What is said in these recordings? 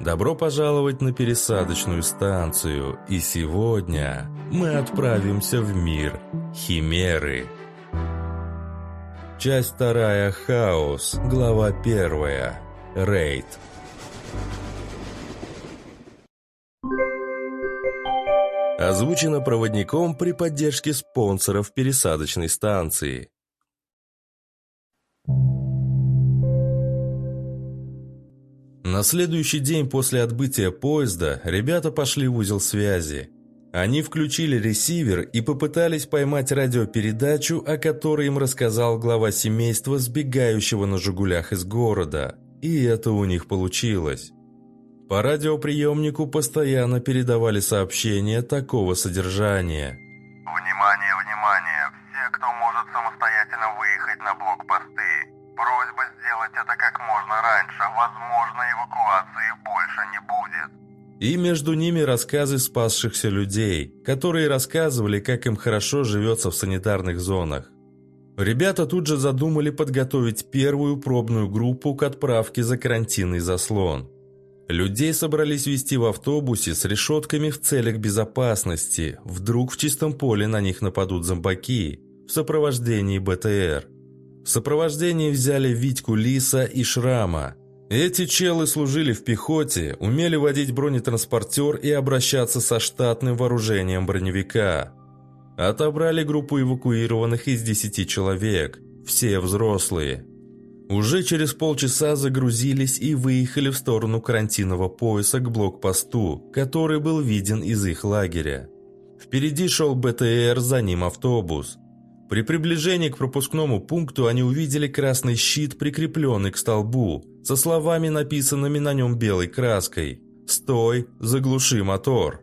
Добро пожаловать на пересадочную станцию, и сегодня мы отправимся в мир Химеры. Часть вторая «Хаос», глава первая «Рейд». Озвучено проводником при поддержке спонсоров пересадочной станции. На следующий день после отбытия поезда ребята пошли в узел связи. Они включили ресивер и попытались поймать радиопередачу, о которой им рассказал глава семейства, сбегающего на «Жигулях» из города. И это у них получилось. По радиоприемнику постоянно передавали сообщения такого содержания. Это как можно раньше. Возможно, эвакуации больше не будет. И между ними рассказы спасшихся людей, которые рассказывали, как им хорошо живется в санитарных зонах. Ребята тут же задумали подготовить первую пробную группу к отправке за карантинный заслон. Людей собрались вести в автобусе с решетками в целях безопасности. Вдруг в чистом поле на них нападут зомбаки в сопровождении БТР. В сопровождении взяли Витьку Лиса и Шрама. Эти челы служили в пехоте, умели водить бронетранспортер и обращаться со штатным вооружением броневика. Отобрали группу эвакуированных из 10 человек, все взрослые. Уже через полчаса загрузились и выехали в сторону карантинного пояса к блокпосту, который был виден из их лагеря. Впереди шел БТР, за ним автобус. При приближении к пропускному пункту они увидели красный щит, прикрепленный к столбу, со словами, написанными на нем белой краской «Стой, заглуши мотор».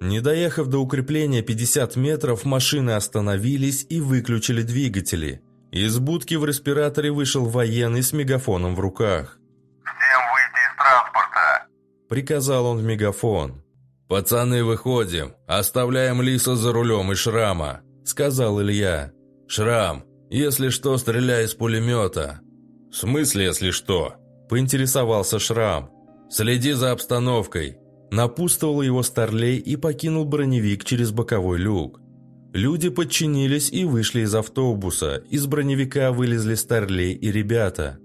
Не доехав до укрепления 50 метров, машины остановились и выключили двигатели – из будки в респираторе вышел военный с мегафоном в руках. «Всем выйти из транспорта!» Приказал он в мегафон. «Пацаны, выходим. Оставляем Лиса за рулем и Шрама», сказал Илья. «Шрам, если что, стреляй из пулемета». «В смысле, если что?» Поинтересовался Шрам. «Следи за обстановкой». Напутствовал его Старлей и покинул броневик через боковой люк. Люди подчинились и вышли из автобуса. Из броневика вылезли Старлей и ребята.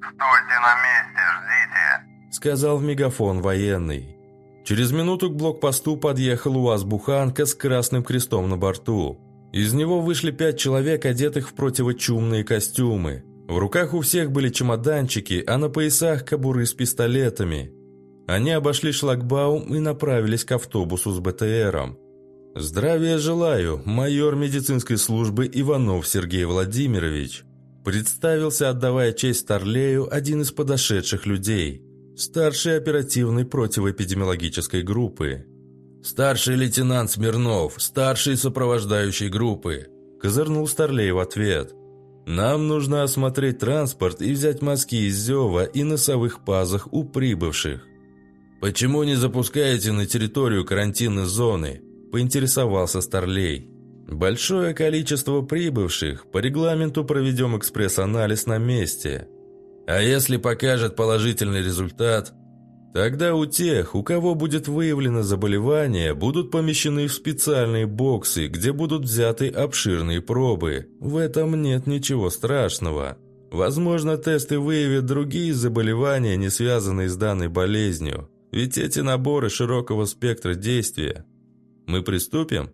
«Стойте на месте, ждите», — сказал в мегафон военный. Через минуту к блокпосту подъехал УАЗ-буханка с красным крестом на борту. Из него вышли пять человек, одетых в противочумные костюмы. В руках у всех были чемоданчики, а на поясах кобуры с пистолетами. Они обошли шлагбаум и направились к автобусу с БТРом. «Здравия желаю, майор медицинской службы Иванов Сергей Владимирович», представился, отдавая честь Старлею, один из подошедших людей, старший оперативной противоэпидемиологической группы. «Старший лейтенант Смирнов, старший сопровождающей группы», козырнул Старлей в ответ. «Нам нужно осмотреть транспорт и взять мазки из зева и носовых пазах у прибывших». «Почему не запускаете на территорию карантинной зоны?» поинтересовался Старлей. «Большое количество прибывших. По регламенту проведем экспресс-анализ на месте. А если покажет положительный результат, тогда у тех, у кого будет выявлено заболевание, будут помещены в специальные боксы, где будут взяты обширные пробы. В этом нет ничего страшного. Возможно, тесты выявят другие заболевания, не связанные с данной болезнью. Ведь эти наборы широкого спектра действия мы приступим?»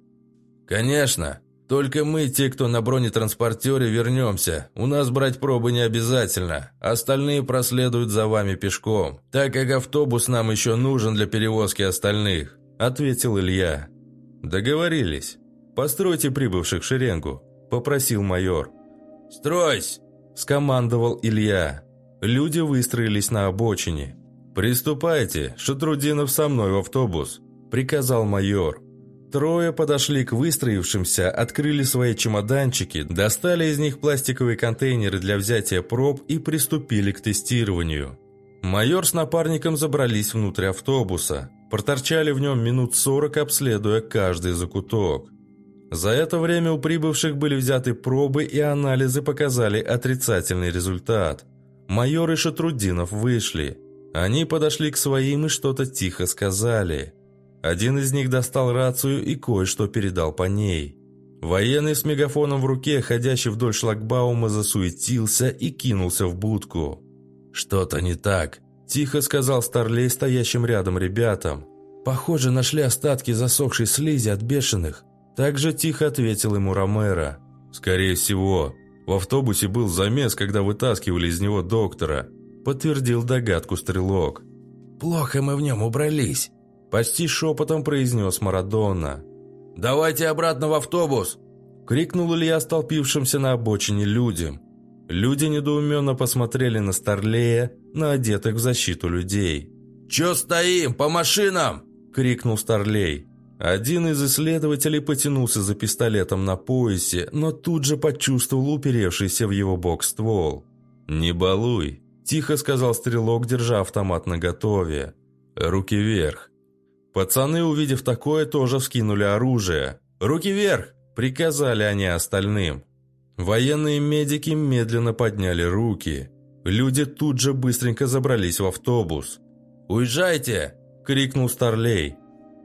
«Конечно. Только мы, те, кто на бронетранспортере, вернемся. У нас брать пробы не обязательно. Остальные проследуют за вами пешком, так как автобус нам еще нужен для перевозки остальных», – ответил Илья. «Договорились. Постройте прибывших шеренгу», – попросил майор. «Стройсь!» – скомандовал Илья. Люди выстроились на обочине. «Приступайте, Шатрудинов со мной в автобус», – приказал майор. Трое подошли к выстроившимся, открыли свои чемоданчики, достали из них пластиковые контейнеры для взятия проб и приступили к тестированию. Майор с напарником забрались внутрь автобуса, проторчали в нем минут сорок, обследуя каждый закуток. За это время у прибывших были взяты пробы и анализы показали отрицательный результат. Майор и Шатрудинов вышли. Они подошли к своим и что-то тихо сказали. Один из них достал рацию и кое-что передал по ней. Военный с мегафоном в руке, ходящий вдоль шлагбаума, засуетился и кинулся в будку. «Что-то не так», – тихо сказал Старлей стоящим рядом ребятам. «Похоже, нашли остатки засохшей слизи от бешеных». Так же тихо ответил ему Ромеро. «Скорее всего, в автобусе был замес, когда вытаскивали из него доктора», – подтвердил догадку Стрелок. «Плохо мы в нем убрались», – почти шепотом произнес Марадона. «Давайте обратно в автобус!» – крикнул Илья столпившимся на обочине людям. Люди недоуменно посмотрели на Старлея, на одетых в защиту людей. «Чё стоим? По машинам!» – крикнул Старлей. Один из исследователей потянулся за пистолетом на поясе, но тут же почувствовал уперевшийся в его бок ствол. «Не балуй», – тихо сказал стрелок, держа автомат наготове. «Руки вверх». Пацаны, увидев такое, тоже вскинули оружие. «Руки вверх!» – приказали они остальным. Военные медики медленно подняли руки. Люди тут же быстренько забрались в автобус. «Уезжайте!» – крикнул Старлей.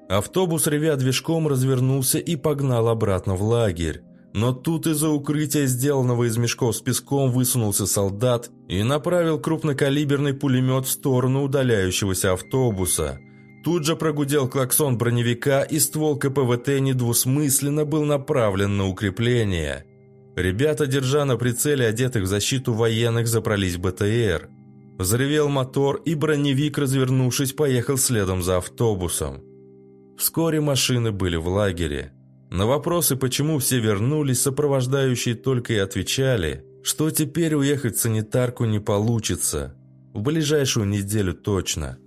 Автобус, ревя движком, развернулся и погнал обратно в лагерь. Но тут из-за укрытия, сделанного из мешков с песком, высунулся солдат и направил крупнокалиберный пулемет в сторону удаляющегося автобуса. Тут же прогудел клаксон броневика, и ствол КПВТ недвусмысленно был направлен на укрепление. Ребята, держа на прицеле одетых в защиту военных, забрались БТР. Взревел мотор, и броневик, развернувшись, поехал следом за автобусом. Вскоре машины были в лагере. На вопросы, почему все вернулись, сопровождающие только и отвечали, что теперь уехать в санитарку не получится. В ближайшую неделю точно.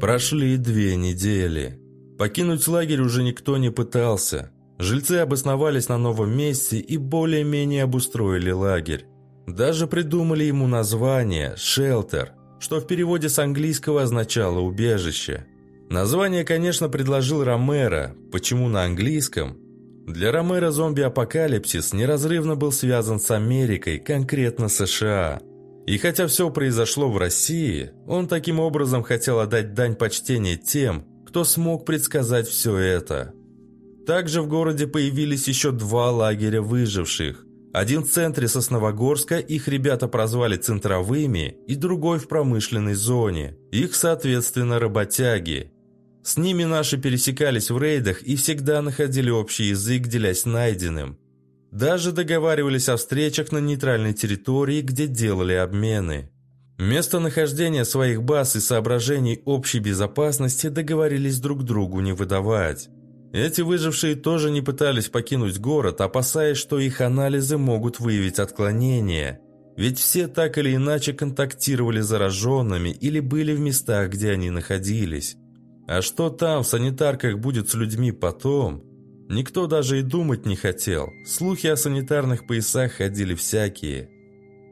Прошли две недели. Покинуть лагерь уже никто не пытался. Жильцы обосновались на новом месте и более-менее обустроили лагерь. Даже придумали ему название «шелтер», что в переводе с английского означало «убежище». Название, конечно, предложил Ромеро. Почему на английском? Для Ромеро зомби-апокалипсис неразрывно был связан с Америкой, конкретно США. И хотя все произошло в России, он таким образом хотел отдать дань почтения тем, кто смог предсказать все это. Также в городе появились еще два лагеря выживших. Один в центре Сосновогорска, их ребята прозвали центровыми, и другой в промышленной зоне. Их, соответственно, работяги. С ними наши пересекались в рейдах и всегда находили общий язык, делясь найденным. Даже договаривались о встречах на нейтральной территории, где делали обмены. Местонахождение своих баз и соображений общей безопасности договорились друг другу не выдавать. Эти выжившие тоже не пытались покинуть город, опасаясь, что их анализы могут выявить отклонения. Ведь все так или иначе контактировали с зараженными или были в местах, где они находились. А что там в санитарках будет с людьми потом? Никто даже и думать не хотел. Слухи о санитарных поясах ходили всякие.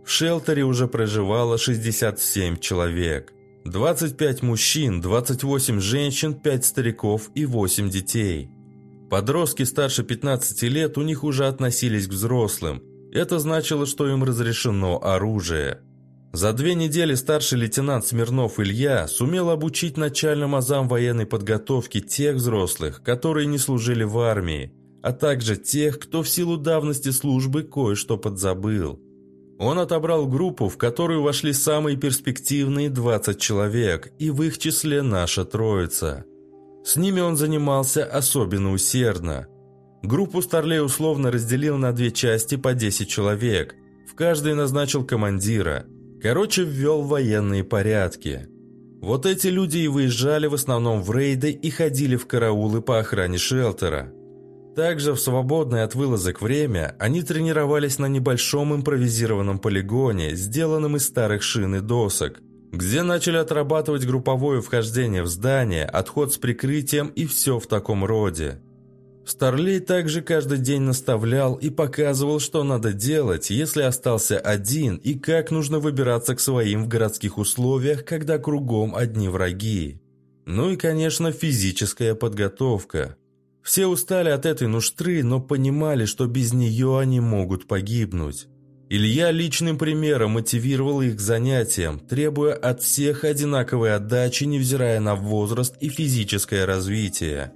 В шелтере уже проживало 67 человек. 25 мужчин, 28 женщин, 5 стариков и 8 детей. Подростки старше 15 лет у них уже относились к взрослым. Это значило, что им разрешено оружие. За две недели старший лейтенант Смирнов Илья сумел обучить начальным азам военной подготовки тех взрослых, которые не служили в армии, а также тех, кто в силу давности службы кое-что подзабыл. Он отобрал группу, в которую вошли самые перспективные 20 человек, и в их числе наша троица. С ними он занимался особенно усердно. Группу Старлей условно разделил на две части по 10 человек. В каждой назначил командира. Короче, ввел военные порядки. Вот эти люди и выезжали в основном в рейды и ходили в караулы по охране шелтера. Также в свободное от вылазок время они тренировались на небольшом импровизированном полигоне, сделанном из старых шин и досок, где начали отрабатывать групповое вхождение в здание, отход с прикрытием и все в таком роде. Старлей также каждый день наставлял и показывал, что надо делать, если остался один, и как нужно выбираться к своим в городских условиях, когда кругом одни враги. Ну и, конечно, физическая подготовка. Все устали от этой нуштры, но понимали, что без нее они могут погибнуть. Илья личным примером мотивировал их к занятиям, требуя от всех одинаковой отдачи, невзирая на возраст и физическое развитие.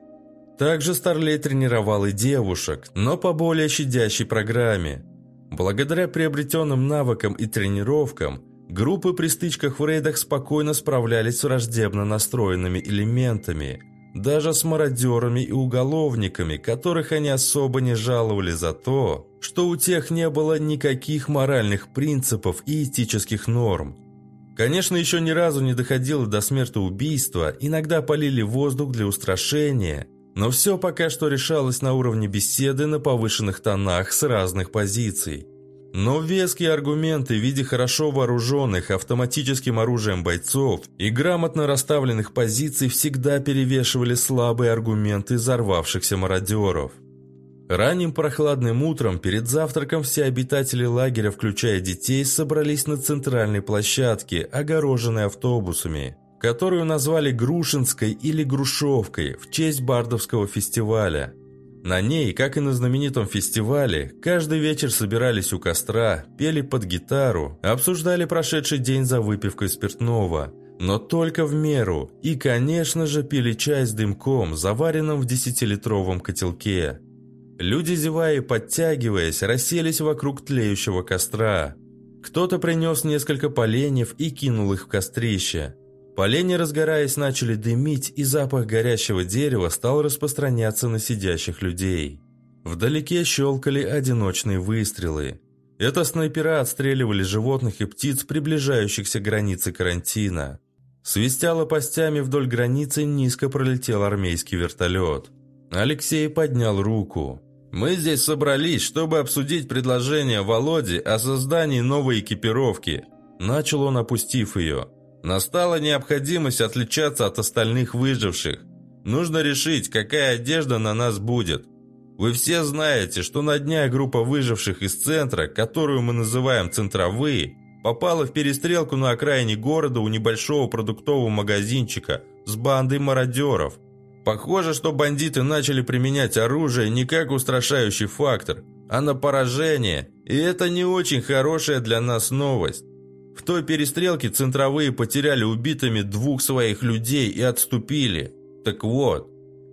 Также Старлей тренировал и девушек, но по более щадящей программе. Благодаря приобретенным навыкам и тренировкам, группы при стычках в рейдах спокойно справлялись с враждебно настроенными элементами, даже с мародерами и уголовниками, которых они особо не жаловали за то, что у тех не было никаких моральных принципов и этических норм. Конечно, еще ни разу не доходило до смертоубийства, иногда полили воздух для устрашения – но все пока что решалось на уровне беседы на повышенных тонах с разных позиций. Но веские аргументы в виде хорошо вооруженных автоматическим оружием бойцов и грамотно расставленных позиций всегда перевешивали слабые аргументы взорвавшихся мародеров. Ранним прохладным утром перед завтраком все обитатели лагеря, включая детей, собрались на центральной площадке, огороженной автобусами – которую назвали Грушинской или Грушевкой в честь Бардовского фестиваля. На ней, как и на знаменитом фестивале, каждый вечер собирались у костра, пели под гитару, обсуждали прошедший день за выпивкой спиртного, но только в меру, и, конечно же, пили чай с дымком, заваренным в десятилитровом котелке. Люди, зевая и подтягиваясь, расселись вокруг тлеющего костра. Кто-то принес несколько поленьев и кинул их в кострище – Поленья, разгораясь, начали дымить, и запах горящего дерева стал распространяться на сидящих людей. Вдалеке щелкали одиночные выстрелы. Это снайпера отстреливали животных и птиц, приближающихся к границе карантина. Свистя лопастями вдоль границы, низко пролетел армейский вертолет. Алексей поднял руку. «Мы здесь собрались, чтобы обсудить предложение Володи о создании новой экипировки», начал он, опустив ее. Настала необходимость отличаться от остальных выживших. Нужно решить, какая одежда на нас будет. Вы все знаете, что на днях группа выживших из центра, которую мы называем «центровые», попала в перестрелку на окраине города у небольшого продуктового магазинчика с бандой мародеров. Похоже, что бандиты начали применять оружие не как устрашающий фактор, а на поражение, и это не очень хорошая для нас новость. В той перестрелке центровые потеряли убитыми двух своих людей и отступили. Так вот,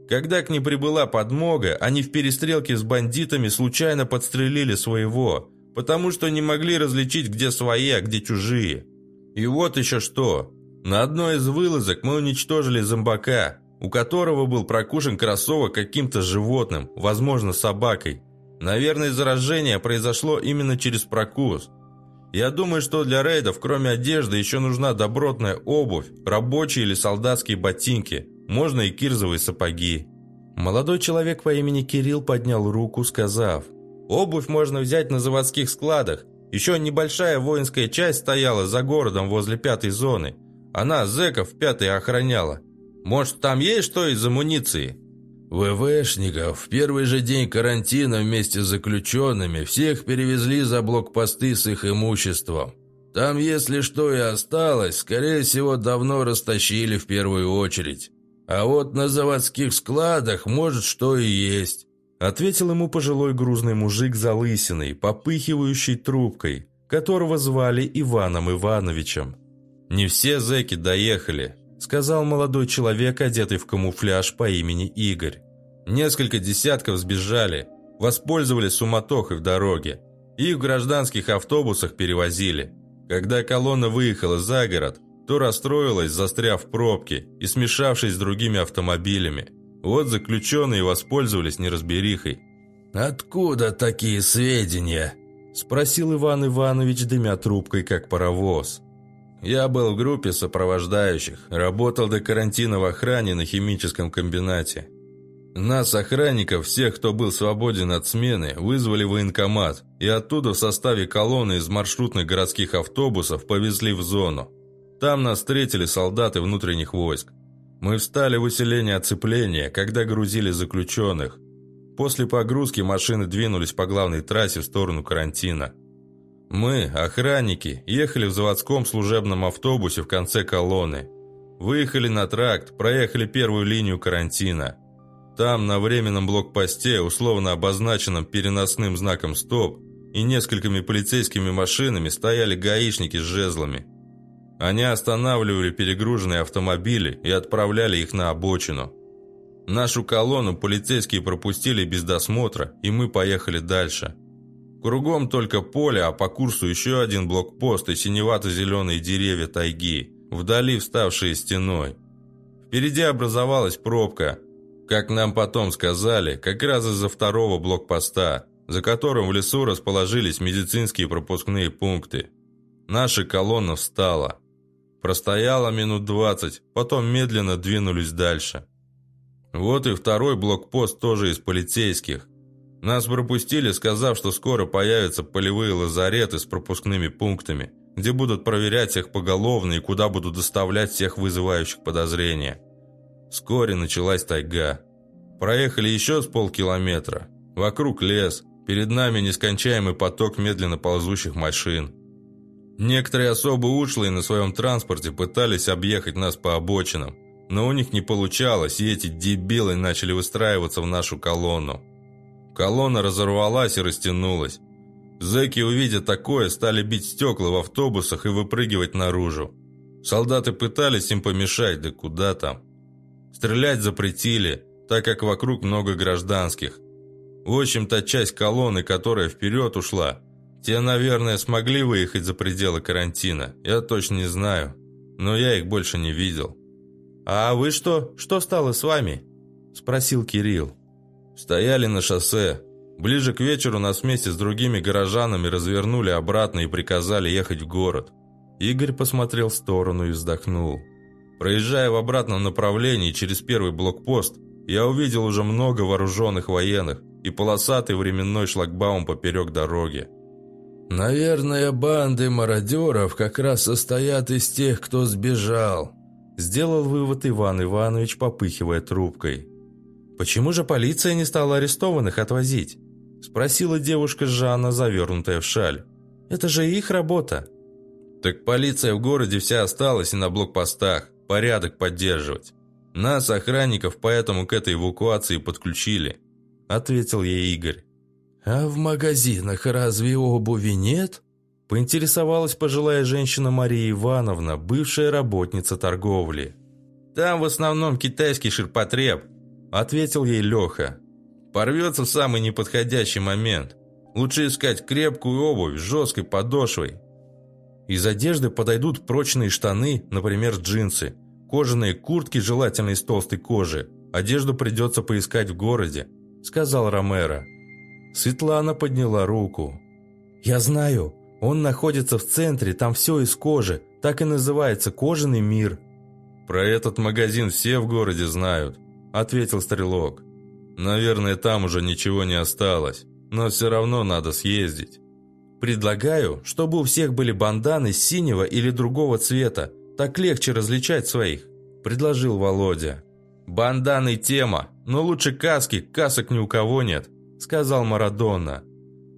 когда к ним прибыла подмога, они в перестрелке с бандитами случайно подстрелили своего, потому что не могли различить, где свои, а где чужие. И вот еще что. На одной из вылазок мы уничтожили зомбака, у которого был прокушен кроссовок каким-то животным, возможно, собакой. Наверное, заражение произошло именно через прокус. Я думаю, что для рейдов, кроме одежды, еще нужна добротная обувь, рабочие или солдатские ботинки, можно и кирзовые сапоги. Молодой человек по имени Кирилл поднял руку, сказав, «Обувь можно взять на заводских складах. Еще небольшая воинская часть стояла за городом возле пятой зоны. Она зэков пятой охраняла. Может, там есть что из амуниции?» ВВшников в первый же день карантина вместе с заключенными всех перевезли за блокпосты с их имуществом. Там, если что и осталось, скорее всего, давно растащили в первую очередь. А вот на заводских складах, может, что и есть. Ответил ему пожилой грузный мужик за лысиной, попыхивающий трубкой, которого звали Иваном Ивановичем. «Не все зэки доехали», сказал молодой человек, одетый в камуфляж по имени Игорь. Несколько десятков сбежали, воспользовались суматохой в дороге. Их в гражданских автобусах перевозили. Когда колонна выехала за город, то расстроилась, застряв в пробке и смешавшись с другими автомобилями. Вот заключенные воспользовались неразберихой. «Откуда такие сведения?» – спросил Иван Иванович, дымя трубкой, как паровоз. Я был в группе сопровождающих, работал до карантина в охране на химическом комбинате. Нас, охранников, всех, кто был свободен от смены, вызвали в военкомат и оттуда в составе колонны из маршрутных городских автобусов повезли в зону. Там нас встретили солдаты внутренних войск. Мы встали в усиление оцепления, когда грузили заключенных. После погрузки машины двинулись по главной трассе в сторону карантина. Мы, охранники, ехали в заводском служебном автобусе в конце колонны. Выехали на тракт, проехали первую линию карантина. Там, на временном блокпосте, условно обозначенном переносным знаком «Стоп», и несколькими полицейскими машинами стояли гаишники с жезлами. Они останавливали перегруженные автомобили и отправляли их на обочину. Нашу колонну полицейские пропустили без досмотра, и мы поехали дальше. Кругом только поле, а по курсу еще один блокпост и синевато-зеленые деревья тайги, вдали вставшие стеной. Впереди образовалась пробка, как нам потом сказали, как раз из-за второго блокпоста, за которым в лесу расположились медицинские пропускные пункты. Наша колонна встала. Простояла минут двадцать, потом медленно двинулись дальше. Вот и второй блокпост тоже из полицейских. Нас пропустили, сказав, что скоро появятся полевые лазареты с пропускными пунктами, где будут проверять всех поголовно и куда будут доставлять всех вызывающих подозрения. Вскоре началась тайга. Проехали еще с полкилометра. Вокруг лес. Перед нами нескончаемый поток медленно ползущих машин. Некоторые особо ушлые на своем транспорте пытались объехать нас по обочинам, но у них не получалось, и эти дебилы начали выстраиваться в нашу колонну. Колонна разорвалась и растянулась. Зэки, увидя такое, стали бить стекла в автобусах и выпрыгивать наружу. Солдаты пытались им помешать, да куда там. Стрелять запретили, так как вокруг много гражданских. В общем, та часть колонны, которая вперед ушла, те, наверное, смогли выехать за пределы карантина. Я точно не знаю, но я их больше не видел. «А вы что? Что стало с вами?» – спросил Кирилл. Стояли на шоссе. Ближе к вечеру нас вместе с другими горожанами развернули обратно и приказали ехать в город. Игорь посмотрел в сторону и вздохнул. Проезжая в обратном направлении через первый блокпост, я увидел уже много вооруженных военных и полосатый временной шлагбаум поперек дороги. «Наверное, банды мародеров как раз состоят из тех, кто сбежал», сделал вывод Иван Иванович, попыхивая трубкой. «Почему же полиция не стала арестованных отвозить?» спросила девушка Жанна, завернутая в шаль. «Это же их работа». «Так полиция в городе вся осталась и на блокпостах порядок поддерживать. Нас, охранников, поэтому к этой эвакуации подключили», – ответил ей Игорь. «А в магазинах разве обуви нет?» – поинтересовалась пожилая женщина Мария Ивановна, бывшая работница торговли. «Там в основном китайский ширпотреб», – ответил ей Леха. «Порвется в самый неподходящий момент. Лучше искать крепкую обувь с жесткой подошвой, из одежды подойдут прочные штаны, например, джинсы. Кожаные куртки, желательно из толстой кожи. Одежду придется поискать в городе», — сказал Ромеро. Светлана подняла руку. «Я знаю. Он находится в центре, там все из кожи. Так и называется «Кожаный мир». «Про этот магазин все в городе знают», — ответил Стрелок. «Наверное, там уже ничего не осталось, но все равно надо съездить». Предлагаю, чтобы у всех были банданы синего или другого цвета. Так легче различать своих», – предложил Володя. «Банданы тема, но лучше каски, касок ни у кого нет», – сказал Марадона.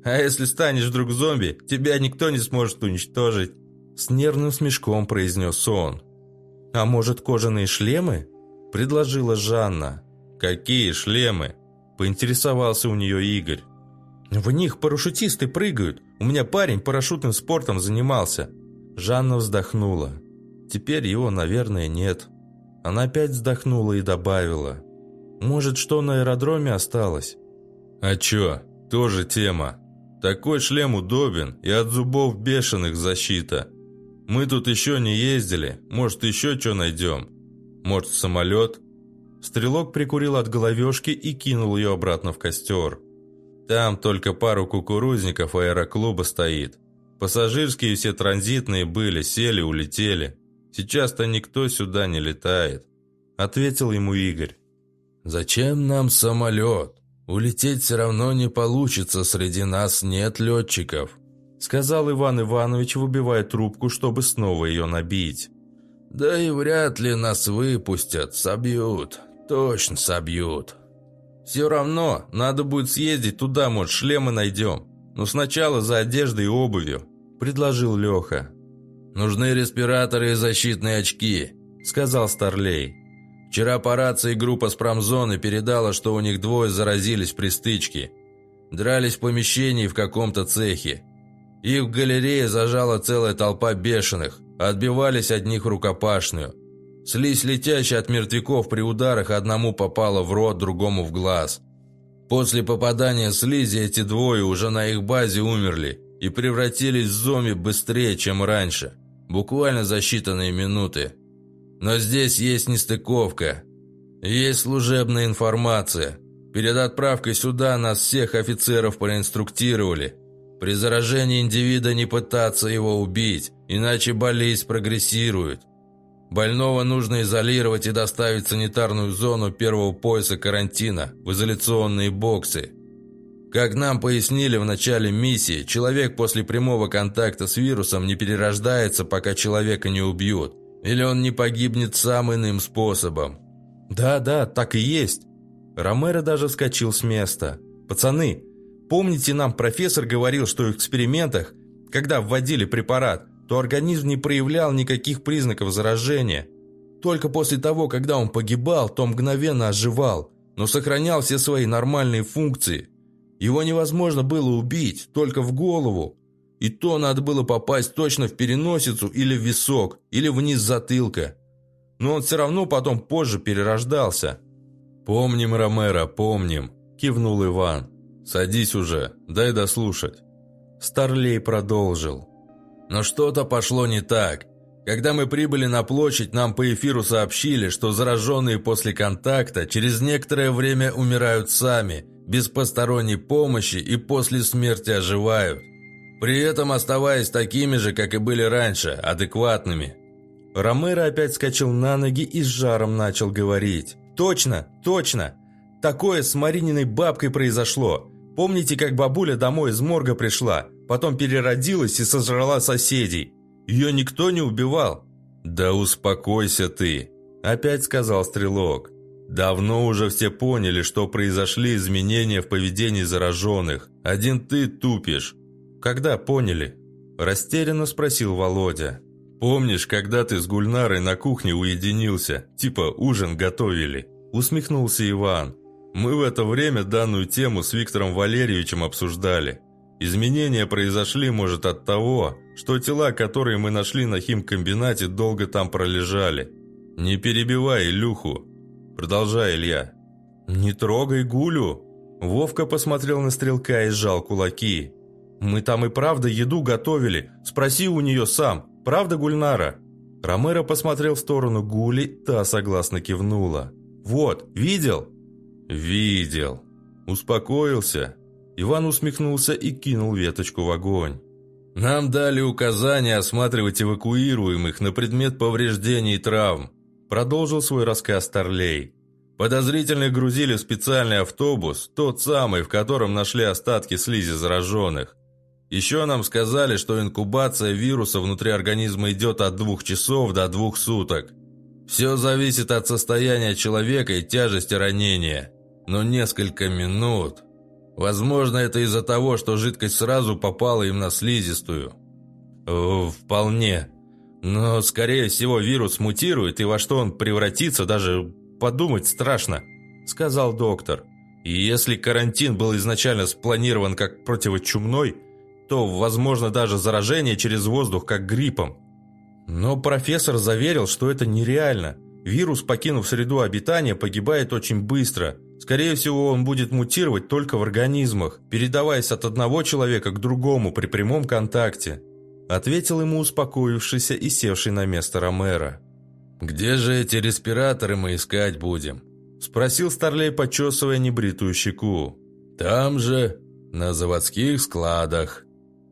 «А если станешь вдруг зомби, тебя никто не сможет уничтожить», – с нервным смешком произнес он. «А может, кожаные шлемы?» – предложила Жанна. «Какие шлемы?» – поинтересовался у нее Игорь. В них парашютисты прыгают. У меня парень парашютным спортом занимался. Жанна вздохнула. Теперь его, наверное, нет. Она опять вздохнула и добавила. Может, что на аэродроме осталось? А чё, тоже тема. Такой шлем удобен и от зубов бешеных защита. Мы тут еще не ездили, может, еще что найдем. Может, самолет? Стрелок прикурил от головешки и кинул ее обратно в костер. Там только пару кукурузников аэроклуба стоит. Пассажирские все транзитные были, сели, улетели. Сейчас-то никто сюда не летает», — ответил ему Игорь. «Зачем нам самолет? Улететь все равно не получится, среди нас нет летчиков», — сказал Иван Иванович, выбивая трубку, чтобы снова ее набить. «Да и вряд ли нас выпустят, собьют, точно собьют». «Все равно, надо будет съездить туда, может, шлемы найдем. Но сначала за одеждой и обувью», – предложил Леха. «Нужны респираторы и защитные очки», – сказал Старлей. «Вчера по рации группа с промзоны передала, что у них двое заразились при стычке. Дрались в помещении в каком-то цехе. Их в галерее зажала целая толпа бешеных, отбивались от них рукопашную. Слизь летящая от мертвяков при ударах одному попала в рот, другому в глаз. После попадания слизи эти двое уже на их базе умерли и превратились в зомби быстрее, чем раньше. Буквально за считанные минуты. Но здесь есть нестыковка. Есть служебная информация. Перед отправкой сюда нас всех офицеров проинструктировали. При заражении индивида не пытаться его убить, иначе болезнь прогрессирует. Больного нужно изолировать и доставить в санитарную зону первого пояса карантина, в изоляционные боксы. Как нам пояснили в начале миссии, человек после прямого контакта с вирусом не перерождается, пока человека не убьют, или он не погибнет самым иным способом. «Да-да, так и есть. Ромеро даже вскочил с места. «Пацаны, помните, нам профессор говорил, что в экспериментах, когда вводили препарат, то организм не проявлял никаких признаков заражения. Только после того, когда он погибал, то мгновенно оживал, но сохранял все свои нормальные функции. Его невозможно было убить, только в голову. И то надо было попасть точно в переносицу или в висок, или вниз затылка. Но он все равно потом позже перерождался». «Помним, Ромеро, помним», – кивнул Иван. «Садись уже, дай дослушать». Старлей продолжил. «Но что-то пошло не так. Когда мы прибыли на площадь, нам по эфиру сообщили, что зараженные после контакта через некоторое время умирают сами, без посторонней помощи и после смерти оживают. При этом оставаясь такими же, как и были раньше, адекватными». Ромеро опять скачал на ноги и с жаром начал говорить. Точно, точно. Такое с Марининой бабкой произошло. Помните, как бабуля домой из морга пришла, потом переродилась и сожрала соседей? Ее никто не убивал. Да успокойся ты, опять сказал Стрелок. Давно уже все поняли, что произошли изменения в поведении зараженных. Один ты тупишь. Когда поняли? Растерянно спросил Володя. «Помнишь, когда ты с Гульнарой на кухне уединился? Типа ужин готовили?» Усмехнулся Иван. «Мы в это время данную тему с Виктором Валерьевичем обсуждали. Изменения произошли, может, от того, что тела, которые мы нашли на химкомбинате, долго там пролежали. Не перебивай Илюху. Продолжай, Илья». «Не трогай Гулю!» Вовка посмотрел на стрелка и сжал кулаки. «Мы там и правда еду готовили. Спроси у нее сам. Правда, Гульнара?» Ромеро посмотрел в сторону Гули, та согласно кивнула. «Вот, видел?» «Видел». Успокоился. Иван усмехнулся и кинул веточку в огонь. «Нам дали указание осматривать эвакуируемых на предмет повреждений и травм», продолжил свой рассказ Старлей. Подозрительных грузили в специальный автобус, тот самый, в котором нашли остатки слизи зараженных. Еще нам сказали, что инкубация вируса внутри организма идет от двух часов до двух суток. Все зависит от состояния человека и тяжести ранения. Но несколько минут... Возможно, это из-за того, что жидкость сразу попала им на слизистую. Вполне. Но, скорее всего, вирус мутирует, и во что он превратится, даже подумать страшно, сказал доктор. И если карантин был изначально спланирован как противочумной, то, возможно, даже заражение через воздух, как гриппом. Но профессор заверил, что это нереально. Вирус, покинув среду обитания, погибает очень быстро. Скорее всего, он будет мутировать только в организмах, передаваясь от одного человека к другому при прямом контакте. Ответил ему успокоившийся и севший на место Ромеро. «Где же эти респираторы мы искать будем?» Спросил Старлей, почесывая небритую щеку. «Там же, на заводских складах»,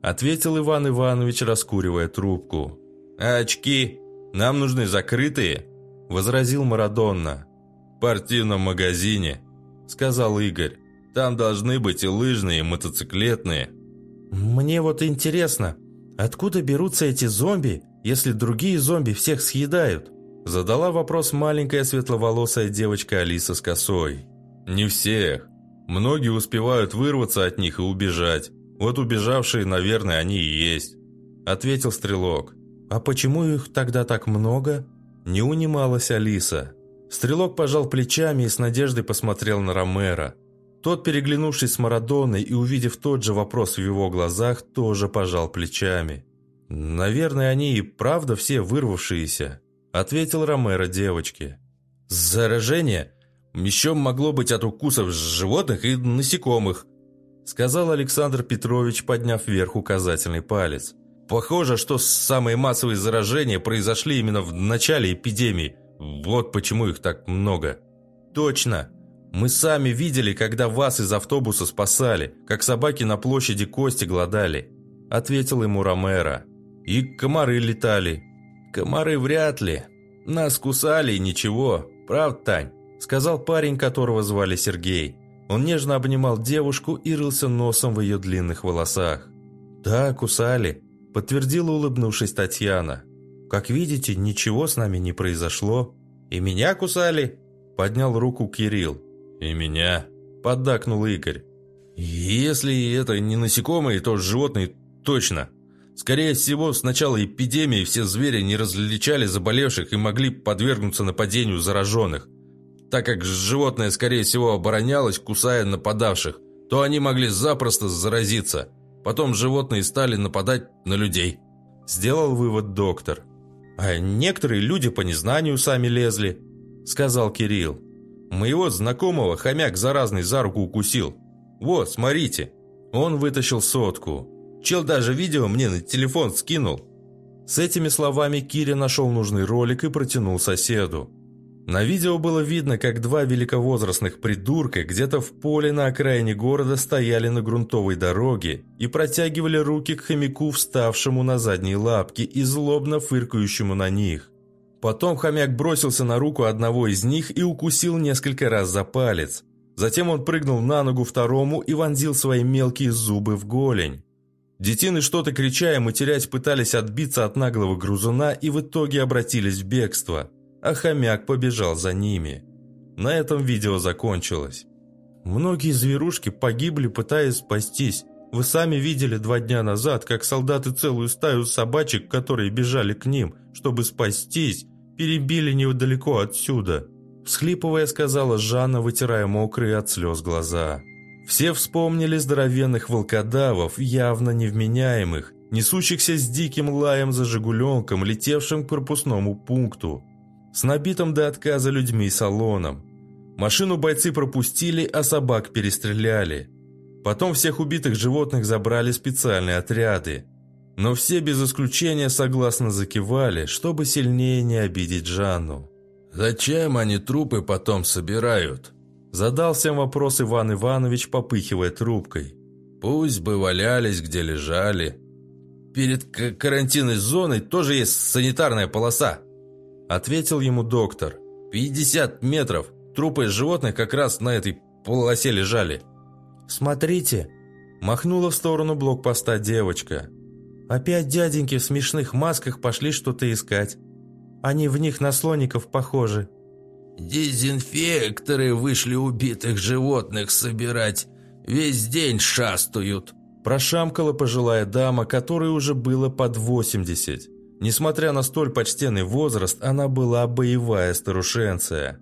ответил Иван Иванович, раскуривая трубку. «А очки? Нам нужны закрытые», – возразил Марадонна. «В спортивном магазине», – сказал Игорь. «Там должны быть и лыжные, и мотоциклетные». «Мне вот интересно, откуда берутся эти зомби, если другие зомби всех съедают?» Задала вопрос маленькая светловолосая девочка Алиса с косой. «Не всех. Многие успевают вырваться от них и убежать. «Вот убежавшие, наверное, они и есть», – ответил Стрелок. «А почему их тогда так много?» Не унималась Алиса. Стрелок пожал плечами и с надеждой посмотрел на Ромера. Тот, переглянувшись с Марадоной и увидев тот же вопрос в его глазах, тоже пожал плечами. «Наверное, они и правда все вырвавшиеся», — ответил Ромеро девочке. «Заражение еще могло быть от укусов животных и насекомых», — сказал Александр Петрович, подняв вверх указательный палец. «Похоже, что самые массовые заражения произошли именно в начале эпидемии. Вот почему их так много». «Точно. Мы сами видели, когда вас из автобуса спасали, как собаки на площади кости глодали», — ответил ему Ромеро. «И комары летали». «Комары вряд ли. Нас кусали и ничего. Правда, Тань?» — сказал парень, которого звали Сергей. Он нежно обнимал девушку и рылся носом в ее длинных волосах. «Да, кусали», – подтвердила, улыбнувшись Татьяна. «Как видите, ничего с нами не произошло». «И меня кусали?» – поднял руку Кирилл. «И меня», – поддакнул Игорь. «Если это не насекомые, то животные точно. Скорее всего, с начала эпидемии все звери не различали заболевших и могли подвергнуться нападению зараженных так как животное, скорее всего, оборонялось, кусая нападавших, то они могли запросто заразиться. Потом животные стали нападать на людей. Сделал вывод доктор. «А некоторые люди по незнанию сами лезли», — сказал Кирилл. «Моего знакомого хомяк заразный за руку укусил. Вот, смотрите». Он вытащил сотку. Чел даже видео мне на телефон скинул. С этими словами Киря нашел нужный ролик и протянул соседу. На видео было видно, как два великовозрастных придурка где-то в поле на окраине города стояли на грунтовой дороге и протягивали руки к хомяку, вставшему на задние лапки и злобно фыркающему на них. Потом хомяк бросился на руку одного из них и укусил несколько раз за палец. Затем он прыгнул на ногу второму и вонзил свои мелкие зубы в голень. Детины что-то крича и матерясь пытались отбиться от наглого грузуна и в итоге обратились в бегство – а хомяк побежал за ними. На этом видео закончилось. Многие зверушки погибли, пытаясь спастись. Вы сами видели два дня назад, как солдаты целую стаю собачек, которые бежали к ним, чтобы спастись, перебили недалеко отсюда. Всхлипывая, сказала Жанна, вытирая мокрые от слез глаза. Все вспомнили здоровенных волкодавов, явно невменяемых, несущихся с диким лаем за «Жигуленком», летевшим к корпусному пункту с набитым до отказа людьми салоном. Машину бойцы пропустили, а собак перестреляли. Потом всех убитых животных забрали специальные отряды. Но все без исключения согласно закивали, чтобы сильнее не обидеть Жанну. «Зачем они трупы потом собирают?» Задал всем вопрос Иван Иванович, попыхивая трубкой. «Пусть бы валялись, где лежали. Перед карантинной зоной тоже есть санитарная полоса», Ответил ему доктор. «Пятьдесят метров. Трупы животных как раз на этой полосе лежали». «Смотрите!» Махнула в сторону блокпоста девочка. «Опять дяденьки в смешных масках пошли что-то искать. Они в них на слоников похожи». «Дезинфекторы вышли убитых животных собирать. Весь день шастают», прошамкала пожилая дама, которой уже было под восемьдесят. Несмотря на столь почтенный возраст, она была боевая старушенция.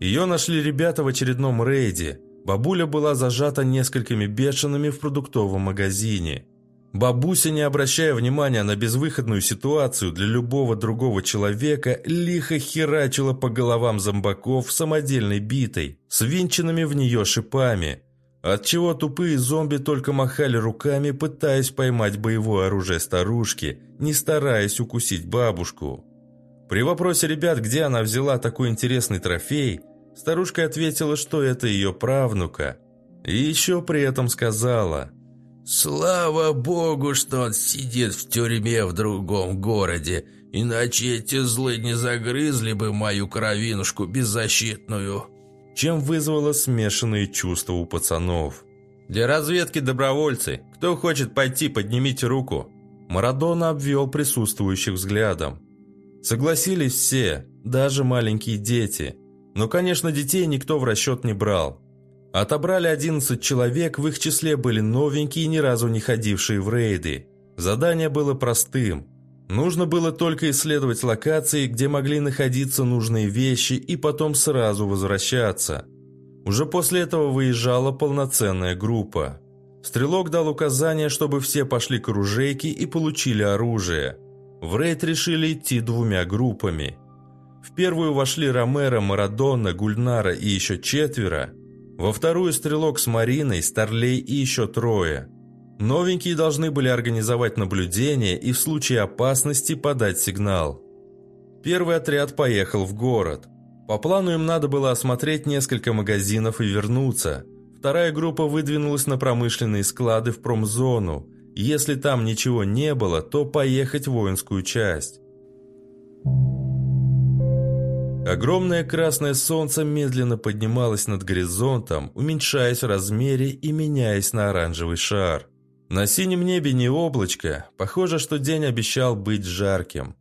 Ее нашли ребята в очередном рейде. Бабуля была зажата несколькими бешеными в продуктовом магазине. Бабуся, не обращая внимания на безвыходную ситуацию для любого другого человека, лихо херачила по головам зомбаков самодельной битой, с винченными в нее шипами – Отчего тупые зомби только махали руками, пытаясь поймать боевое оружие старушки, не стараясь укусить бабушку. При вопросе ребят, где она взяла такой интересный трофей, старушка ответила, что это ее правнука. И еще при этом сказала «Слава богу, что он сидит в тюрьме в другом городе, иначе эти злы не загрызли бы мою кровинушку беззащитную» чем вызвало смешанные чувства у пацанов. «Для разведки добровольцы. Кто хочет пойти, поднимите руку». Марадона обвел присутствующих взглядом. Согласились все, даже маленькие дети. Но, конечно, детей никто в расчет не брал. Отобрали 11 человек, в их числе были новенькие, ни разу не ходившие в рейды. Задание было простым – Нужно было только исследовать локации, где могли находиться нужные вещи, и потом сразу возвращаться. Уже после этого выезжала полноценная группа. Стрелок дал указание, чтобы все пошли к оружейке и получили оружие. В рейд решили идти двумя группами. В первую вошли Ромеро, Марадона, Гульнара и еще четверо. Во вторую стрелок с Мариной, Старлей и еще трое. Новенькие должны были организовать наблюдение и в случае опасности подать сигнал. Первый отряд поехал в город. По плану им надо было осмотреть несколько магазинов и вернуться. Вторая группа выдвинулась на промышленные склады в промзону. Если там ничего не было, то поехать в воинскую часть. Огромное красное солнце медленно поднималось над горизонтом, уменьшаясь в размере и меняясь на оранжевый шар. На синем небе не облачко, похоже, что день обещал быть жарким.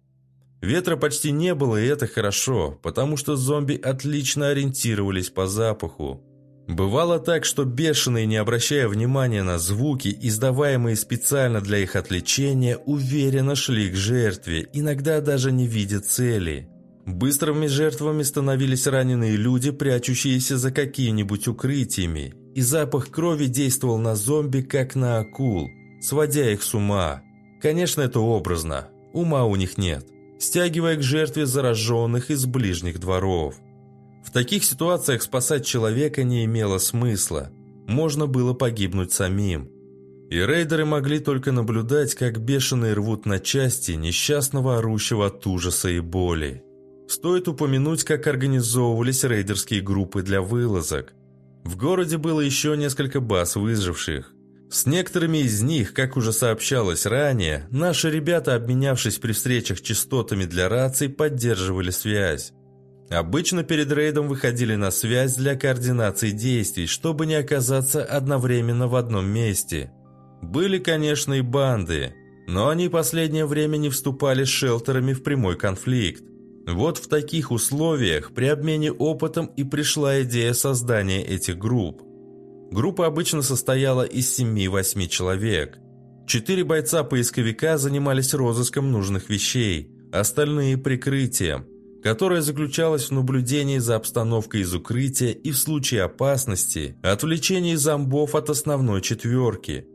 Ветра почти не было, и это хорошо, потому что зомби отлично ориентировались по запаху. Бывало так, что бешеные, не обращая внимания на звуки, издаваемые специально для их отвлечения, уверенно шли к жертве, иногда даже не видя цели. Быстрыми жертвами становились раненые люди, прячущиеся за какими-нибудь укрытиями, и запах крови действовал на зомби, как на акул, сводя их с ума. Конечно, это образно, ума у них нет, стягивая к жертве зараженных из ближних дворов. В таких ситуациях спасать человека не имело смысла, можно было погибнуть самим. И рейдеры могли только наблюдать, как бешеные рвут на части несчастного орущего от ужаса и боли. Стоит упомянуть, как организовывались рейдерские группы для вылазок. В городе было еще несколько баз выживших. С некоторыми из них, как уже сообщалось ранее, наши ребята, обменявшись при встречах частотами для раций, поддерживали связь. Обычно перед рейдом выходили на связь для координации действий, чтобы не оказаться одновременно в одном месте. Были, конечно, и банды, но они последнее время не вступали с шелтерами в прямой конфликт. Вот в таких условиях при обмене опытом и пришла идея создания этих групп. Группа обычно состояла из 7-8 человек. Четыре бойца-поисковика занимались розыском нужных вещей, остальные – прикрытием, которое заключалось в наблюдении за обстановкой из укрытия и в случае опасности – отвлечении зомбов от основной четверки.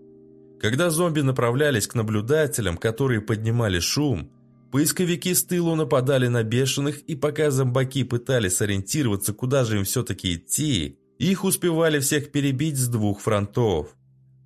Когда зомби направлялись к наблюдателям, которые поднимали шум – Поисковики с тылу нападали на бешеных, и пока зомбаки пытались сориентироваться, куда же им все-таки идти, их успевали всех перебить с двух фронтов.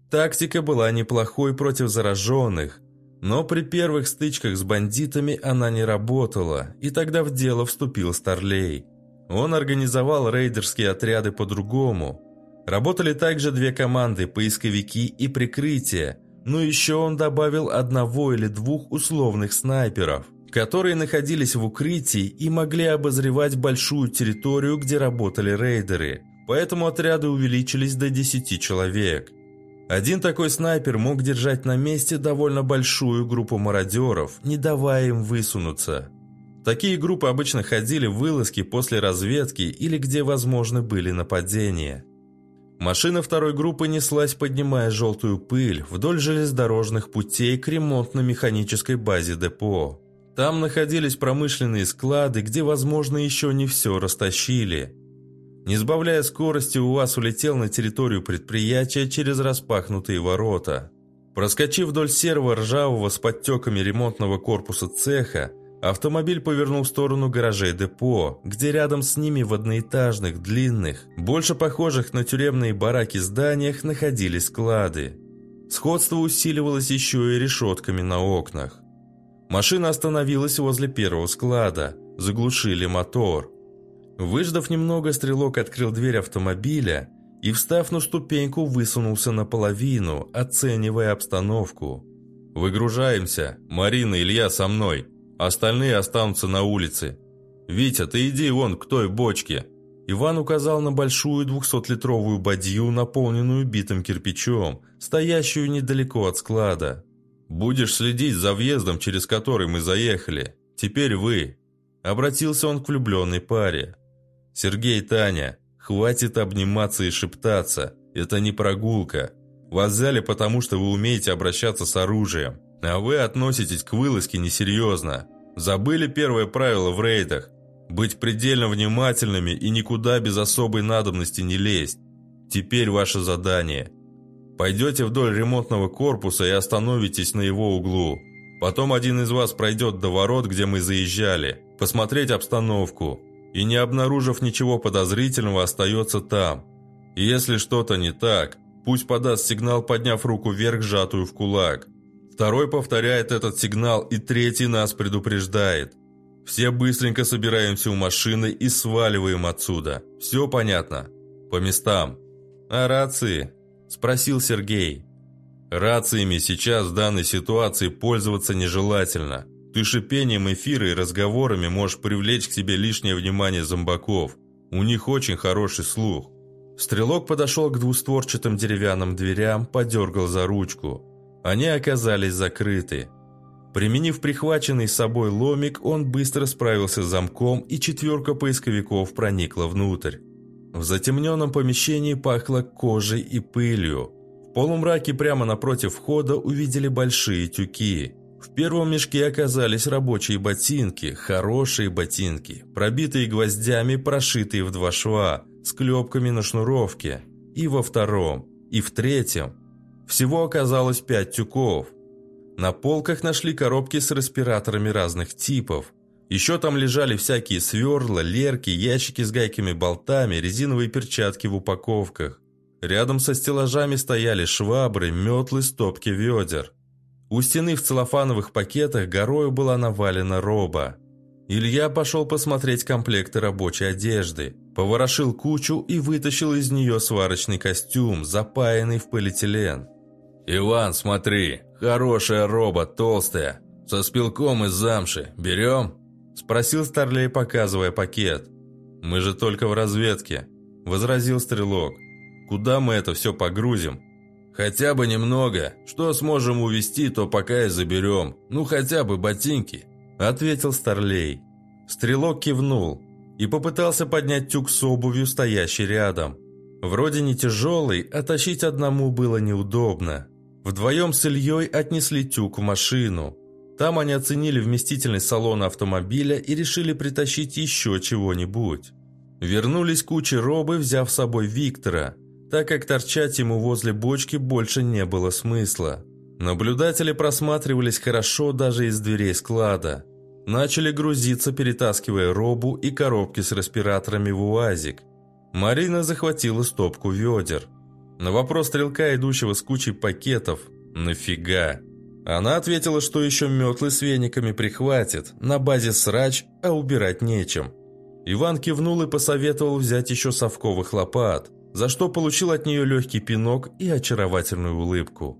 Тактика была неплохой против зараженных, но при первых стычках с бандитами она не работала, и тогда в дело вступил Старлей. Он организовал рейдерские отряды по-другому. Работали также две команды – поисковики и прикрытие – но еще он добавил одного или двух условных снайперов, которые находились в укрытии и могли обозревать большую территорию, где работали рейдеры. Поэтому отряды увеличились до 10 человек. Один такой снайпер мог держать на месте довольно большую группу мародеров, не давая им высунуться. Такие группы обычно ходили в вылазки после разведки или где возможны были нападения. Машина второй группы неслась, поднимая желтую пыль, вдоль железнодорожных путей к ремонтно-механической базе депо. Там находились промышленные склады, где, возможно, еще не все растащили. Не сбавляя скорости, УАЗ улетел на территорию предприятия через распахнутые ворота. Проскочив вдоль серого ржавого с подтеками ремонтного корпуса цеха, Автомобиль повернул в сторону гаражей депо, где рядом с ними в одноэтажных, длинных, больше похожих на тюремные бараки зданиях находились склады. Сходство усиливалось еще и решетками на окнах. Машина остановилась возле первого склада, заглушили мотор. Выждав немного, стрелок открыл дверь автомобиля и, встав на ступеньку, высунулся наполовину, оценивая обстановку. «Выгружаемся. Марина, Илья со мной», Остальные останутся на улице. Витя, ты иди вон к той бочке». Иван указал на большую двухсотлитровую бадью, наполненную битым кирпичом, стоящую недалеко от склада. «Будешь следить за въездом, через который мы заехали. Теперь вы». Обратился он к влюбленной паре. «Сергей, Таня, хватит обниматься и шептаться. Это не прогулка. Вас взяли, потому что вы умеете обращаться с оружием. А вы относитесь к вылазке несерьезно. Забыли первое правило в рейдах. Быть предельно внимательными и никуда без особой надобности не лезть. Теперь ваше задание. Пойдете вдоль ремонтного корпуса и остановитесь на его углу. Потом один из вас пройдет до ворот, где мы заезжали, посмотреть обстановку. И не обнаружив ничего подозрительного, остается там. И если что-то не так, пусть подаст сигнал, подняв руку вверх, сжатую в кулак. Второй повторяет этот сигнал, и третий нас предупреждает. Все быстренько собираемся у машины и сваливаем отсюда. Все понятно? По местам. А рации? Спросил Сергей. Рациями сейчас в данной ситуации пользоваться нежелательно. Ты шипением эфира и разговорами можешь привлечь к себе лишнее внимание зомбаков. У них очень хороший слух. Стрелок подошел к двустворчатым деревянным дверям, подергал за ручку. Они оказались закрыты. Применив прихваченный с собой ломик, он быстро справился с замком, и четверка поисковиков проникла внутрь. В затемненном помещении пахло кожей и пылью. В полумраке прямо напротив входа увидели большие тюки. В первом мешке оказались рабочие ботинки, хорошие ботинки, пробитые гвоздями, прошитые в два шва, с клепками на шнуровке. И во втором, и в третьем. Всего оказалось пять тюков. На полках нашли коробки с респираторами разных типов. Еще там лежали всякие сверла, лерки, ящики с гайками-болтами, резиновые перчатки в упаковках. Рядом со стеллажами стояли швабры, метлы, стопки ведер. У стены в целлофановых пакетах горою была навалена роба. Илья пошел посмотреть комплекты рабочей одежды, поворошил кучу и вытащил из нее сварочный костюм, запаянный в полиэтилен. «Иван, смотри, хорошая роба, толстая, со спилком из замши. Берем?» Спросил Старлей, показывая пакет. «Мы же только в разведке», – возразил Стрелок. «Куда мы это все погрузим?» «Хотя бы немного. Что сможем увезти, то пока и заберем. Ну, хотя бы ботинки», – ответил Старлей. Стрелок кивнул и попытался поднять тюк с обувью, стоящий рядом. Вроде не тяжелый, а тащить одному было неудобно. Вдвоем с Ильей отнесли тюк в машину. Там они оценили вместительность салона автомобиля и решили притащить еще чего-нибудь. Вернулись кучи робы, взяв с собой Виктора – так как торчать ему возле бочки больше не было смысла. Наблюдатели просматривались хорошо даже из дверей склада. Начали грузиться, перетаскивая робу и коробки с респираторами в УАЗик. Марина захватила стопку ведер. На вопрос стрелка, идущего с кучей пакетов «Нафига?», она ответила, что еще метлы с вениками прихватит, на базе срач, а убирать нечем. Иван кивнул и посоветовал взять еще совковых лопат – за что получил от нее легкий пинок и очаровательную улыбку.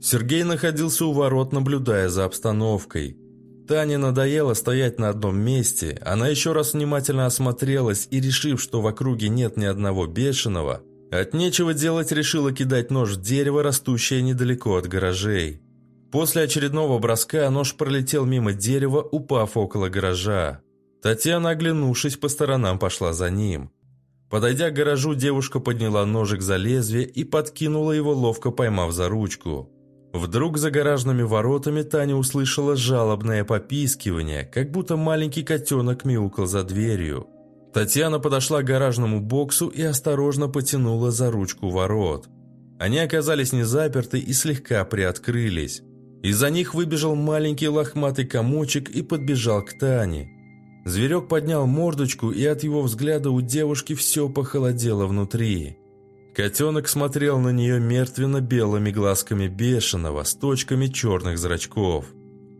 Сергей находился у ворот, наблюдая за обстановкой. Тане надоело стоять на одном месте, она еще раз внимательно осмотрелась и, решив, что в округе нет ни одного бешеного, от нечего делать решила кидать нож в дерево, растущее недалеко от гаражей. После очередного броска нож пролетел мимо дерева, упав около гаража. Татьяна, оглянувшись по сторонам, пошла за ним. Подойдя к гаражу, девушка подняла ножик за лезвие и подкинула его, ловко поймав за ручку. Вдруг за гаражными воротами Таня услышала жалобное попискивание, как будто маленький котенок мяукал за дверью. Татьяна подошла к гаражному боксу и осторожно потянула за ручку ворот. Они оказались не заперты и слегка приоткрылись. Из-за них выбежал маленький лохматый комочек и подбежал к Тане. Зверек поднял мордочку, и от его взгляда у девушки все похолодело внутри. Котенок смотрел на нее мертвенно-белыми глазками бешеного с точками черных зрачков.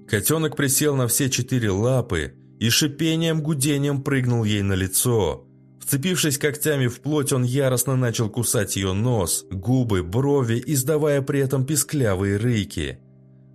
Котенок присел на все четыре лапы и шипением-гудением прыгнул ей на лицо. Вцепившись когтями в плоть, он яростно начал кусать ее нос, губы, брови, издавая при этом писклявые рыки.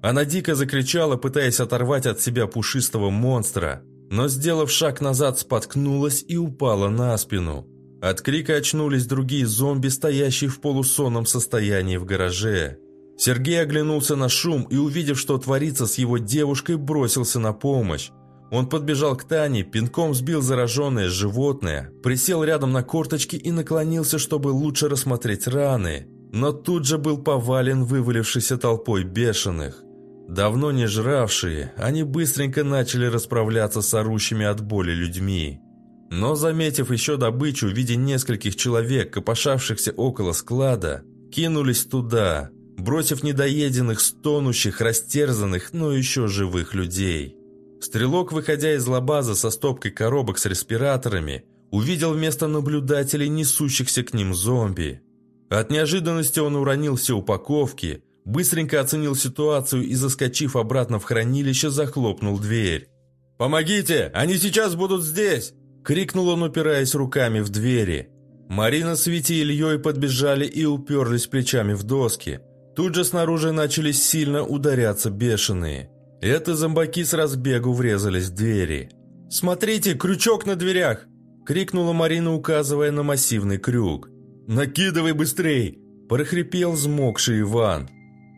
Она дико закричала, пытаясь оторвать от себя пушистого монстра – но, сделав шаг назад, споткнулась и упала на спину. От крика очнулись другие зомби, стоящие в полусонном состоянии в гараже. Сергей оглянулся на шум и, увидев, что творится с его девушкой, бросился на помощь. Он подбежал к Тане, пинком сбил зараженное животное, присел рядом на корточки и наклонился, чтобы лучше рассмотреть раны. Но тут же был повален вывалившейся толпой бешеных. Давно не жравшие, они быстренько начали расправляться с орущими от боли людьми. Но, заметив еще добычу в виде нескольких человек, копошавшихся около склада, кинулись туда, бросив недоеденных, стонущих, растерзанных, но еще живых людей. Стрелок, выходя из лабаза со стопкой коробок с респираторами, увидел вместо наблюдателей несущихся к ним зомби. От неожиданности он уронил все упаковки, быстренько оценил ситуацию и, заскочив обратно в хранилище, захлопнул дверь. «Помогите! Они сейчас будут здесь!» – крикнул он, упираясь руками в двери. Марина с Витей Ильей подбежали и уперлись плечами в доски. Тут же снаружи начали сильно ударяться бешеные. Это зомбаки с разбегу врезались в двери. «Смотрите, крючок на дверях!» – крикнула Марина, указывая на массивный крюк. «Накидывай быстрей!» – прохрипел взмокший Иван.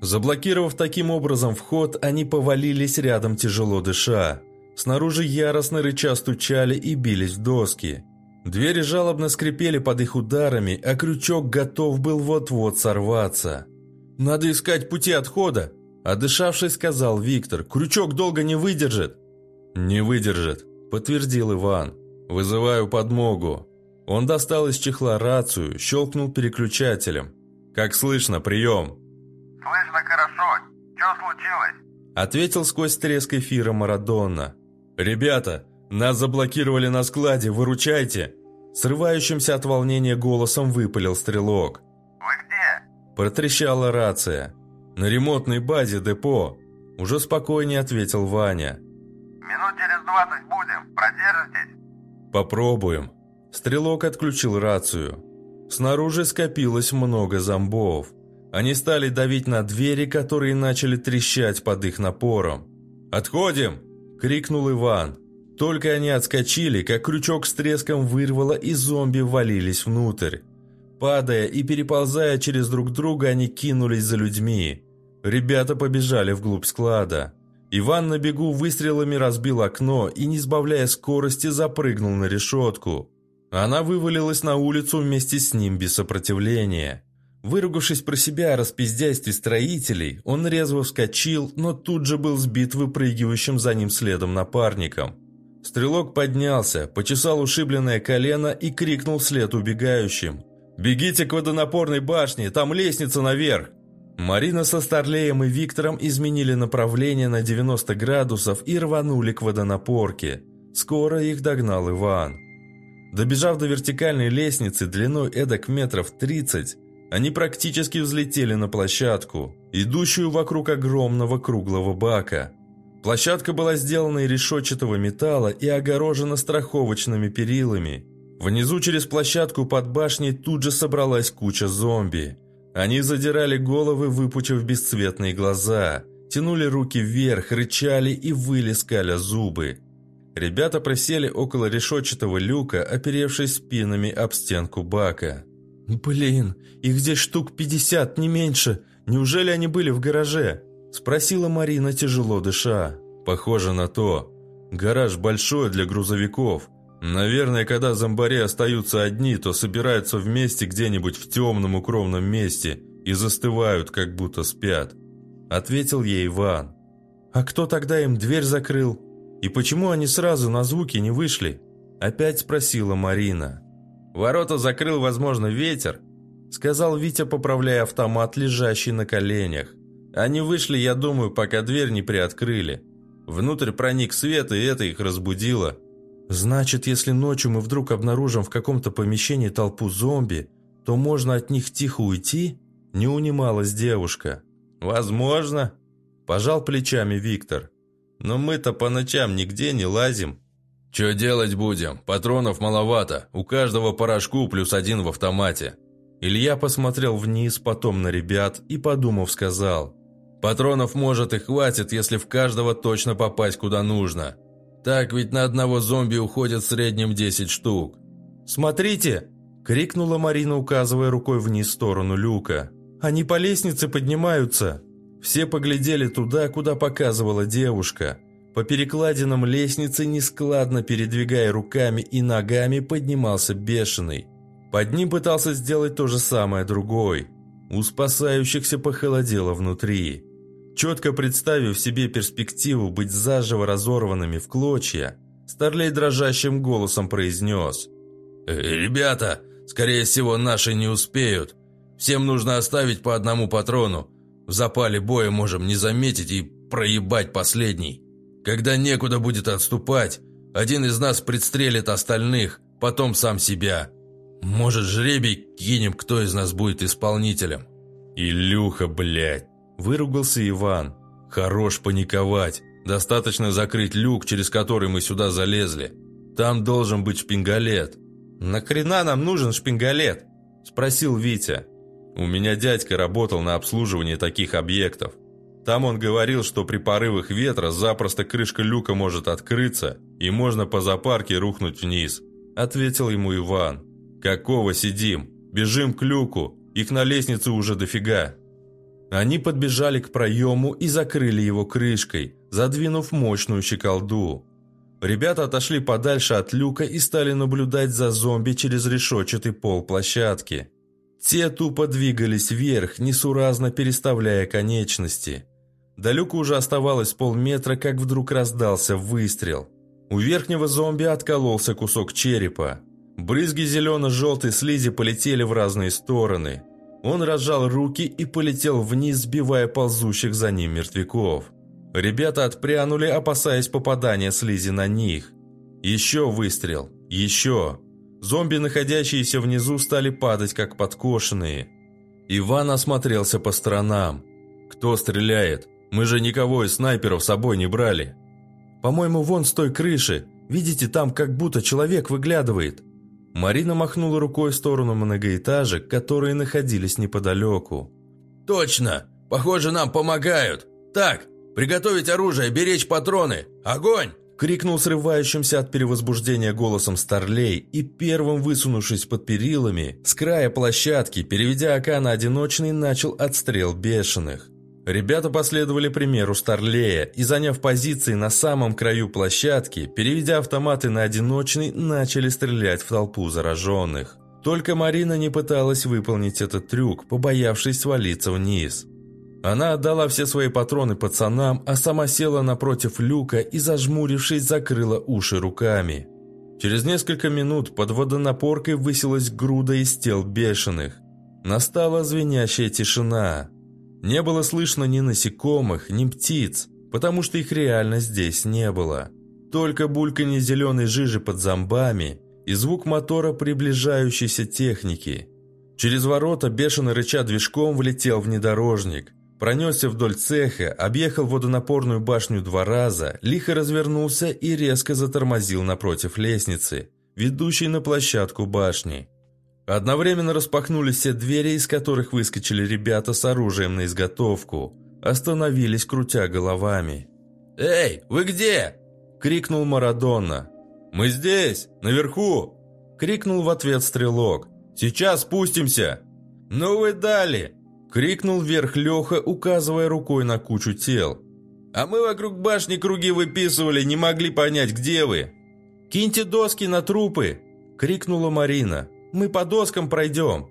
Заблокировав таким образом вход, они повалились рядом, тяжело дыша. Снаружи яростно рыча стучали и бились в доски. Двери жалобно скрипели под их ударами, а крючок готов был вот-вот сорваться. «Надо искать пути отхода!» Отдышавшись, сказал Виктор. «Крючок долго не выдержит». «Не выдержит», – подтвердил Иван. «Вызываю подмогу». Он достал из чехла рацию, щелкнул переключателем. «Как слышно, прием!» «Слышно хорошо. Что случилось?» Ответил сквозь треск эфира Марадонна. «Ребята, нас заблокировали на складе, выручайте!» Срывающимся от волнения голосом выпалил стрелок. «Вы где?» Протрещала рация. «На ремонтной базе депо», – уже спокойнее ответил Ваня. «Минут через двадцать будем. Продержитесь?» «Попробуем». Стрелок отключил рацию. Снаружи скопилось много зомбов. Они стали давить на двери, которые начали трещать под их напором. «Отходим!» – крикнул Иван. Только они отскочили, как крючок с треском вырвало, и зомби ввалились внутрь. Падая и переползая через друг друга, они кинулись за людьми. Ребята побежали вглубь склада. Иван на бегу выстрелами разбил окно и, не сбавляя скорости, запрыгнул на решетку. Она вывалилась на улицу вместе с ним без сопротивления. Выругавшись про себя о распиздяйстве строителей, он резво вскочил, но тут же был сбит выпрыгивающим за ним следом напарником. Стрелок поднялся, почесал ушибленное колено и крикнул вслед убегающим. «Бегите к водонапорной башне, там лестница наверх!» Марина со Старлеем и Виктором изменили направление на 90 градусов и рванули к водонапорке. Скоро их догнал Иван. Добежав до вертикальной лестницы длиной эдак метров 30, они практически взлетели на площадку, идущую вокруг огромного круглого бака. Площадка была сделана из решетчатого металла и огорожена страховочными перилами. Внизу через площадку под башней тут же собралась куча зомби. Они задирали головы, выпучив бесцветные глаза, тянули руки вверх, рычали и выли зубы. Ребята присели около решетчатого люка, оперевшись спинами об стенку бака. «Блин, их здесь штук пятьдесят, не меньше. Неужели они были в гараже?» Спросила Марина, тяжело дыша. «Похоже на то. Гараж большой для грузовиков. Наверное, когда зомбари остаются одни, то собираются вместе где-нибудь в темном укромном месте и застывают, как будто спят. Ответил ей Иван. А кто тогда им дверь закрыл? И почему они сразу на звуки не вышли? Опять спросила Марина. Ворота закрыл, возможно, ветер, сказал Витя, поправляя автомат, лежащий на коленях. Они вышли, я думаю, пока дверь не приоткрыли. Внутрь проник свет, и это их разбудило. Значит, если ночью мы вдруг обнаружим в каком-то помещении толпу зомби, то можно от них тихо уйти? Не унималась девушка. Возможно. Пожал плечами Виктор. Но мы-то по ночам нигде не лазим. Что делать будем? Патронов маловато. У каждого порошку плюс один в автомате. Илья посмотрел вниз, потом на ребят и, подумав, сказал. Патронов может и хватит, если в каждого точно попасть куда нужно. Так ведь на одного зомби уходит в среднем 10 штук. «Смотрите!» – крикнула Марина, указывая рукой вниз в сторону люка. «Они по лестнице поднимаются!» Все поглядели туда, куда показывала девушка. По перекладинам лестницы, нескладно передвигая руками и ногами, поднимался бешеный. Под ним пытался сделать то же самое другой. У спасающихся похолодело внутри. Четко представив себе перспективу быть заживо разорванными в клочья, Старлей дрожащим голосом произнес. «Э, «Ребята, скорее всего, наши не успеют. Всем нужно оставить по одному патрону. В запале боя можем не заметить и проебать последний. Когда некуда будет отступать, один из нас предстрелит остальных, потом сам себя. Может, жребий кинем, кто из нас будет исполнителем?» «Илюха, блядь!» – выругался Иван. «Хорош паниковать. Достаточно закрыть люк, через который мы сюда залезли. Там должен быть шпингалет». «Нахрена нам нужен шпингалет?» – спросил Витя. «У меня дядька работал на обслуживании таких объектов. Там он говорил, что при порывах ветра запросто крышка люка может открыться, и можно по запарке рухнуть вниз», – ответил ему Иван. «Какого сидим? Бежим к люку, их на лестнице уже дофига». Они подбежали к проему и закрыли его крышкой, задвинув мощную щеколду. Ребята отошли подальше от люка и стали наблюдать за зомби через решетчатый пол площадки. Те тупо двигались вверх, несуразно переставляя конечности. До люка уже оставалось полметра, как вдруг раздался выстрел. У верхнего зомби откололся кусок черепа. Брызги зелено-желтой слизи полетели в разные стороны. Он разжал руки и полетел вниз, сбивая ползущих за ним мертвяков. Ребята отпрянули, опасаясь попадания слизи на них. Еще выстрел. Еще. Зомби, находящиеся внизу, стали падать, как подкошенные. Иван осмотрелся по сторонам. «Кто стреляет? Мы же никого из снайперов с собой не брали». «По-моему, вон с той крыши. Видите, там как будто человек выглядывает». Марина махнула рукой в сторону многоэтажек, которые находились неподалеку. «Точно! Похоже, нам помогают! Так, «Приготовить оружие, беречь патроны! Огонь!» Крикнул срывающимся от перевозбуждения голосом Старлей и первым высунувшись под перилами, с края площадки, переведя АК на одиночный, начал отстрел бешеных. Ребята последовали примеру Старлея и, заняв позиции на самом краю площадки, переведя автоматы на одиночный, начали стрелять в толпу зараженных. Только Марина не пыталась выполнить этот трюк, побоявшись свалиться вниз. Она отдала все свои патроны пацанам, а сама села напротив люка и, зажмурившись, закрыла уши руками. Через несколько минут под водонапоркой высилась груда из тел бешеных. Настала звенящая тишина. Не было слышно ни насекомых, ни птиц, потому что их реально здесь не было. Только бульканье зеленой жижи под зомбами и звук мотора приближающейся техники. Через ворота бешено рыча движком влетел внедорожник – Пронесся вдоль цеха, объехал водонапорную башню два раза, лихо развернулся и резко затормозил напротив лестницы, ведущей на площадку башни. Одновременно распахнулись все двери, из которых выскочили ребята с оружием на изготовку. Остановились, крутя головами. «Эй, вы где?» – крикнул Марадонна. «Мы здесь, наверху!» – крикнул в ответ стрелок. «Сейчас спустимся!» «Ну вы дали!» Крикнул вверх Леха, указывая рукой на кучу тел. «А мы вокруг башни круги выписывали, не могли понять, где вы!» «Киньте доски на трупы!» – крикнула Марина. «Мы по доскам пройдем!»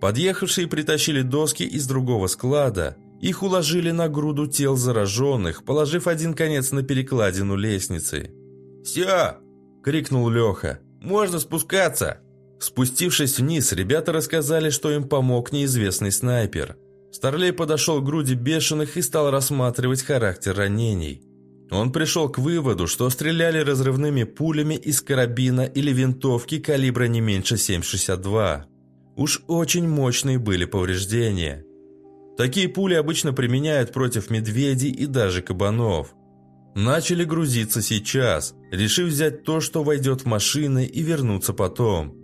Подъехавшие притащили доски из другого склада. Их уложили на груду тел зараженных, положив один конец на перекладину лестницы. «Все!» – крикнул Леха. «Можно спускаться!» Спустившись вниз, ребята рассказали, что им помог неизвестный снайпер. Старлей подошел к груди бешеных и стал рассматривать характер ранений. Он пришел к выводу, что стреляли разрывными пулями из карабина или винтовки калибра не меньше 7,62. Уж очень мощные были повреждения. Такие пули обычно применяют против медведей и даже кабанов. Начали грузиться сейчас, решив взять то, что войдет в машины и вернуться потом.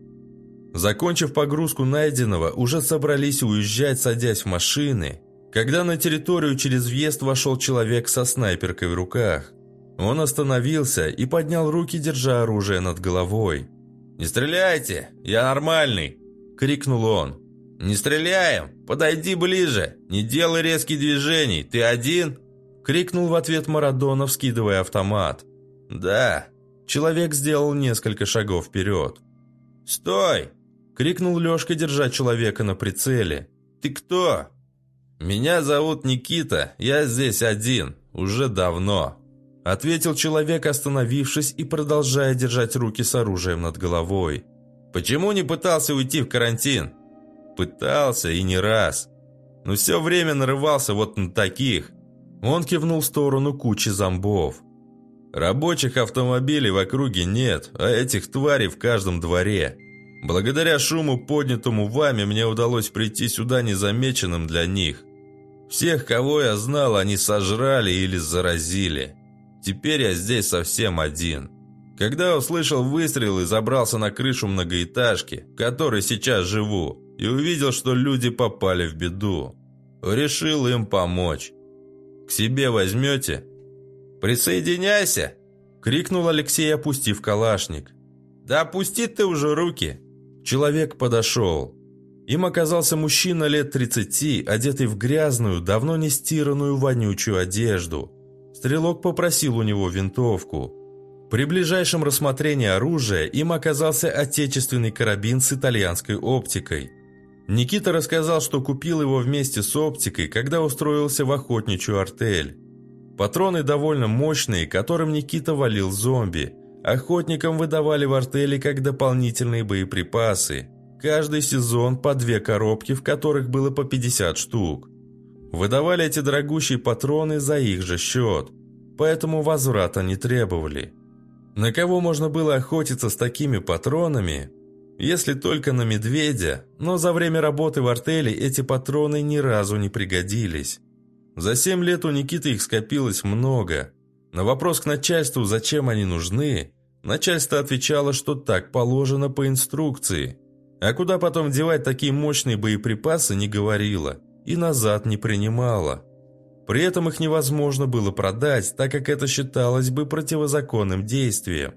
Закончив погрузку найденного, уже собрались уезжать, садясь в машины, когда на территорию через въезд вошел человек со снайперкой в руках. Он остановился и поднял руки, держа оружие над головой. «Не стреляйте! Я нормальный!» – крикнул он. «Не стреляем! Подойди ближе! Не делай резких движений! Ты один?» – крикнул в ответ Марадона, вскидывая автомат. «Да». Человек сделал несколько шагов вперед. «Стой! Крикнул Лешка, держа человека на прицеле. «Ты кто?» «Меня зовут Никита, я здесь один, уже давно», ответил человек, остановившись и продолжая держать руки с оружием над головой. «Почему не пытался уйти в карантин?» «Пытался и не раз. Но все время нарывался вот на таких». Он кивнул в сторону кучи зомбов. «Рабочих автомобилей в округе нет, а этих тварей в каждом дворе. Благодаря шуму, поднятому вами, мне удалось прийти сюда незамеченным для них. Всех, кого я знал, они сожрали или заразили. Теперь я здесь совсем один. Когда услышал выстрел и забрался на крышу многоэтажки, в которой сейчас живу, и увидел, что люди попали в беду, решил им помочь. «К себе возьмете?» «Присоединяйся!» – крикнул Алексей, опустив калашник. «Да опусти ты уже руки!» Человек подошел. Им оказался мужчина лет 30, одетый в грязную, давно не стиранную вонючую одежду. Стрелок попросил у него винтовку. При ближайшем рассмотрении оружия им оказался отечественный карабин с итальянской оптикой. Никита рассказал, что купил его вместе с оптикой, когда устроился в охотничью артель. Патроны довольно мощные, которым Никита валил зомби. Охотникам выдавали в артели как дополнительные боеприпасы. Каждый сезон по две коробки, в которых было по 50 штук. Выдавали эти дорогущие патроны за их же счет, поэтому возврата не требовали. На кого можно было охотиться с такими патронами? Если только на медведя, но за время работы в артели эти патроны ни разу не пригодились. За семь лет у Никиты их скопилось много. На вопрос к начальству, зачем они нужны, начальство отвечало, что так положено по инструкции – а куда потом девать такие мощные боеприпасы, не говорила и назад не принимала. При этом их невозможно было продать, так как это считалось бы противозаконным действием.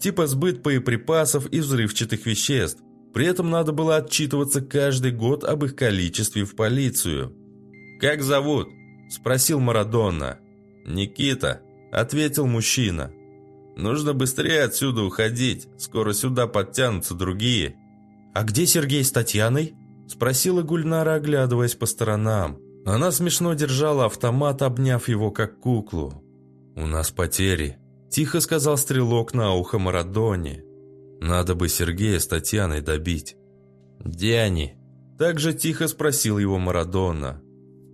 Типа сбыт боеприпасов и взрывчатых веществ. При этом надо было отчитываться каждый год об их количестве в полицию. «Как зовут?» – спросил Марадонна. «Никита», – ответил мужчина. «Нужно быстрее отсюда уходить, скоро сюда подтянутся другие». «А где Сергей с Татьяной?» – спросила Гульнара, оглядываясь по сторонам. Она смешно держала автомат, обняв его как куклу. «У нас потери», – тихо сказал стрелок на ухо Марадоне. «Надо бы Сергея с Татьяной добить». «Где они?» – также тихо спросил его Марадона.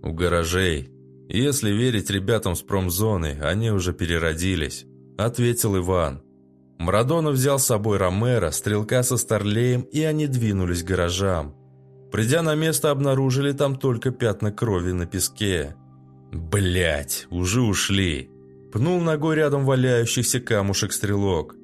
«У гаражей. Если верить ребятам с промзоны, они уже переродились», – ответил Иван. Марадона взял с собой Ромеро, стрелка со Старлеем, и они двинулись к гаражам. Придя на место, обнаружили там только пятна крови на песке. Блять, уже ушли!» Пнул ногой рядом валяющихся камушек стрелок.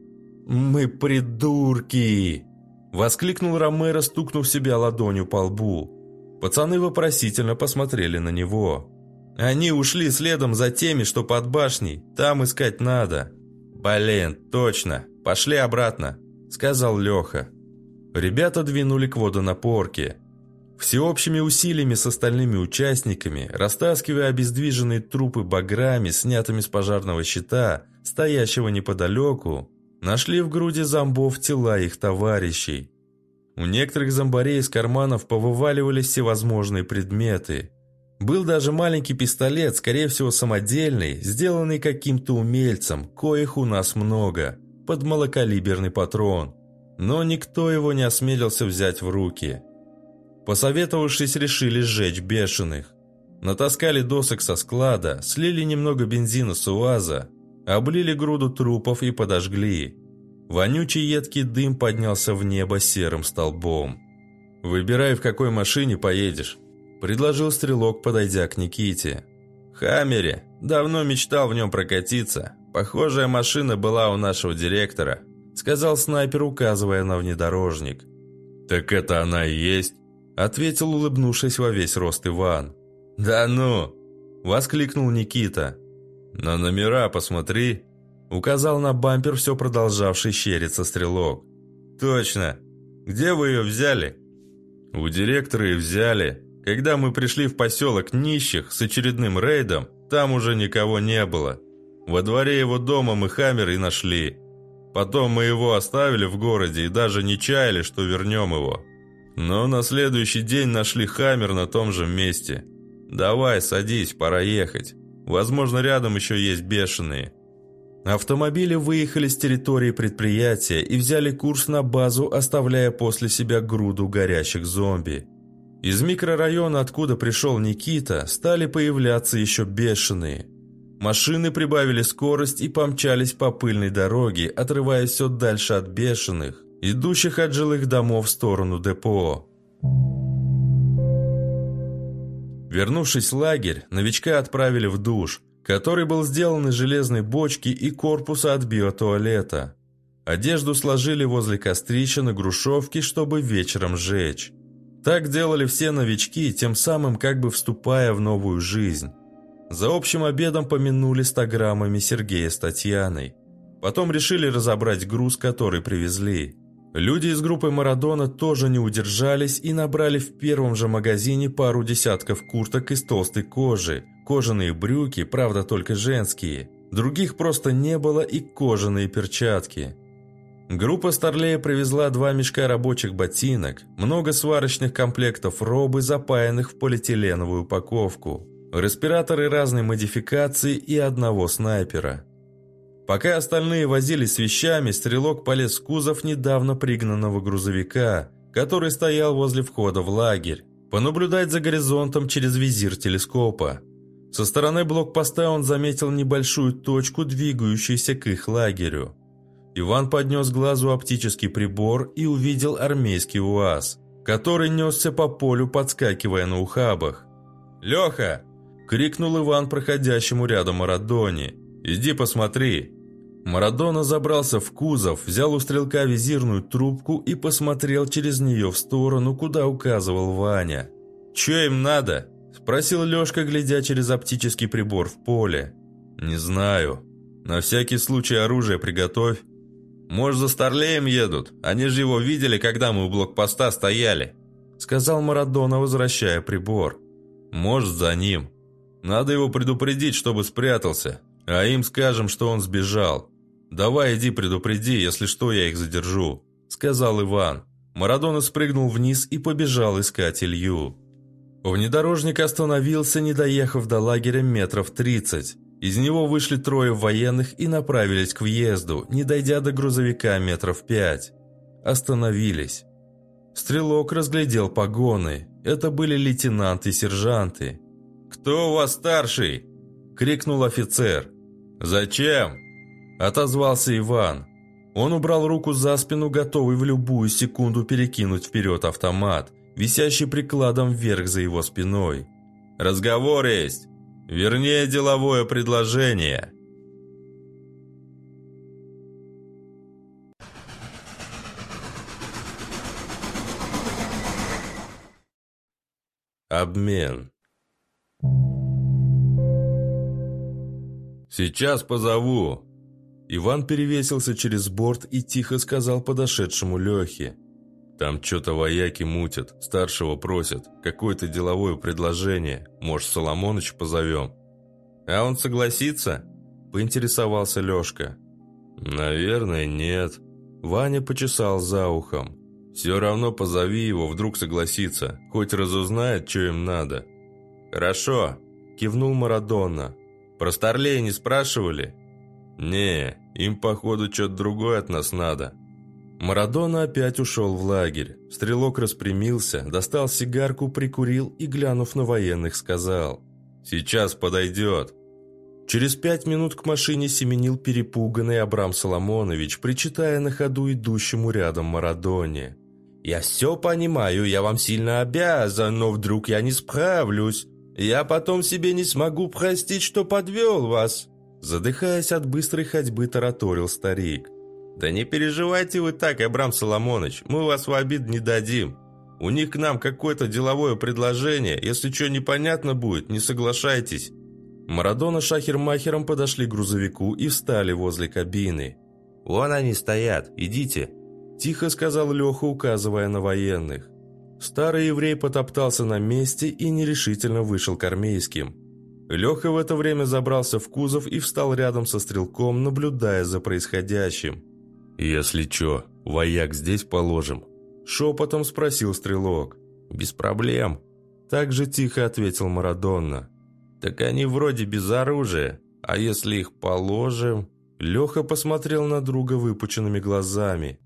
«Мы придурки!» Воскликнул Ромеро, стукнув себя ладонью по лбу. Пацаны вопросительно посмотрели на него. «Они ушли следом за теми, что под башней. Там искать надо». «Блин, точно, пошли обратно», — сказал Леха. Ребята двинули к водонапорке. Всеобщими усилиями с остальными участниками, растаскивая обездвиженные трупы баграми, снятыми с пожарного щита, стоящего неподалеку, нашли в груди зомбов тела их товарищей. У некоторых зомбарей из карманов повываливались всевозможные предметы. Был даже маленький пистолет, скорее всего самодельный, сделанный каким-то умельцем, коих у нас много, под малокалиберный патрон. Но никто его не осмелился взять в руки. Посоветовавшись, решили сжечь бешеных. Натаскали досок со склада, слили немного бензина с УАЗа, облили груду трупов и подожгли. Вонючий едкий дым поднялся в небо серым столбом. «Выбирай, в какой машине поедешь», предложил стрелок, подойдя к Никите. «Хаммере. Давно мечтал в нем прокатиться. Похожая машина была у нашего директора», сказал снайпер, указывая на внедорожник. «Так это она и есть?» ответил, улыбнувшись во весь рост Иван. «Да ну!» воскликнул Никита. «На номера посмотри», указал на бампер все продолжавший щериться стрелок. «Точно! Где вы ее взяли?» «У директора и взяли. Когда мы пришли в поселок нищих с очередным рейдом, там уже никого не было. Во дворе его дома мы Хаммер и нашли. Потом мы его оставили в городе и даже не чаяли, что вернем его. Но на следующий день нашли Хаммер на том же месте. Давай, садись, пора ехать. Возможно, рядом еще есть бешеные». Автомобили выехали с территории предприятия и взяли курс на базу, оставляя после себя груду горящих зомби. Из микрорайона, откуда пришел Никита, стали появляться еще бешеные. Машины прибавили скорость и помчались по пыльной дороге, отрываясь все дальше от бешеных, идущих от жилых домов в сторону депо. Вернувшись в лагерь, новичка отправили в душ, который был сделан из железной бочки и корпуса от биотуалета. Одежду сложили возле кострища на грушевке, чтобы вечером сжечь. Так делали все новички, тем самым как бы вступая в новую жизнь. За общим обедом помянули стаграммами Сергея с Татьяной. Потом решили разобрать груз, который привезли. Люди из группы Марадона тоже не удержались и набрали в первом же магазине пару десятков курток из толстой кожи, кожаные брюки, правда только женские. Других просто не было и кожаные перчатки. Группа Старлея привезла два мешка рабочих ботинок, много сварочных комплектов робы, запаянных в полиэтиленовую упаковку, респираторы разной модификации и одного снайпера – Пока остальные возились с вещами, стрелок полез в кузов недавно пригнанного грузовика, который стоял возле входа в лагерь, понаблюдать за горизонтом через визир телескопа. Со стороны блокпоста он заметил небольшую точку, двигающуюся к их лагерю. Иван поднес глазу оптический прибор и увидел армейский УАЗ, который несся по полю, подскакивая на ухабах. «Леха!» – крикнул Иван проходящему рядом Марадоне. «Иди посмотри!» Марадона забрался в кузов, взял у стрелка визирную трубку и посмотрел через нее в сторону, куда указывал Ваня. «Че им надо?» – спросил Лешка, глядя через оптический прибор в поле. «Не знаю. На всякий случай оружие приготовь. Может, за Старлеем едут? Они же его видели, когда мы у блокпоста стояли», – сказал Марадона, возвращая прибор. «Может, за ним. Надо его предупредить, чтобы спрятался, а им скажем, что он сбежал. «Давай иди предупреди, если что, я их задержу», — сказал Иван. Марадона спрыгнул вниз и побежал искать Илью. Внедорожник остановился, не доехав до лагеря метров тридцать. Из него вышли трое военных и направились к въезду, не дойдя до грузовика метров пять. Остановились. Стрелок разглядел погоны. Это были лейтенанты и сержанты. «Кто у вас старший?» – крикнул офицер. «Зачем?» Отозвался Иван. Он убрал руку за спину, готовый в любую секунду перекинуть вперед автомат, висящий прикладом вверх за его спиной. «Разговор есть! Вернее, деловое предложение!» Обмен «Сейчас позову», Иван перевесился через борт и тихо сказал подошедшему Лехе. «Там что-то вояки мутят, старшего просят, какое-то деловое предложение, может, Соломоныч позовем?» «А он согласится?» – поинтересовался Лешка. «Наверное, нет». Ваня почесал за ухом. «Все равно позови его, вдруг согласится, хоть разузнает, что им надо». «Хорошо», – кивнул Марадонна. «Про Старлея не спрашивали?» «Не, им, походу, что-то другое от нас надо». Марадона опять ушел в лагерь. Стрелок распрямился, достал сигарку, прикурил и, глянув на военных, сказал «Сейчас подойдет». Через пять минут к машине семенил перепуганный Абрам Соломонович, причитая на ходу идущему рядом Марадоне. «Я все понимаю, я вам сильно обязан, но вдруг я не справлюсь. Я потом себе не смогу простить, что подвел вас». Задыхаясь от быстрой ходьбы, тараторил старик. «Да не переживайте вы так, Абрам Соломонович, мы вас в обид не дадим. У них к нам какое-то деловое предложение, если что непонятно будет, не соглашайтесь». Марадона с Шахермахером подошли к грузовику и встали возле кабины. «Вон они стоят, идите», – тихо сказал Леха, указывая на военных. Старый еврей потоптался на месте и нерешительно вышел к армейским. Леха в это время забрался в кузов и встал рядом со стрелком, наблюдая за происходящим. «Если чё, вояк здесь положим?» Шепотом спросил стрелок. «Без проблем». Так же тихо ответил Марадонна. «Так они вроде без оружия, а если их положим...» Леха посмотрел на друга выпученными глазами.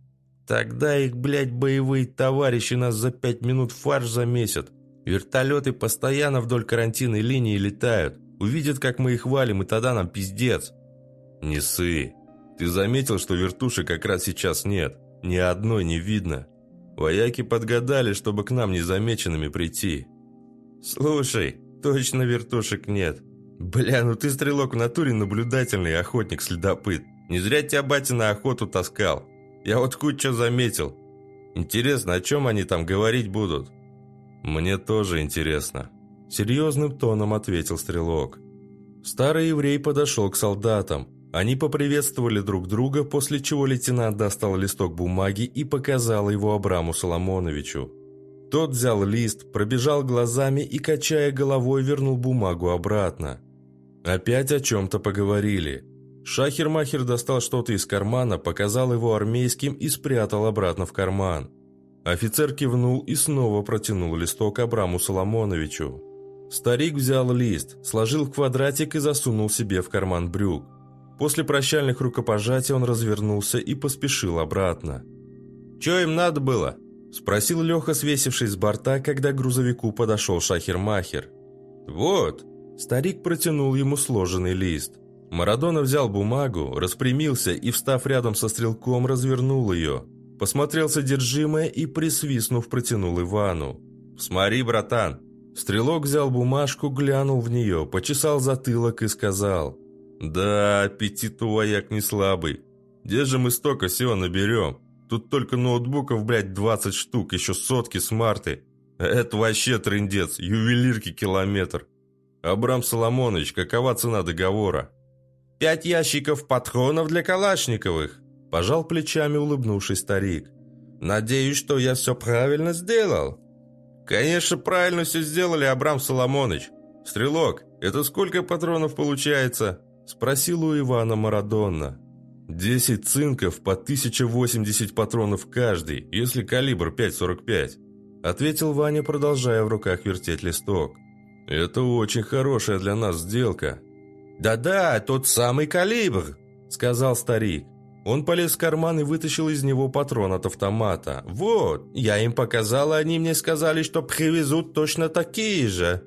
«Тогда их, блядь, боевые товарищи нас за пять минут фарш замесят. Вертолеты постоянно вдоль карантинной линии летают. Увидят, как мы их валим, и тогда нам пиздец». «Не ссы. Ты заметил, что вертушек как раз сейчас нет? Ни одной не видно. Вояки подгадали, чтобы к нам незамеченными прийти». «Слушай, точно вертушек нет. Бля, ну ты стрелок в натуре наблюдательный охотник-следопыт. Не зря тебя батя на охоту таскал. Я вот кучу заметил. Интересно, о чем они там говорить будут?» «Мне тоже интересно», — серьезным тоном ответил стрелок. Старый еврей подошел к солдатам. Они поприветствовали друг друга, после чего лейтенант достал листок бумаги и показал его Абраму Соломоновичу. Тот взял лист, пробежал глазами и, качая головой, вернул бумагу обратно. Опять о чем-то поговорили. Шахермахер достал что-то из кармана, показал его армейским и спрятал обратно в карман. Офицер кивнул и снова протянул листок Абраму Соломоновичу. Старик взял лист, сложил квадратик и засунул себе в карман брюк. После прощальных рукопожатий он развернулся и поспешил обратно. «Че им надо было?» – спросил Леха, свесившись с борта, когда к грузовику подошел шахермахер. «Вот!» – старик протянул ему сложенный лист. Марадона взял бумагу, распрямился и, встав рядом со стрелком, развернул ее. Посмотрел содержимое и, присвистнув, протянул Ивану. «Смотри, братан!» Стрелок взял бумажку, глянул в нее, почесал затылок и сказал. «Да, аппетит у вояк не слабый. Где же мы столько всего наберем? Тут только ноутбуков, блядь, 20 штук, еще сотки смарты. Это вообще трындец, ювелирки километр. Абрам Соломонович, какова цена договора?» «Пять ящиков патронов для Калашниковых», – пожал плечами, улыбнувшись старик. «Надеюсь, что я все правильно сделал». «Конечно, правильно все сделали, Абрам Соломонович. Стрелок, это сколько патронов получается?» Спросил у Ивана Марадонна. «Десять цинков по 1080 патронов каждый, если калибр 5,45», ответил Ваня, продолжая в руках вертеть листок. «Это очень хорошая для нас сделка». «Да-да, тот самый калибр», сказал старик. Он полез в карман и вытащил из него патрон от автомата. «Вот, я им показал, и они мне сказали, что привезут точно такие же».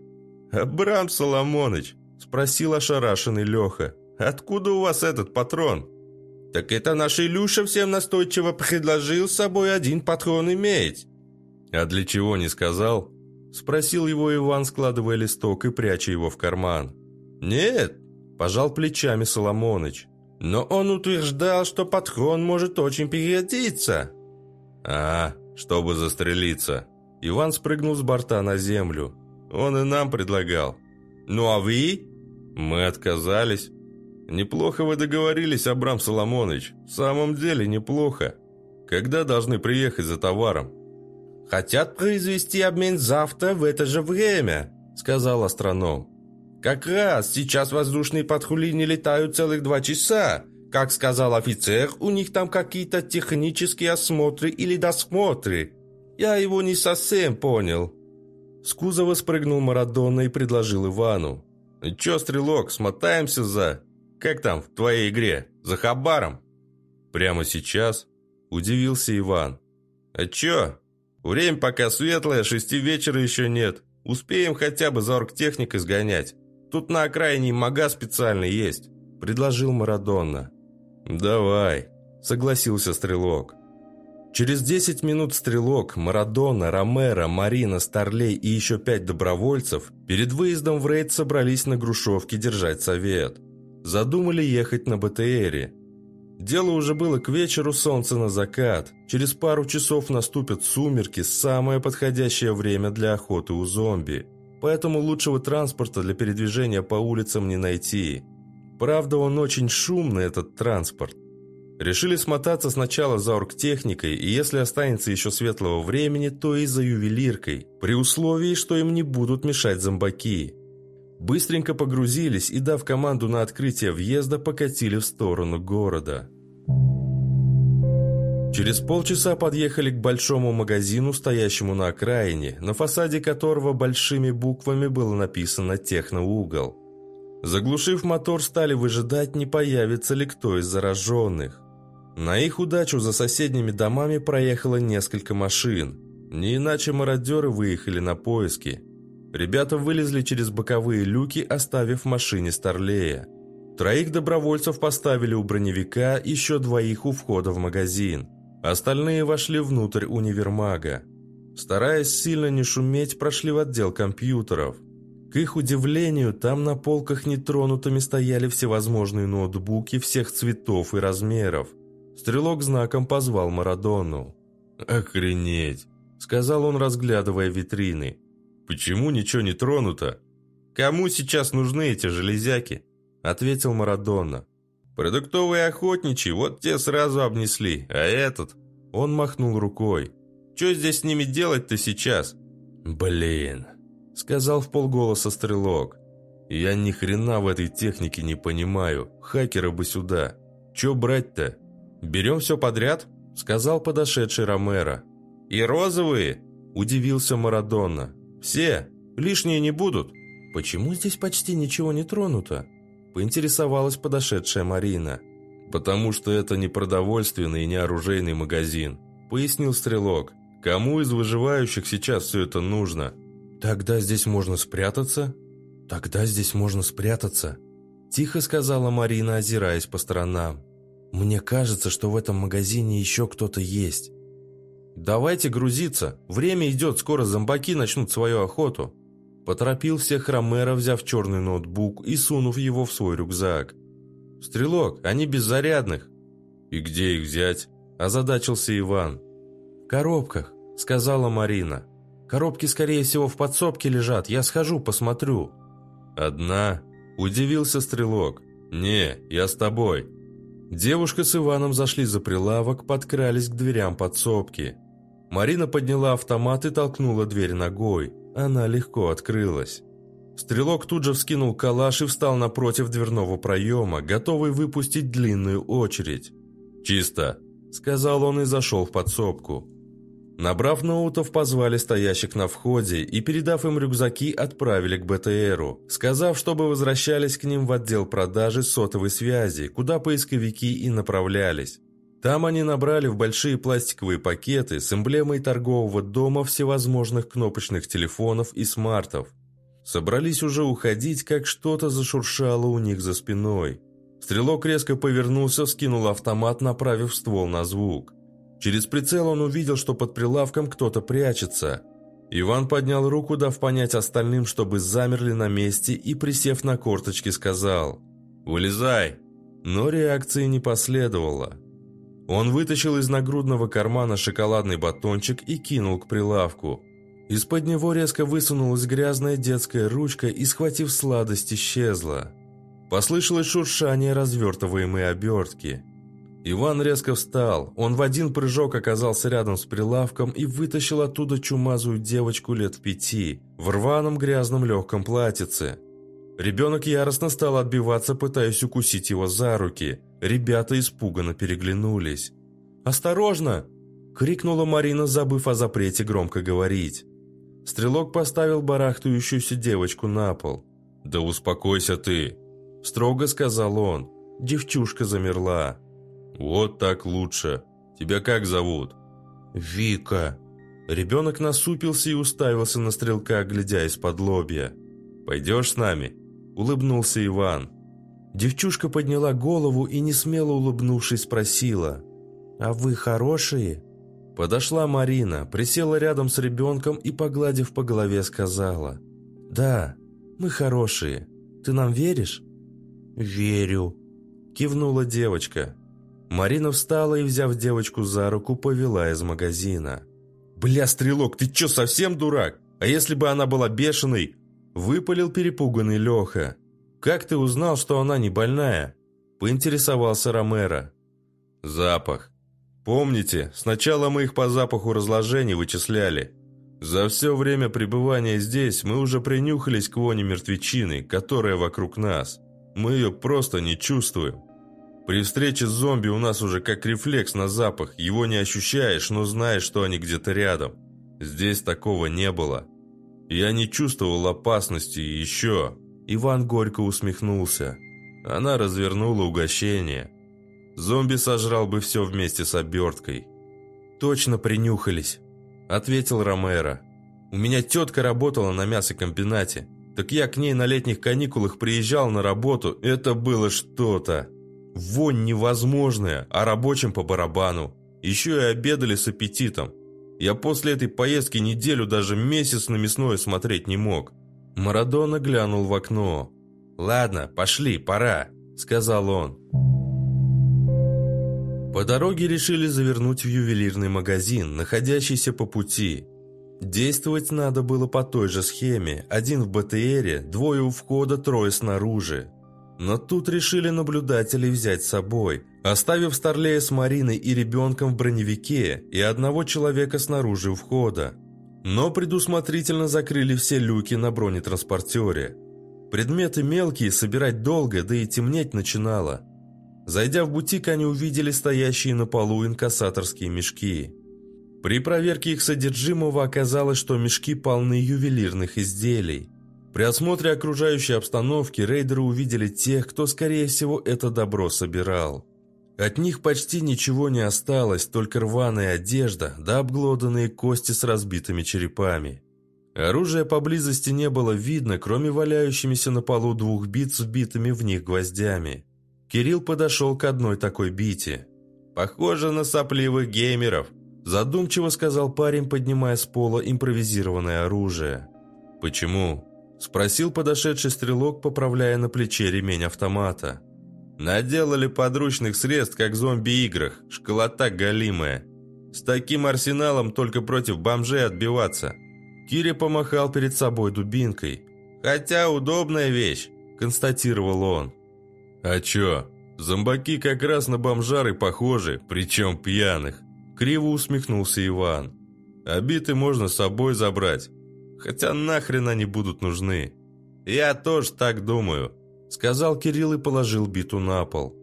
«Абрам Соломоныч, Спросил ошарашенный Леха. «Откуда у вас этот патрон?» «Так это наш Илюша всем настойчиво предложил с собой один патрон иметь». «А для чего не сказал?» Спросил его Иван, складывая листок и пряча его в карман. «Нет», – пожал плечами Соломоныч. «Но он утверждал, что патрон может очень пригодиться». «А, чтобы застрелиться». Иван спрыгнул с борта на землю. «Он и нам предлагал». «Ну а вы?» Мы отказались. Неплохо вы договорились, Абрам Соломонович. В самом деле неплохо. Когда должны приехать за товаром? Хотят произвести обмен завтра в это же время, сказал астроном. Как раз сейчас воздушные патрули не летают целых два часа. Как сказал офицер, у них там какие-то технические осмотры или досмотры. Я его не совсем понял. С кузова спрыгнул Марадона и предложил Ивану. «Чё, стрелок, смотаемся за... Как там, в твоей игре? За хабаром?» «Прямо сейчас?» – удивился Иван. «А чё? Время пока светлое, шести вечера еще нет. Успеем хотя бы за оргтехникой сгонять. Тут на окраине мага специальный есть», – предложил Марадонна. «Давай», – согласился стрелок. Через 10 минут Стрелок, Марадона, Ромеро, Марина, Старлей и еще пять добровольцев перед выездом в рейд собрались на Грушевке держать совет. Задумали ехать на БТРе. Дело уже было к вечеру, солнце на закат. Через пару часов наступят сумерки, самое подходящее время для охоты у зомби. Поэтому лучшего транспорта для передвижения по улицам не найти. Правда, он очень шумный, этот транспорт. Решили смотаться сначала за оргтехникой, и если останется еще светлого времени, то и за ювелиркой, при условии, что им не будут мешать зомбаки. Быстренько погрузились и, дав команду на открытие въезда, покатили в сторону города. Через полчаса подъехали к большому магазину, стоящему на окраине, на фасаде которого большими буквами было написано «Техноугол». Заглушив мотор, стали выжидать, не появится ли кто из зараженных. На их удачу за соседними домами проехало несколько машин. Не иначе мародеры выехали на поиски. Ребята вылезли через боковые люки, оставив машине Старлея. Троих добровольцев поставили у броневика, еще двоих у входа в магазин. Остальные вошли внутрь универмага. Стараясь сильно не шуметь, прошли в отдел компьютеров. К их удивлению, там на полках нетронутыми стояли всевозможные ноутбуки всех цветов и размеров. Стрелок знаком позвал Марадону. «Охренеть!» — сказал он, разглядывая витрины. «Почему ничего не тронуто?» «Кому сейчас нужны эти железяки?» — ответил Марадона. «Продуктовые охотничьи, вот те сразу обнесли, а этот...» Он махнул рукой. «Че здесь с ними делать-то сейчас?» «Блин», — сказал в полголоса стрелок. «Я ни хрена в этой технике не понимаю. Хакеры бы сюда. Че брать-то?» «Берем все подряд?» — сказал подошедший Ромеро. «И розовые?» — удивился Марадона. «Все? Лишние не будут?» «Почему здесь почти ничего не тронуто?» – поинтересовалась подошедшая Марина. «Потому что это не продовольственный и не оружейный магазин», – пояснил Стрелок. «Кому из выживающих сейчас все это нужно?» «Тогда здесь можно спрятаться?» «Тогда здесь можно спрятаться», – тихо сказала Марина, озираясь по сторонам. «Мне кажется, что в этом магазине еще кто-то есть». «Давайте грузиться. Время идет, скоро зомбаки начнут свою охоту». Поторопил всех Ромеро, взяв черный ноутбук и сунув его в свой рюкзак. «Стрелок, они без зарядных». «И где их взять?» – озадачился Иван. «В коробках», – сказала Марина. «Коробки, скорее всего, в подсобке лежат. Я схожу, посмотрю». «Одна?» – удивился Стрелок. «Не, я с тобой». Девушка с Иваном зашли за прилавок, подкрались к дверям подсобки. Марина подняла автомат и толкнула дверь ногой. Она легко открылась. Стрелок тут же вскинул калаш и встал напротив дверного проема, готовый выпустить длинную очередь. «Чисто», — сказал он и зашел в подсобку. Набрав ноутов, позвали стоящих на входе и, передав им рюкзаки, отправили к БТРу, сказав, чтобы возвращались к ним в отдел продажи сотовой связи, куда поисковики и направлялись. Там они набрали в большие пластиковые пакеты с эмблемой торгового дома всевозможных кнопочных телефонов и смартов. Собрались уже уходить, как что-то зашуршало у них за спиной. Стрелок резко повернулся, вскинул автомат, направив ствол на звук. Через прицел он увидел, что под прилавком кто-то прячется. Иван поднял руку, дав понять остальным, чтобы замерли на месте и, присев на корточки, сказал «Вылезай!». Но реакции не последовало. Он вытащил из нагрудного кармана шоколадный батончик и кинул к прилавку. Из-под него резко высунулась грязная детская ручка и, схватив сладость, исчезла. Послышалось шуршание развертываемой обертки. Иван резко встал. Он в один прыжок оказался рядом с прилавком и вытащил оттуда чумазую девочку лет пяти в рваном грязном легком платьице. Ребенок яростно стал отбиваться, пытаясь укусить его за руки – Ребята испуганно переглянулись. «Осторожно!» – крикнула Марина, забыв о запрете громко говорить. Стрелок поставил барахтающуюся девочку на пол. «Да успокойся ты!» – строго сказал он. Девчушка замерла. «Вот так лучше. Тебя как зовут?» «Вика». Ребенок насупился и уставился на стрелка, глядя из-под лобья. «Пойдешь с нами?» – улыбнулся Иван. Девчушка подняла голову и, не смело улыбнувшись, спросила. «А вы хорошие?» Подошла Марина, присела рядом с ребенком и, погладив по голове, сказала. «Да, мы хорошие. Ты нам веришь?» «Верю», – кивнула девочка. Марина встала и, взяв девочку за руку, повела из магазина. «Бля, стрелок, ты чё, совсем дурак? А если бы она была бешеной?» Выпалил перепуганный Леха. «Как ты узнал, что она не больная?» – поинтересовался Ромеро. «Запах. Помните, сначала мы их по запаху разложения вычисляли. За все время пребывания здесь мы уже принюхались к воне мертвечины, которая вокруг нас. Мы ее просто не чувствуем». При встрече с зомби у нас уже как рефлекс на запах. Его не ощущаешь, но знаешь, что они где-то рядом. Здесь такого не было. Я не чувствовал опасности и еще... Иван горько усмехнулся. Она развернула угощение. Зомби сожрал бы все вместе с оберткой. «Точно принюхались», — ответил Ромеро. «У меня тетка работала на мясокомбинате. Так я к ней на летних каникулах приезжал на работу. Это было что-то. Вонь невозможная, а рабочим по барабану. Еще и обедали с аппетитом. Я после этой поездки неделю, даже месяц на мясное смотреть не мог. Марадона глянул в окно. «Ладно, пошли, пора», — сказал он. По дороге решили завернуть в ювелирный магазин, находящийся по пути. Действовать надо было по той же схеме. Один в БТРе, двое у входа, трое снаружи. Но тут решили наблюдателей взять с собой, оставив Старлея с Мариной и ребенком в броневике и одного человека снаружи входа. Но предусмотрительно закрыли все люки на бронетранспортере. Предметы мелкие, собирать долго, да и темнеть начинало. Зайдя в бутик, они увидели стоящие на полу инкассаторские мешки. При проверке их содержимого оказалось, что мешки полны ювелирных изделий. При осмотре окружающей обстановки рейдеры увидели тех, кто, скорее всего, это добро собирал. От них почти ничего не осталось, только рваная одежда да обглоданные кости с разбитыми черепами. Оружия поблизости не было видно, кроме валяющимися на полу двух бит с вбитыми в них гвоздями. Кирилл подошел к одной такой бите. «Похоже на сопливых геймеров», – задумчиво сказал парень, поднимая с пола импровизированное оружие. «Почему?» Спросил подошедший стрелок, поправляя на плече ремень автомата. Наделали подручных средств, как зомби-играх, школота галимая. С таким арсеналом только против бомжей отбиваться. Кири помахал перед собой дубинкой. «Хотя удобная вещь», – констатировал он. «А чё, зомбаки как раз на бомжары похожи, причем пьяных», – криво усмехнулся Иван. «Обиты можно с собой забрать, Хотя нахрен они будут нужны? Я тоже так думаю, сказал Кирилл и положил биту на пол.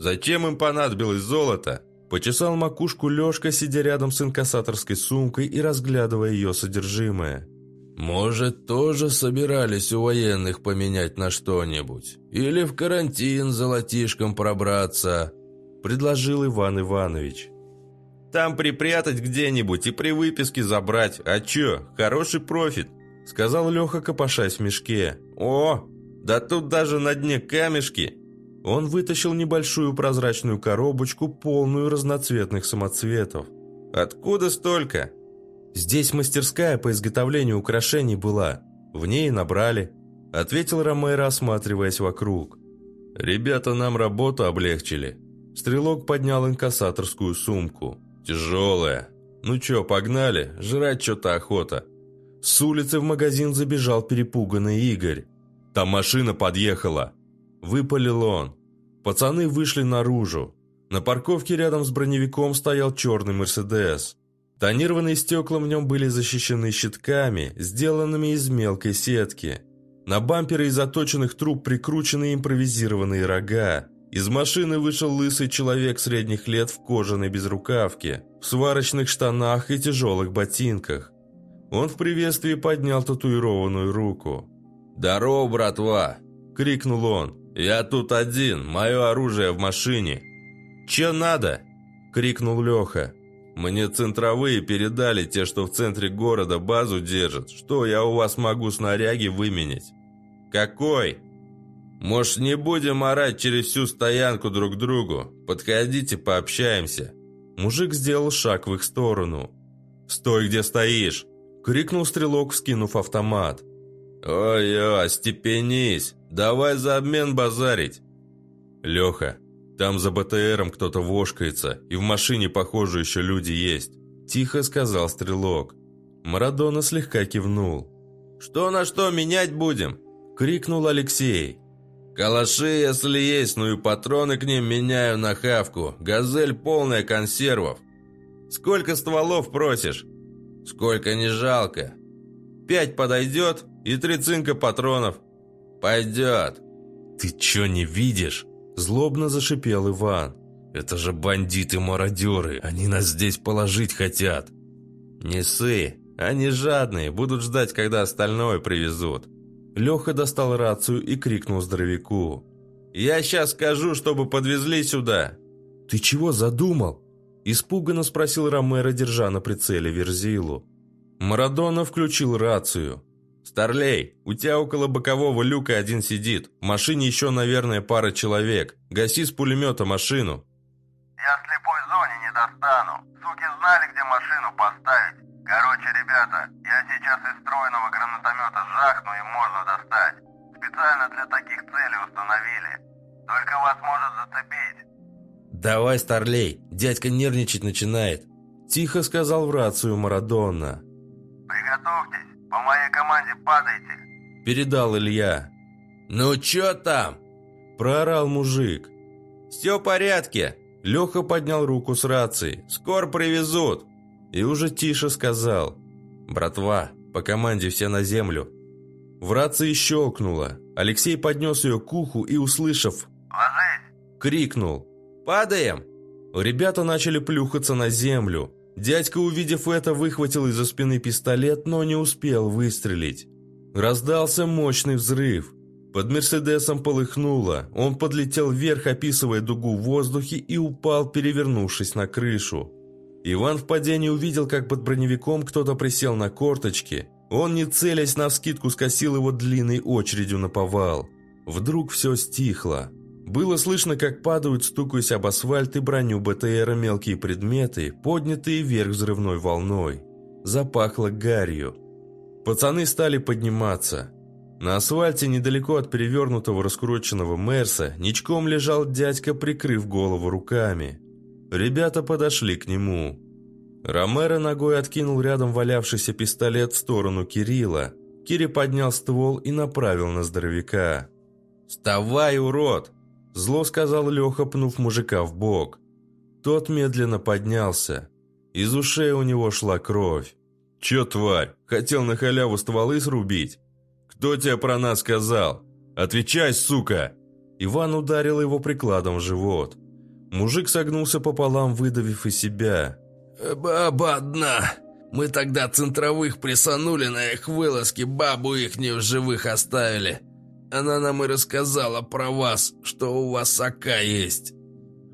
Зачем им понадобилось золото? Почесал макушку Лёшка, сидя рядом с инкассаторской сумкой и разглядывая ее содержимое. «Может, тоже собирались у военных поменять на что-нибудь? Или в карантин золотишком пробраться?» – предложил Иван Иванович. Там припрятать где-нибудь и при выписке забрать. А чё, хороший профит», — сказал Леха, копошась в мешке. «О, да тут даже на дне камешки». Он вытащил небольшую прозрачную коробочку, полную разноцветных самоцветов. «Откуда столько?» «Здесь мастерская по изготовлению украшений была. В ней набрали», — ответил Ромеро, осматриваясь вокруг. «Ребята нам работу облегчили». Стрелок поднял инкассаторскую сумку. «Тяжелая. Ну чё, погнали? Жрать что-то охота». С улицы в магазин забежал перепуганный Игорь. «Там машина подъехала!» Выпалил он. Пацаны вышли наружу. На парковке рядом с броневиком стоял черный «Мерседес». Тонированные стекла в нем были защищены щитками, сделанными из мелкой сетки. На бамперы из заточенных труб прикручены импровизированные рога. Из машины вышел лысый человек средних лет в кожаной безрукавке, в сварочных штанах и тяжелых ботинках. Он в приветствии поднял татуированную руку. «Здорово, братва!» – крикнул он. «Я тут один, мое оружие в машине». «Че надо?» – крикнул Леха. «Мне центровые передали, те, что в центре города базу держат. Что я у вас могу снаряги выменять?» «Какой?» Может, не будем орать через всю стоянку друг другу? Подходите, пообщаемся». Мужик сделал шаг в их сторону. «Стой, где стоишь!» — крикнул стрелок, вскинув автомат. «Ой-ой, степенись! Давай за обмен базарить!» «Леха, там за БТРом кто-то вошкается, и в машине, похоже, еще люди есть», — тихо сказал стрелок. Марадона слегка кивнул. «Что на что менять будем?» — крикнул Алексей. Калаши, если есть, ну и патроны к ним меняю на хавку. Газель полная консервов. Сколько стволов просишь? Сколько не жалко. Пять подойдет и три цинка патронов. Пойдет. Ты чё не видишь? Злобно зашипел Иван. «Это же бандиты-мародеры, они нас здесь положить хотят!» «Не ссы, они жадные, будут ждать, когда остальное привезут». Леха достал рацию и крикнул здоровяку. «Я сейчас скажу, чтобы подвезли сюда!» «Ты чего задумал?» Испуганно спросил Ромеро, держа на прицеле Верзилу. Марадона включил рацию. «Старлей, у тебя около бокового люка один сидит. В машине еще, наверное, пара человек. Гаси с пулемета машину». «Я в слепой зоне не достану. Суки знали, где машину поставить. Короче, ребята, я сейчас из встроенного гранатомета жахну и можно достать. Специально для таких целей установили. Только вас может зацепить». «Давай, Старлей, дядька нервничать начинает», – тихо сказал в рацию Марадона. «Приготовьтесь, по моей команде падайте!» Передал Илья. «Ну чё там?» Проорал мужик. «Все в порядке!» Леха поднял руку с рацией. «Скоро привезут!» И уже тише сказал. «Братва, по команде все на землю!» В рации щелкнуло. Алексей поднес ее к уху и, услышав «Ложись!» крикнул. «Падаем!» Ребята начали плюхаться на землю. Дядька, увидев это, выхватил из-за спины пистолет, но не успел выстрелить. Раздался мощный взрыв. Под «Мерседесом» полыхнуло. Он подлетел вверх, описывая дугу в воздухе, и упал, перевернувшись на крышу. Иван в падении увидел, как под броневиком кто-то присел на корточки. Он, не целясь, навскидку скосил его длинной очередью на повал. Вдруг все стихло. Было слышно, как падают, стукаясь об асфальт и броню БТРа мелкие предметы, поднятые вверх взрывной волной. Запахло гарью. Пацаны стали подниматься. На асфальте, недалеко от перевернутого раскрученного Мерса, ничком лежал дядька, прикрыв голову руками. Ребята подошли к нему. Ромеро ногой откинул рядом валявшийся пистолет в сторону Кирилла. Кири поднял ствол и направил на здоровяка. «Вставай, урод!» Зло сказал Леха, пнув мужика в бок. Тот медленно поднялся. Из ушей у него шла кровь. «Че, тварь, хотел на халяву стволы срубить? Кто тебе про нас сказал? Отвечай, сука!» Иван ударил его прикладом в живот. Мужик согнулся пополам, выдавив из себя. «Баба одна. Мы тогда центровых присанули на их вылазке, бабу их не в живых оставили. Она нам и рассказала про вас, что у вас сока есть».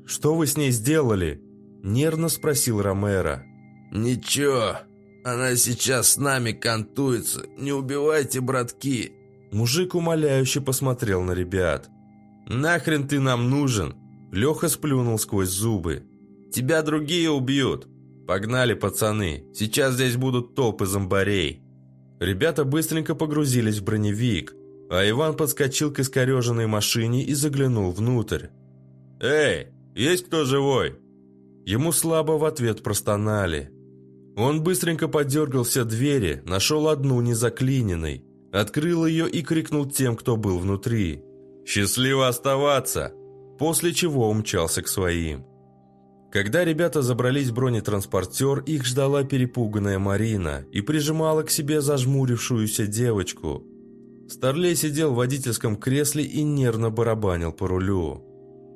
«Что вы с ней сделали?» – нервно спросил Ромеро. «Ничего, она сейчас с нами кантуется. Не убивайте, братки». Мужик умоляюще посмотрел на ребят. «Нахрен ты нам нужен?» Леха сплюнул сквозь зубы. «Тебя другие убьют. Погнали, пацаны. Сейчас здесь будут толпы зомбарей». Ребята быстренько погрузились в броневик. А Иван подскочил к искореженной машине и заглянул внутрь. «Эй, есть кто живой?» Ему слабо в ответ простонали. Он быстренько подергал все двери, нашел одну незаклиненной, открыл ее и крикнул тем, кто был внутри. «Счастливо оставаться!» После чего умчался к своим. Когда ребята забрались в бронетранспортер, их ждала перепуганная Марина и прижимала к себе зажмурившуюся девочку – Старлей сидел в водительском кресле и нервно барабанил по рулю.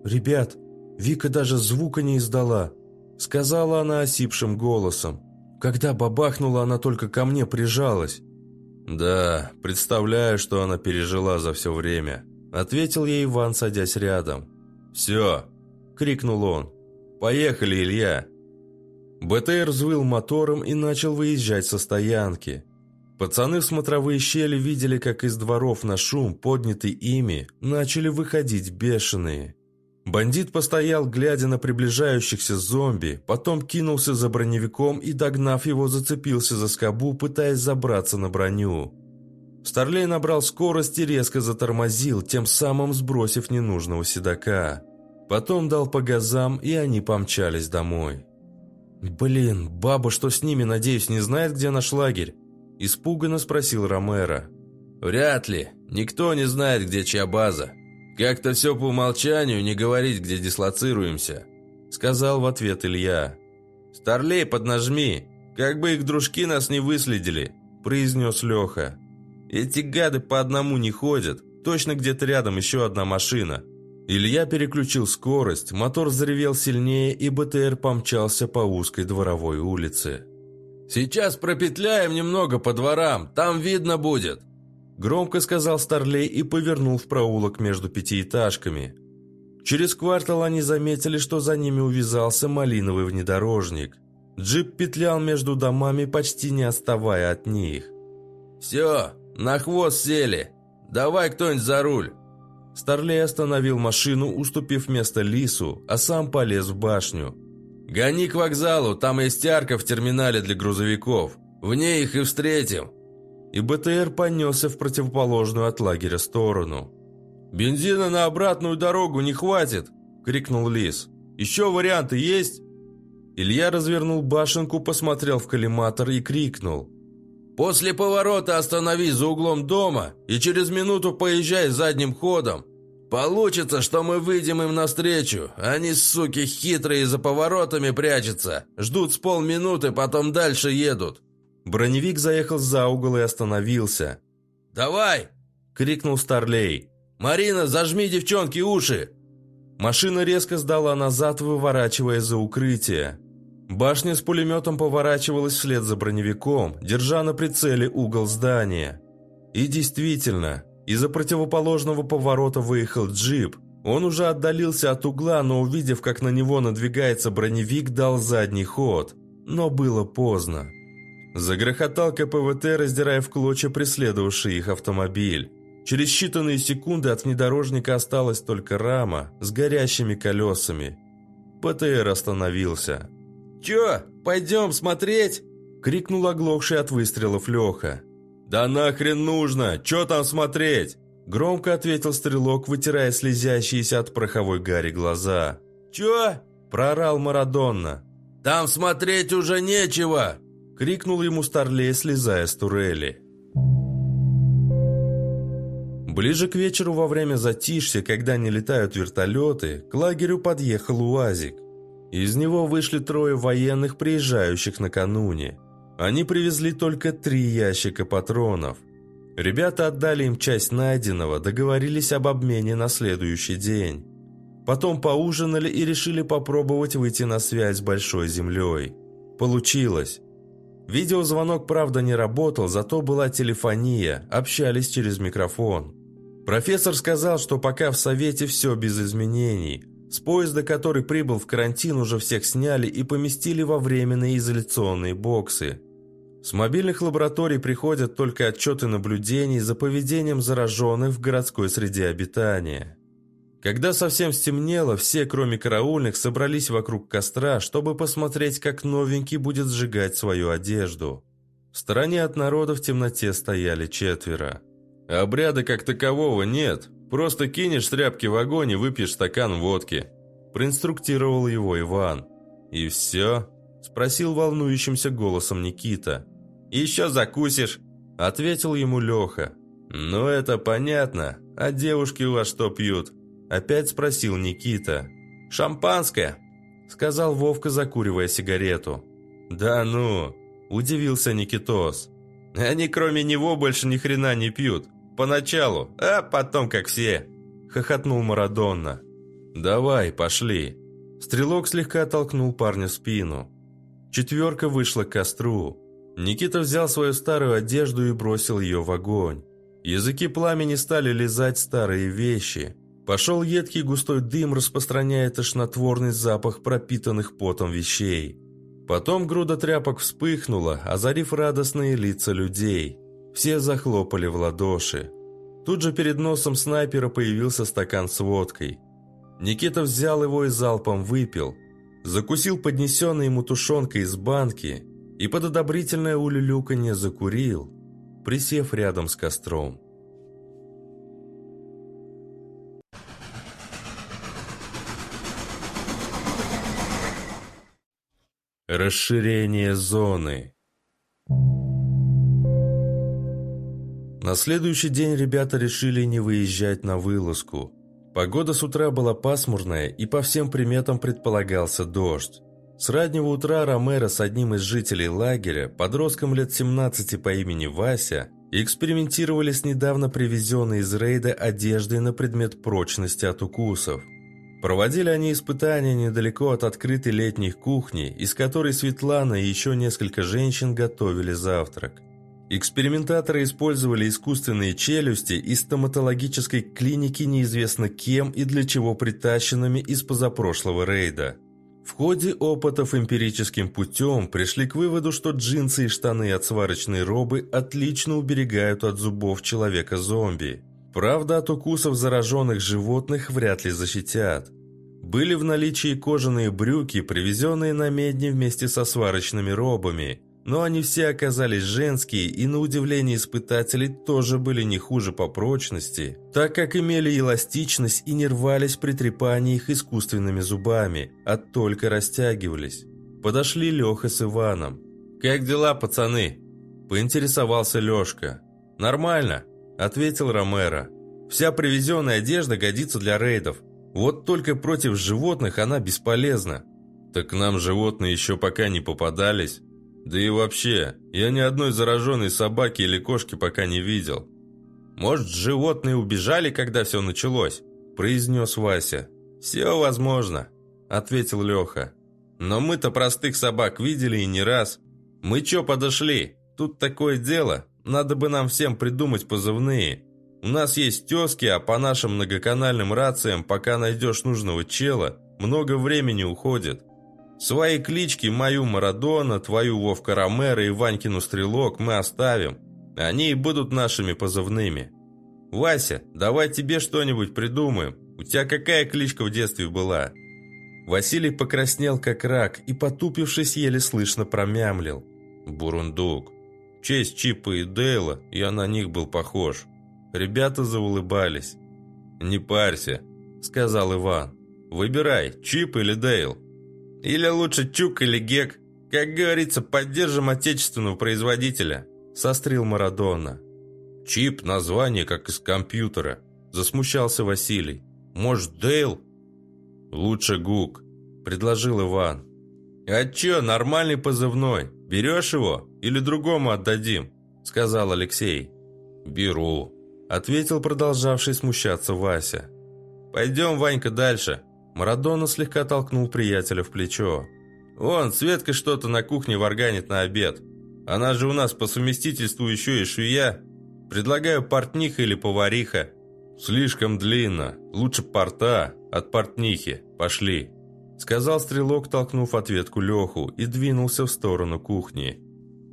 «Ребят, Вика даже звука не издала», — сказала она осипшим голосом. Когда бабахнула, она только ко мне прижалась. «Да, представляю, что она пережила за все время», — ответил ей Иван, садясь рядом. «Все!» — крикнул он. «Поехали, Илья!» БТР взвыл мотором и начал выезжать со стоянки. Пацаны в смотровые щели видели, как из дворов на шум, поднятый ими, начали выходить бешеные. Бандит постоял, глядя на приближающихся зомби, потом кинулся за броневиком и, догнав его, зацепился за скобу, пытаясь забраться на броню. Старлей набрал скорость и резко затормозил, тем самым сбросив ненужного седока. Потом дал по газам, и они помчались домой. «Блин, баба, что с ними, надеюсь, не знает, где наш лагерь?» Испуганно спросил Ромеро. «Вряд ли. Никто не знает, где чья база. Как-то все по умолчанию, не говорить, где дислоцируемся», сказал в ответ Илья. «Старлей, поднажми. Как бы их дружки нас не выследили», произнес Леха. «Эти гады по одному не ходят. Точно где-то рядом еще одна машина. Илья переключил скорость, мотор заревел сильнее, и БТР помчался по узкой дворовой улице. «Сейчас пропетляем немного по дворам, там видно будет», Громко сказал Старлей и повернул в проулок между пятиэтажками. Через квартал они заметили, что за ними увязался малиновый внедорожник. Джип петлял между домами, почти не отставая от них. «Все, на хвост сели. Давай кто-нибудь за руль». Старлей остановил машину, уступив место Лису, а сам полез в башню. «Гони к вокзалу, там есть арка в терминале для грузовиков. В ней их и встретим» и БТР понесся в противоположную от лагеря сторону. «Бензина на обратную дорогу не хватит!» – крикнул Лис. «Еще варианты есть?» Илья развернул башенку, посмотрел в коллиматор и крикнул. «После поворота остановись за углом дома и через минуту поезжай задним ходом. Получится, что мы выйдем им навстречу. Они, суки, хитрые за поворотами прячутся. Ждут с полминуты, потом дальше едут. Броневик заехал за угол и остановился. «Давай!» – крикнул Старлей. «Марина, зажми девчонки уши!» Машина резко сдала назад, выворачивая за укрытие. Башня с пулеметом поворачивалась вслед за броневиком, держа на прицеле угол здания. И действительно, из-за противоположного поворота выехал джип. Он уже отдалился от угла, но увидев, как на него надвигается броневик, дал задний ход. Но было поздно. Загрохотал КПВТ, раздирая в клочья преследовавший их автомобиль. Через считанные секунды от внедорожника осталась только рама с горящими колесами. ПТР остановился. «Чё, пойдем смотреть?» – крикнул оглохший от выстрелов Леха. «Да нахрен нужно! Чё там смотреть?» Громко ответил стрелок, вытирая слезящиеся от пороховой гари глаза. «Чё?» – прорал Марадонна. «Там смотреть уже нечего!» крикнул ему Старлей, слезая с турели. Ближе к вечеру во время затишья, когда не летают вертолеты, к лагерю подъехал УАЗик. Из него вышли трое военных, приезжающих накануне. Они привезли только три ящика патронов. Ребята отдали им часть найденного, договорились об обмене на следующий день. Потом поужинали и решили попробовать выйти на связь с Большой Землей. Получилось. Видеозвонок, правда, не работал, зато была телефония, общались через микрофон. Профессор сказал, что пока в Совете все без изменений. С поезда, который прибыл в карантин, уже всех сняли и поместили во временные изоляционные боксы. С мобильных лабораторий приходят только отчеты наблюдений за поведением зараженных в городской среде обитания. Когда совсем стемнело, все, кроме караульных, собрались вокруг костра, чтобы посмотреть, как новенький будет сжигать свою одежду. В стороне от народа в темноте стояли четверо. «Обряда как такового нет. Просто кинешь тряпки в огонь и выпьешь стакан водки», – проинструктировал его Иван. «И все?» – спросил волнующимся голосом Никита. «Еще закусишь», – ответил ему Леха. «Ну это понятно. А девушки у вас что пьют?» Опять спросил Никита. «Шампанское», — сказал Вовка, закуривая сигарету. «Да ну», — удивился Никитос. «Они кроме него больше ни хрена не пьют. Поначалу, а потом как все», — хохотнул Марадонна. «Давай, пошли». Стрелок слегка толкнул парня в спину. Четверка вышла к костру. Никита взял свою старую одежду и бросил ее в огонь. Языки пламени стали лизать старые вещи. Пошел едкий густой дым, распространяя тошнотворный запах пропитанных потом вещей. Потом груда тряпок вспыхнула, озарив радостные лица людей. Все захлопали в ладоши. Тут же перед носом снайпера появился стакан с водкой. Никита взял его и залпом выпил. Закусил поднесенной ему тушенкой из банки и под одобрительное улюлюканье закурил, присев рядом с костром. Расширение зоны. На следующий день ребята решили не выезжать на вылазку. Погода с утра была пасмурная, и по всем приметам предполагался дождь. С раннего утра Ромеро с одним из жителей лагеря, подростком лет 17 по имени Вася, Экспериментировали с недавно привезенной из рейда одеждой на предмет прочности от укусов. Проводили они испытания недалеко от открытой летней кухни, из которой Светлана и еще несколько женщин готовили завтрак. Экспериментаторы использовали искусственные челюсти из стоматологической клиники неизвестно кем и для чего притащенными из позапрошлого рейда. В ходе опытов эмпирическим путем пришли к выводу, что джинсы и штаны от сварочной робы отлично уберегают от зубов человека-зомби. Правда, от укусов зараженных животных вряд ли защитят. Были в наличии кожаные брюки, привезенные на медне вместе со сварочными робами, но они все оказались женские и, на удивление испытателей, тоже были не хуже по прочности, так как имели эластичность и не рвались при трепании их искусственными зубами, а только растягивались. Подошли Леха с Иваном. «Как дела, пацаны?» – поинтересовался Лешка. «Нормально», ответил Ромеро. «Вся привезенная одежда годится для рейдов. Вот только против животных она бесполезна». «Так нам животные еще пока не попадались. Да и вообще, я ни одной зараженной собаки или кошки пока не видел». «Может, животные убежали, когда все началось?» – произнес Вася. «Все возможно», – ответил Леха. «Но мы-то простых собак видели и не раз. Мы че подошли? Тут такое дело. Надо бы нам всем придумать позывные. У нас есть тезки, а по нашим многоканальным рациям, пока найдешь нужного чела, много времени уходит. Свои клички, мою Марадона, твою Вовка Ромеро и Ванькину Стрелок мы оставим. Они и будут нашими позывными. Вася, давай тебе что-нибудь придумаем. У тебя какая кличка в детстве была?» Василий покраснел как рак и, потупившись, еле слышно промямлил. «Бурундук» честь Чипа и Дейла, я на них был похож. Ребята заулыбались. «Не парься», — сказал Иван. «Выбирай, Чип или Дейл. Или лучше Чук или Гек. Как говорится, поддержим отечественного производителя», — сострил Марадона. «Чип — название, как из компьютера», — засмущался Василий. «Может, Дейл?» «Лучше Гук», — предложил Иван. «А чё, нормальный позывной. Берешь его или другому отдадим?» Сказал Алексей. «Беру», ответил продолжавший смущаться Вася. «Пойдем, Ванька, дальше». Марадона слегка толкнул приятеля в плечо. «Вон, Светка что-то на кухне варганит на обед. Она же у нас по совместительству еще и швея. Предлагаю портниха или повариха». «Слишком длинно. Лучше порта от портнихи. Пошли». Сказал стрелок, толкнув ответку Леху, и двинулся в сторону кухни.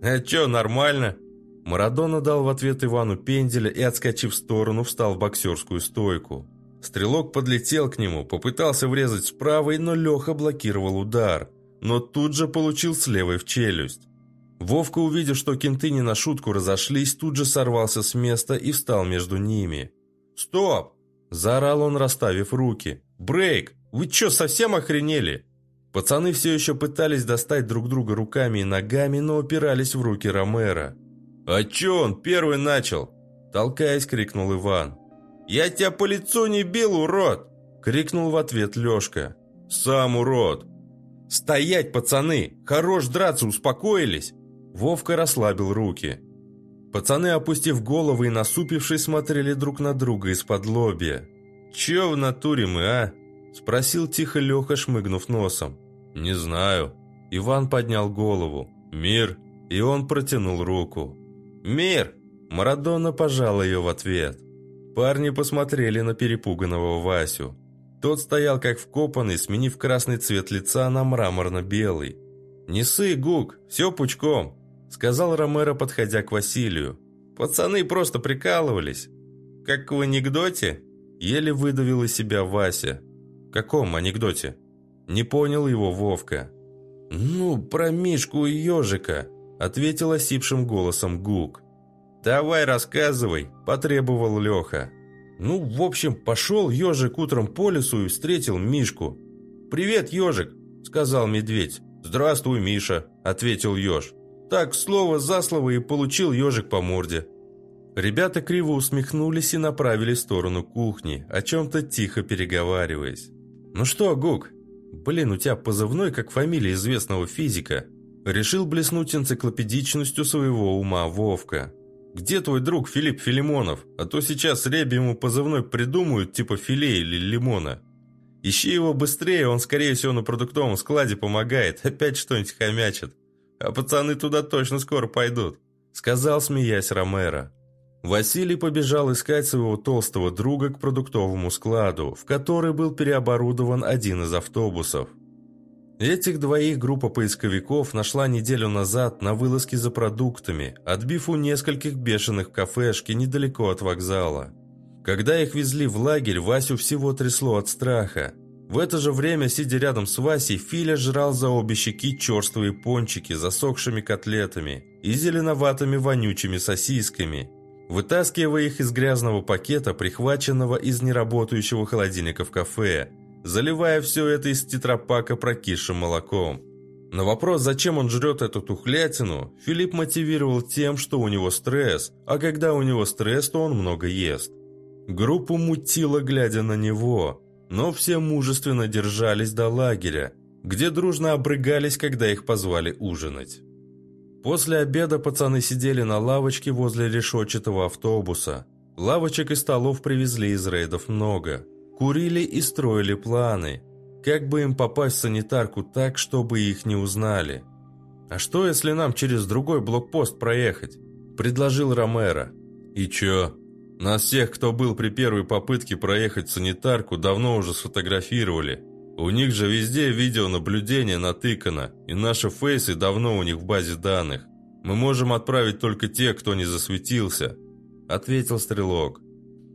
«А чё, нормально?» Марадона дал в ответ Ивану пенделя и, отскочив в сторону, встал в боксерскую стойку. Стрелок подлетел к нему, попытался врезать с правой, но Леха блокировал удар, но тут же получил с левой в челюсть. Вовка, увидев, что кенты не на шутку разошлись, тут же сорвался с места и встал между ними. «Стоп!» – заорал он, расставив руки. «Брейк! Вы чё, совсем охренели?» Пацаны все еще пытались достать друг друга руками и ногами, но упирались в руки Ромера. «А чё он первый начал?» Толкаясь, крикнул Иван. «Я тебя по лицу не бил, урод!» Крикнул в ответ Лёшка. «Сам урод!» «Стоять, пацаны! Хорош драться, успокоились!» Вовка расслабил руки. Пацаны, опустив головы и насупившись, смотрели друг на друга из-под лобья. «Чё в натуре мы, а?» Спросил тихо Леха, шмыгнув носом. «Не знаю». Иван поднял голову. «Мир?» И он протянул руку. «Мир!» Марадона пожал ее в ответ. Парни посмотрели на перепуганного Васю. Тот стоял как вкопанный, сменив красный цвет лица на мраморно-белый. «Не ссы, Гук, все пучком», — сказал Ромеро, подходя к Василию. «Пацаны просто прикалывались». «Как в анекдоте?» — еле выдавил из себя Вася. «Каком анекдоте?» Не понял его Вовка. «Ну, про Мишку и ежика», — ответил осипшим голосом Гук. «Давай рассказывай», — потребовал Леха. Ну, в общем, пошел ежик утром по лесу и встретил Мишку. «Привет, ежик», — сказал медведь. «Здравствуй, Миша», — ответил еж. Так, слово за слово и получил ежик по морде. Ребята криво усмехнулись и направились в сторону кухни, о чем-то тихо переговариваясь. «Ну что, Гук? Блин, у тебя позывной, как фамилия известного физика». Решил блеснуть энциклопедичностью своего ума Вовка. Где твой друг Филипп Филимонов? А то сейчас Реби ему позывной придумают, типа филе или лимона. Ищи его быстрее, он, скорее всего, на продуктовом складе помогает, опять что-нибудь хомячит. А пацаны туда точно скоро пойдут», — сказал, смеясь Ромеро. Василий побежал искать своего толстого друга к продуктовому складу, в который был переоборудован один из автобусов. Этих двоих группа поисковиков нашла неделю назад на вылазке за продуктами, отбив у нескольких бешеных кафешки недалеко от вокзала. Когда их везли в лагерь, Васю всего трясло от страха. В это же время, сидя рядом с Васей, Филя жрал за обе щеки черствые пончики засохшими котлетами и зеленоватыми вонючими сосисками, вытаскивая их из грязного пакета, прихваченного из неработающего холодильника в кафе, заливая все это из тетрапака прокисшим молоком. На вопрос, зачем он жрет эту тухлятину, Филипп мотивировал тем, что у него стресс, а когда у него стресс, то он много ест. Группу мутило, глядя на него, но все мужественно держались до лагеря, где дружно обрыгались, когда их позвали ужинать. После обеда пацаны сидели на лавочке возле решетчатого автобуса. Лавочек и столов привезли из рейдов много – Курили и строили планы. Как бы им попасть в санитарку так, чтобы их не узнали? «А что, если нам через другой блокпост проехать?» – предложил Ромеро. «И чё? Нас всех, кто был при первой попытке проехать санитарку, давно уже сфотографировали. У них же везде видеонаблюдение натыкано, и наши фейсы давно у них в базе данных. Мы можем отправить только тех, кто не засветился», – ответил Стрелок.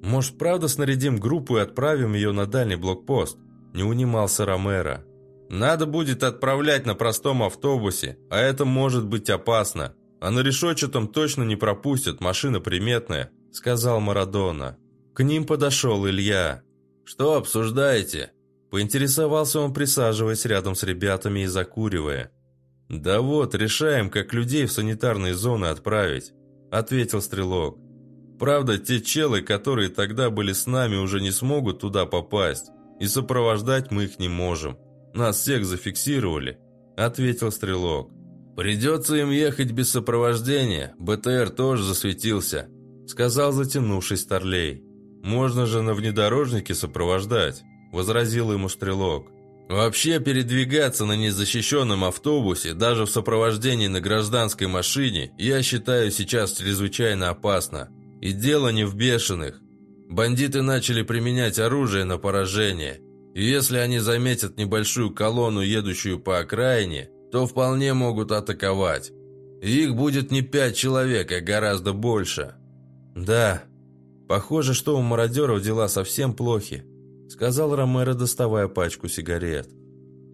«Может, правда снарядим группу и отправим ее на дальний блокпост?» Не унимался Ромеро. «Надо будет отправлять на простом автобусе, а это может быть опасно. А на решетчатом точно не пропустят, машина приметная», сказал Марадона. К ним подошел Илья. «Что обсуждаете?» Поинтересовался он, присаживаясь рядом с ребятами и закуривая. «Да вот, решаем, как людей в санитарные зоны отправить», ответил Стрелок. Правда, те челы, которые тогда были с нами, уже не смогут туда попасть, и сопровождать мы их не можем. Нас всех зафиксировали», — ответил Стрелок. «Придется им ехать без сопровождения, БТР тоже засветился», — сказал затянувшись Старлей. «Можно же на внедорожнике сопровождать», — возразил ему Стрелок. «Вообще передвигаться на незащищенном автобусе, даже в сопровождении на гражданской машине, я считаю сейчас чрезвычайно опасно. И дело не в бешеных. Бандиты начали применять оружие на поражение. И если они заметят небольшую колонну, едущую по окраине, то вполне могут атаковать. И их будет не пять человек, а гораздо больше. Да, похоже, что у мародеров дела совсем плохи, сказал Ромеро, доставая пачку сигарет.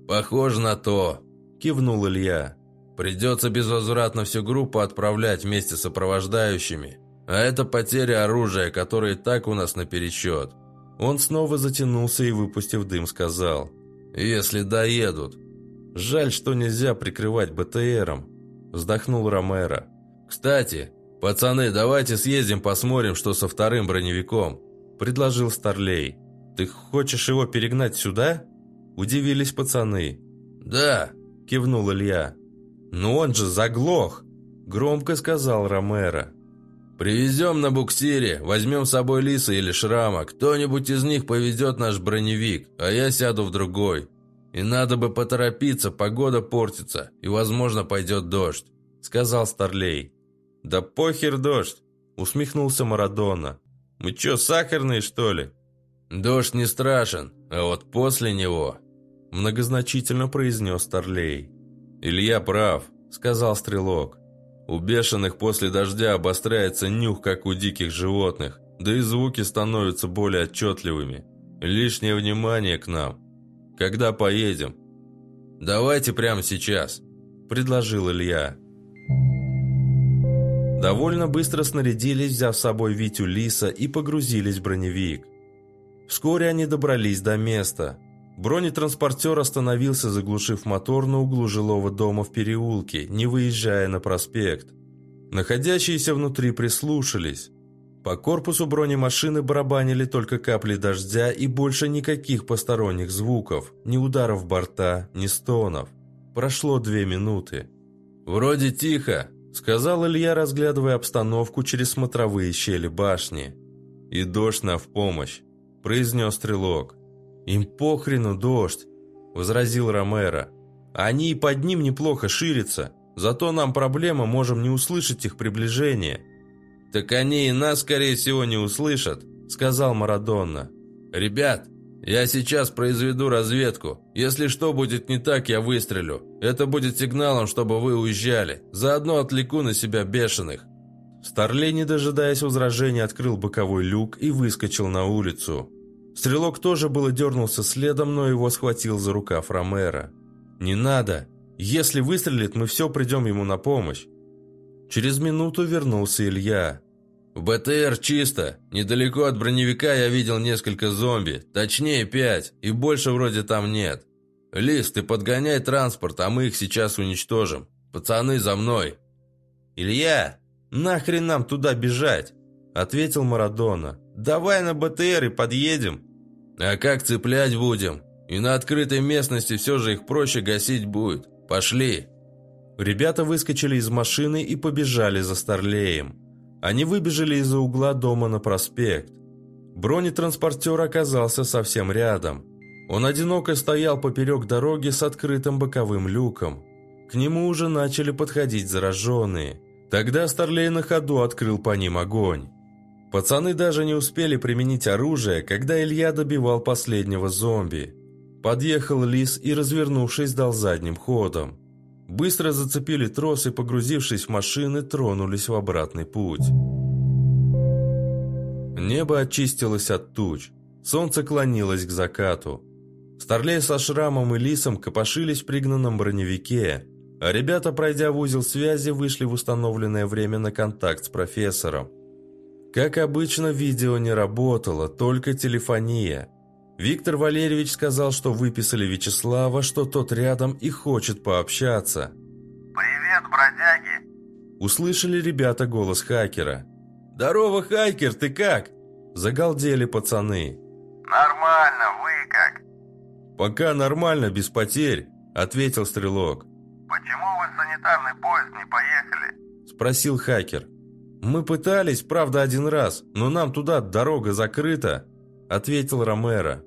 Похоже на то, кивнул Илья. Придется безвозвратно всю группу отправлять вместе с сопровождающими. А это потеря оружия, которое так у нас наперечет. Он снова затянулся и, выпустив дым, сказал. «Если доедут». «Жаль, что нельзя прикрывать БТРом», – вздохнул Ромеро. «Кстати, пацаны, давайте съездим посмотрим, что со вторым броневиком», – предложил Старлей. «Ты хочешь его перегнать сюда?» – удивились пацаны. «Да», – кивнул Илья. «Но он же заглох», – громко сказал Ромеро. «Привезем на буксире, возьмем с собой Лиса или Шрама. Кто-нибудь из них повезет наш броневик, а я сяду в другой. И надо бы поторопиться, погода портится, и, возможно, пойдет дождь», — сказал Старлей. «Да похер дождь», — усмехнулся Марадона. «Мы чё, сахарные, что ли?» «Дождь не страшен, а вот после него», — многозначительно произнес Старлей. «Илья прав», — сказал Стрелок. У бешеных после дождя обостряется нюх, как у диких животных, да и звуки становятся более отчетливыми. Лишнее внимание к нам. Когда поедем? Давайте прямо сейчас, предложил Илья. Довольно быстро снарядились, взяв с собой Витю Лиса и погрузились в броневик. Вскоре они добрались до места – Бронетранспортер остановился, заглушив мотор на углу жилого дома в переулке, не выезжая на проспект. Находящиеся внутри прислушались. По корпусу бронемашины барабанили только капли дождя и больше никаких посторонних звуков, ни ударов борта, ни стонов. Прошло две минуты. «Вроде тихо», — сказал Илья, разглядывая обстановку через смотровые щели башни. «И дождь на в помощь», – произнес стрелок. «Им похрену дождь», – возразил Ромеро. «Они и под ним неплохо ширятся, зато нам проблема, можем не услышать их приближение». «Так они и нас, скорее всего, не услышат», – сказал Марадонна. «Ребят, я сейчас произведу разведку. Если что будет не так, я выстрелю. Это будет сигналом, чтобы вы уезжали. Заодно отвлеку на себя бешеных». Старлей, не дожидаясь возражения, открыл боковой люк и выскочил на улицу. Стрелок тоже было дернулся следом, но его схватил за рукав Ромеро. «Не надо. Если выстрелит, мы все придем ему на помощь». Через минуту вернулся Илья. «В БТР чисто. Недалеко от броневика я видел несколько зомби. Точнее, пять. И больше вроде там нет. Лис, ты подгоняй транспорт, а мы их сейчас уничтожим. Пацаны, за мной!» «Илья, нахрен нам туда бежать?» Ответил Марадона. «Давай на БТР и подъедем». «А как цеплять будем? И на открытой местности все же их проще гасить будет. Пошли!» Ребята выскочили из машины и побежали за Старлеем. Они выбежали из-за угла дома на проспект. Бронетранспортер оказался совсем рядом. Он одиноко стоял поперек дороги с открытым боковым люком. К нему уже начали подходить зараженные. Тогда Старлей на ходу открыл по ним огонь. Пацаны даже не успели применить оружие, когда Илья добивал последнего зомби. Подъехал Лис и, развернувшись, дал задним ходом. Быстро зацепили трос и, погрузившись в машины, тронулись в обратный путь. Небо очистилось от туч. Солнце клонилось к закату. Старлей со Шрамом и Лисом копошились в пригнанном броневике, а ребята, пройдя в узел связи, вышли в установленное время на контакт с профессором. Как обычно, видео не работало, только телефония – Виктор Валерьевич сказал, что выписали Вячеслава, что тот рядом и хочет пообщаться. «Привет, бродяги!» Услышали ребята голос хакера. «Здорово, хакер, ты как?» Загалдели пацаны. «Нормально, вы как?» «Пока нормально, без потерь», — ответил стрелок. «Почему вы в санитарный поезд не поехали?» Спросил хакер. «Мы пытались, правда, один раз, но нам туда дорога закрыта», — ответил Ромеро.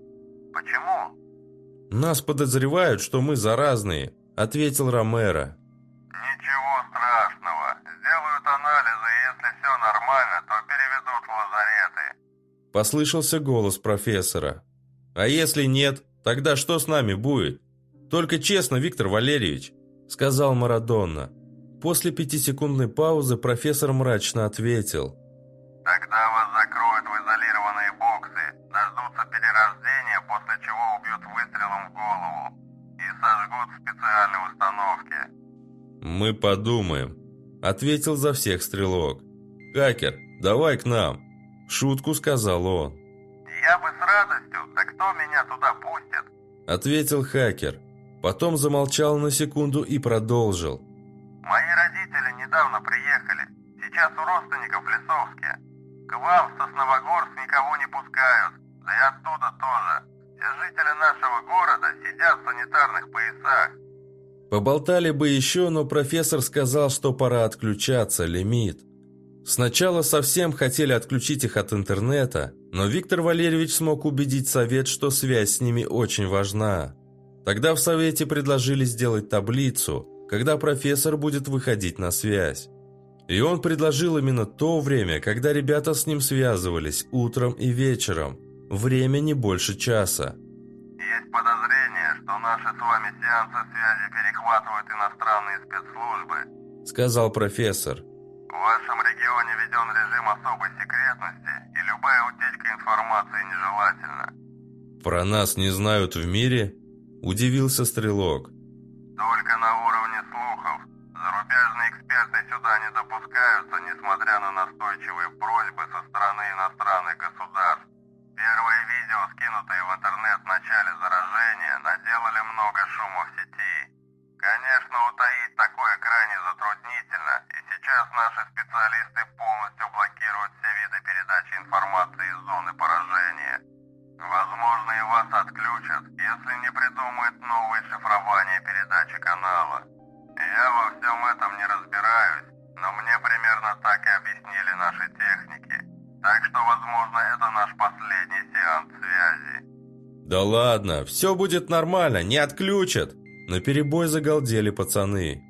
«Почему?» «Нас подозревают, что мы заразные», — ответил Ромеро. «Ничего страшного. Сделают анализы, и если все нормально, то переведут в лазареты». Послышался голос профессора. «А если нет, тогда что с нами будет? Только честно, Виктор Валерьевич», — сказал Марадонна. После пятисекундной паузы профессор мрачно ответил. «Тогда вас закроют в изолированные боксы, дождутся перерождения, после чего убьют выстрелом в голову и сожгут в специальной установке». «Мы подумаем», — ответил за всех стрелок. «Хакер, давай к нам», — шутку сказал он. «Я бы с радостью, да кто меня туда пустит?» — ответил хакер. Потом замолчал на секунду и продолжил. «Мои родители недавно приехали. Сейчас у родственников в Лесовске. К вам в Сосновогорск никого не пускают, да и оттуда тоже. Все жители нашего города сидят в санитарных поясах. Поболтали бы еще, но профессор сказал, что пора отключаться, лимит. Сначала совсем хотели отключить их от интернета, но Виктор Валерьевич смог убедить совет, что связь с ними очень важна. Тогда в совете предложили сделать таблицу, когда профессор будет выходить на связь. И он предложил именно то время, когда ребята с ним связывались утром и вечером. Время не больше часа. Есть подозрение, что наши с вами сеансы связи перехватывают иностранные спецслужбы, сказал профессор. В вашем регионе введен режим особой секретности, и любая утечка информации нежелательна. Про нас не знают в мире? Удивился Стрелок. Только на уровне слухов. Зарубежные эксперты сюда не допускаются, несмотря на настойчивые просьбы со стороны иностранных государств. Первые видео, скинутые в интернет в начале заражения, наделали много шума в сети. Конечно, утаить такое крайне затруднительно, и сейчас наши специалисты полностью блокируют все виды передачи информации из зоны поражения. Возможно, и вас отключат, если не придумают новое шифрование передачи канала. Я во всем этом не разбираюсь, но мне примерно так и объяснили наши техники. Так что, возможно, это наш последний сеанс связи. Да ладно, все будет нормально, не отключат. На перебой загалдели пацаны.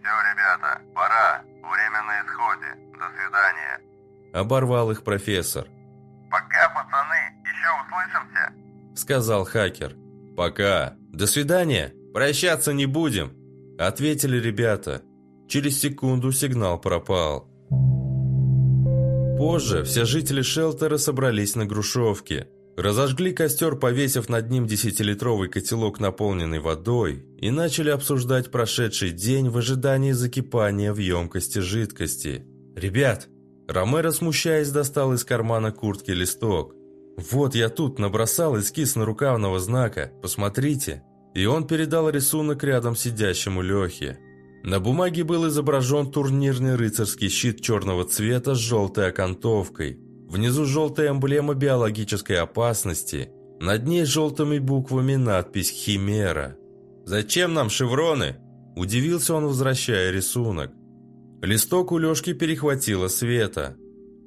Все, ребята, пора. Время на исходе. До свидания. Оборвал их профессор. Пока, пацаны, еще услышимся. Сказал хакер. Пока. До свидания. Прощаться не будем. Ответили ребята. Через секунду сигнал пропал. Позже все жители шелтера собрались на Грушевке. Разожгли костер, повесив над ним десятилитровый котелок, наполненный водой, и начали обсуждать прошедший день в ожидании закипания в емкости жидкости. «Ребят!» Ромеро, смущаясь, достал из кармана куртки листок. «Вот я тут набросал эскиз на рукавного знака, посмотрите!» И он передал рисунок рядом сидящему Лехе. На бумаге был изображен турнирный рыцарский щит черного цвета с желтой окантовкой. Внизу желтая эмблема биологической опасности. Над ней желтыми буквами надпись «Химера». «Зачем нам шевроны?» – удивился он, возвращая рисунок. Листок у Лешки перехватила Света.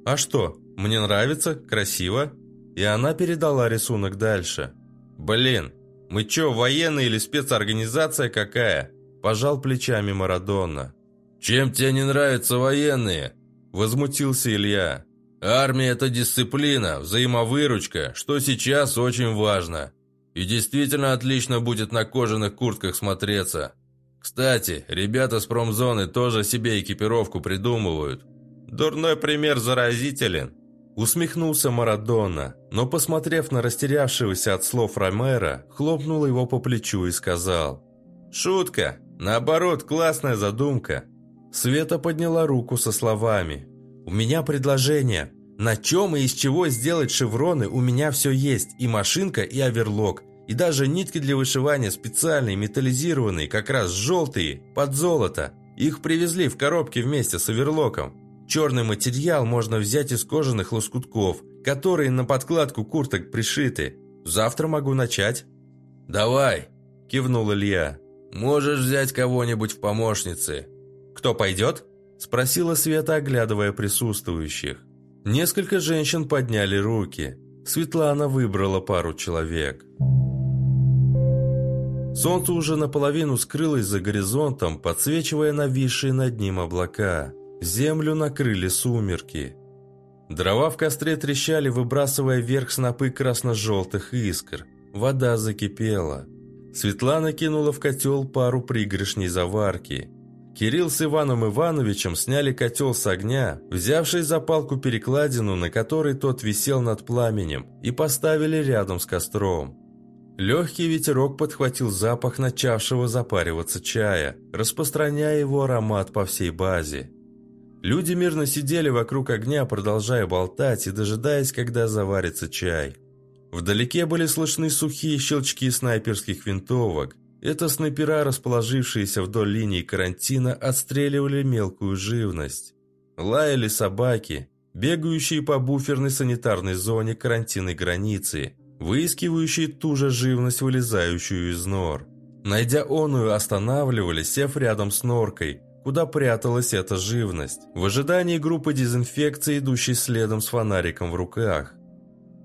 «А что, мне нравится, красиво?» И она передала рисунок дальше. «Блин, мы чё, военная или спецорганизация какая?» Пожал плечами Марадона. «Чем тебе не нравятся военные?» Возмутился Илья. «Армия – это дисциплина, взаимовыручка, что сейчас очень важно. И действительно отлично будет на кожаных куртках смотреться. Кстати, ребята с промзоны тоже себе экипировку придумывают». «Дурной пример заразителен», Усмехнулся Марадона, но, посмотрев на растерявшегося от слов Ромера, хлопнул его по плечу и сказал «Шутка! Наоборот, классная задумка!» Света подняла руку со словами «У меня предложение. На чем и из чего сделать шевроны у меня все есть, и машинка, и оверлок, и даже нитки для вышивания специальные, металлизированные, как раз желтые, под золото. Их привезли в коробке вместе с оверлоком. Черный материал можно взять из кожаных лоскутков, которые на подкладку курток пришиты. Завтра могу начать». «Давай!» – кивнул Илья. «Можешь взять кого-нибудь в помощницы». «Кто пойдет?» – спросила Света, оглядывая присутствующих. Несколько женщин подняли руки. Светлана выбрала пару человек. Солнце уже наполовину скрылось за горизонтом, подсвечивая нависшие над ним облака. Землю накрыли сумерки. Дрова в костре трещали, выбрасывая вверх снопы красно-желтых искр. Вода закипела. Светлана кинула в котел пару пригоршней заварки. Кирилл с Иваном Ивановичем сняли котел с огня, взявшись за палку перекладину, на которой тот висел над пламенем, и поставили рядом с костром. Легкий ветерок подхватил запах начавшего запариваться чая, распространяя его аромат по всей базе. Люди мирно сидели вокруг огня, продолжая болтать и дожидаясь, когда заварится чай. Вдалеке были слышны сухие щелчки снайперских винтовок. Это снайпера, расположившиеся вдоль линии карантина, отстреливали мелкую живность. Лаяли собаки, бегающие по буферной санитарной зоне карантинной границы, выискивающие ту же живность, вылезающую из нор. Найдя оную, останавливались, сев рядом с норкой, куда пряталась эта живность, в ожидании группы дезинфекции, идущей следом с фонариком в руках.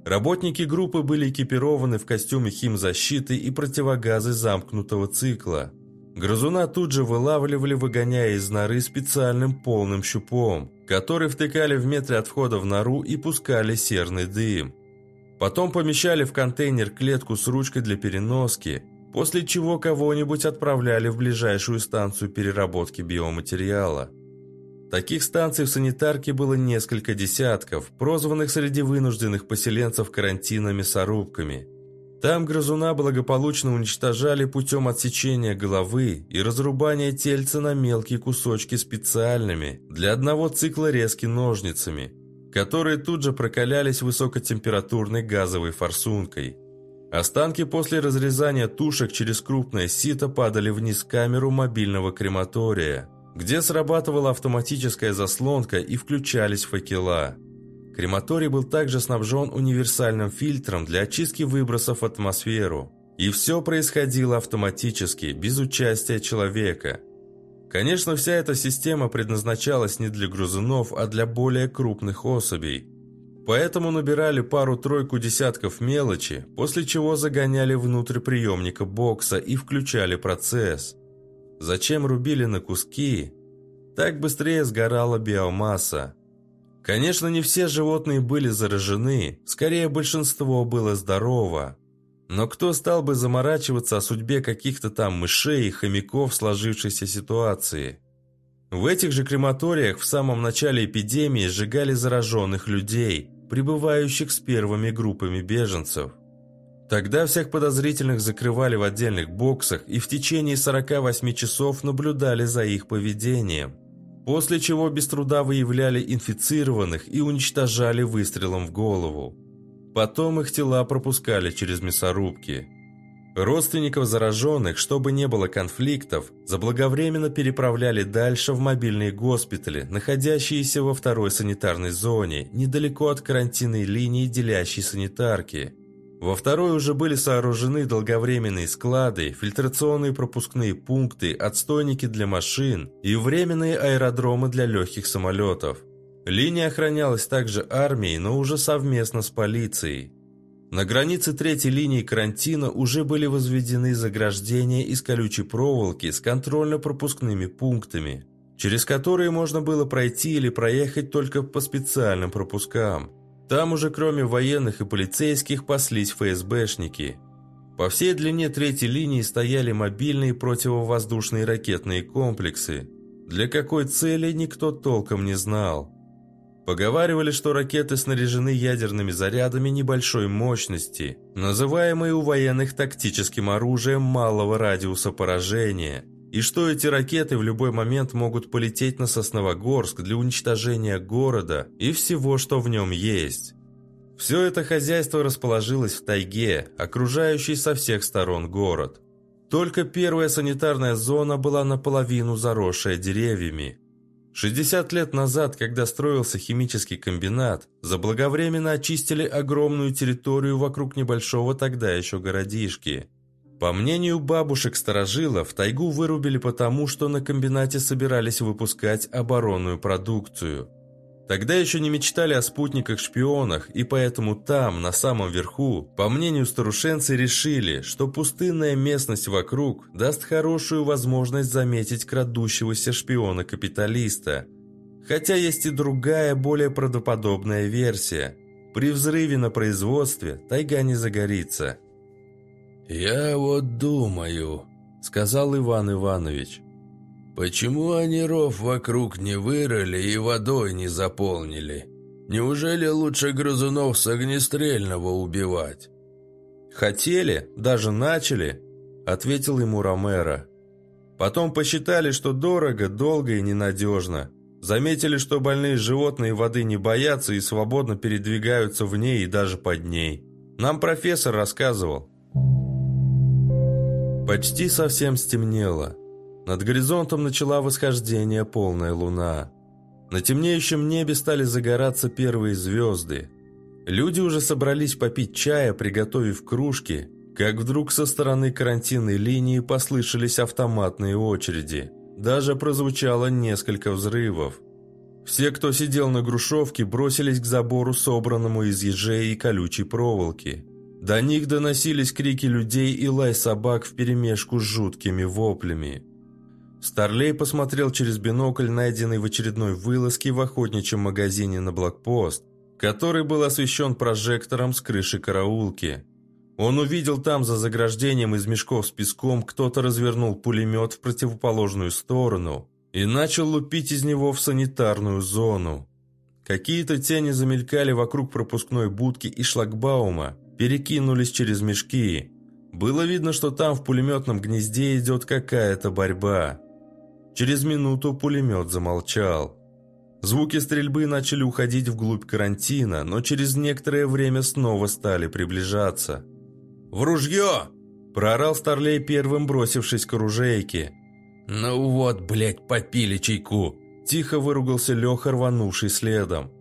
Работники группы были экипированы в костюме химзащиты и противогазы замкнутого цикла. Грызуна тут же вылавливали, выгоняя из норы специальным полным щупом, который втыкали в метре от входа в нору и пускали серный дым. Потом помещали в контейнер клетку с ручкой для переноски, после чего кого-нибудь отправляли в ближайшую станцию переработки биоматериала. Таких станций в санитарке было несколько десятков, прозванных среди вынужденных поселенцев карантинами-сорубками. Там грызуна благополучно уничтожали путем отсечения головы и разрубания тельца на мелкие кусочки специальными для одного цикла резки ножницами, которые тут же прокалялись высокотемпературной газовой форсункой. Останки после разрезания тушек через крупное сито падали вниз в камеру мобильного крематория – где срабатывала автоматическая заслонка и включались факела. Крематорий был также снабжен универсальным фильтром для очистки выбросов в атмосферу. И все происходило автоматически, без участия человека. Конечно, вся эта система предназначалась не для грызунов, а для более крупных особей. Поэтому набирали пару-тройку десятков мелочи, после чего загоняли внутрь приемника бокса и включали процесс. Зачем рубили на куски? Так быстрее сгорала биомасса. Конечно, не все животные были заражены, скорее большинство было здорово. Но кто стал бы заморачиваться о судьбе каких-то там мышей и хомяков в сложившейся ситуации? В этих же крематориях в самом начале эпидемии сжигали зараженных людей, прибывающих с первыми группами беженцев. Тогда всех подозрительных закрывали в отдельных боксах и в течение 48 часов наблюдали за их поведением, после чего без труда выявляли инфицированных и уничтожали выстрелом в голову. Потом их тела пропускали через мясорубки. Родственников зараженных, чтобы не было конфликтов, заблаговременно переправляли дальше в мобильные госпитали, находящиеся во второй санитарной зоне, недалеко от карантинной линии делящей санитарки. Во второй уже были сооружены долговременные склады, фильтрационные пропускные пункты, отстойники для машин и временные аэродромы для легких самолетов. Линия охранялась также армией, но уже совместно с полицией. На границе третьей линии карантина уже были возведены заграждения из колючей проволоки с контрольно-пропускными пунктами, через которые можно было пройти или проехать только по специальным пропускам. Там уже кроме военных и полицейских паслись ФСБшники. По всей длине третьей линии стояли мобильные противовоздушные ракетные комплексы. Для какой цели никто толком не знал. Поговаривали, что ракеты снаряжены ядерными зарядами небольшой мощности, называемые у военных тактическим оружием малого радиуса поражения, и что эти ракеты в любой момент могут полететь на Сосновогорск для уничтожения города и всего, что в нем есть. Все это хозяйство расположилось в тайге, окружающей со всех сторон город. Только первая санитарная зона была наполовину заросшая деревьями, 60 лет назад, когда строился химический комбинат, заблаговременно очистили огромную территорию вокруг небольшого тогда еще городишки. По мнению бабушек-старожилов, тайгу вырубили потому, что на комбинате собирались выпускать оборонную продукцию. Тогда еще не мечтали о спутниках-шпионах, и поэтому там, на самом верху, по мнению старушенцы, решили, что пустынная местность вокруг даст хорошую возможность заметить крадущегося шпиона-капиталиста. Хотя есть и другая, более правдоподобная версия. При взрыве на производстве тайга не загорится. «Я вот думаю», — сказал Иван Иванович. Почему они ров вокруг не вырыли и водой не заполнили? Неужели лучше грызунов с огнестрельного убивать? Хотели, даже начали, ответил ему Ромеро. Потом посчитали, что дорого, долго и ненадежно. Заметили, что больные животные воды не боятся и свободно передвигаются в ней и даже под ней. Нам профессор рассказывал. Почти совсем стемнело. Над горизонтом начала восхождение полная луна. На темнеющем небе стали загораться первые звезды. Люди уже собрались попить чая, приготовив кружки, как вдруг со стороны карантинной линии послышались автоматные очереди. Даже прозвучало несколько взрывов. Все, кто сидел на грушевке, бросились к забору, собранному из ежей и колючей проволоки. До них доносились крики людей и лай собак вперемешку с жуткими воплями. Старлей посмотрел через бинокль, найденный в очередной вылазке в охотничьем магазине на блокпост, который был освещен прожектором с крыши караулки. Он увидел там за заграждением из мешков с песком кто-то развернул пулемет в противоположную сторону и начал лупить из него в санитарную зону. Какие-то тени замелькали вокруг пропускной будки и шлагбаума, перекинулись через мешки. Было видно, что там в пулеметном гнезде идет какая-то борьба. Через минуту пулемет замолчал. Звуки стрельбы начали уходить вглубь карантина, но через некоторое время снова стали приближаться. «В ружье!» – проорал Старлей первым, бросившись к оружейке. «Ну вот, блядь, попили чайку!» – тихо выругался Леха, рванувший следом.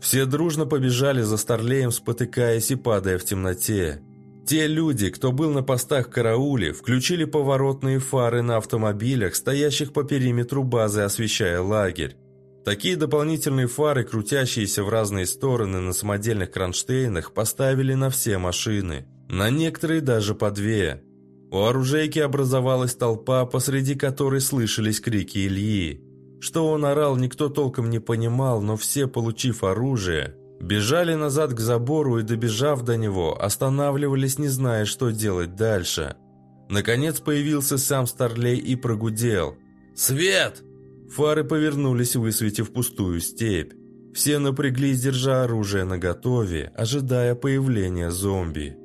Все дружно побежали за Старлеем, спотыкаясь и падая в темноте. Те люди, кто был на постах карауле, включили поворотные фары на автомобилях, стоящих по периметру базы, освещая лагерь. Такие дополнительные фары, крутящиеся в разные стороны на самодельных кронштейнах, поставили на все машины. На некоторые даже по две. У оружейки образовалась толпа, посреди которой слышались крики Ильи. Что он орал, никто толком не понимал, но все, получив оружие, бежали назад к забору и, добежав до него, останавливались, не зная, что делать дальше. Наконец появился сам Старлей и прогудел. «Свет!» Фары повернулись, высветив пустую степь. Все напряглись, держа оружие наготове, ожидая появления зомби.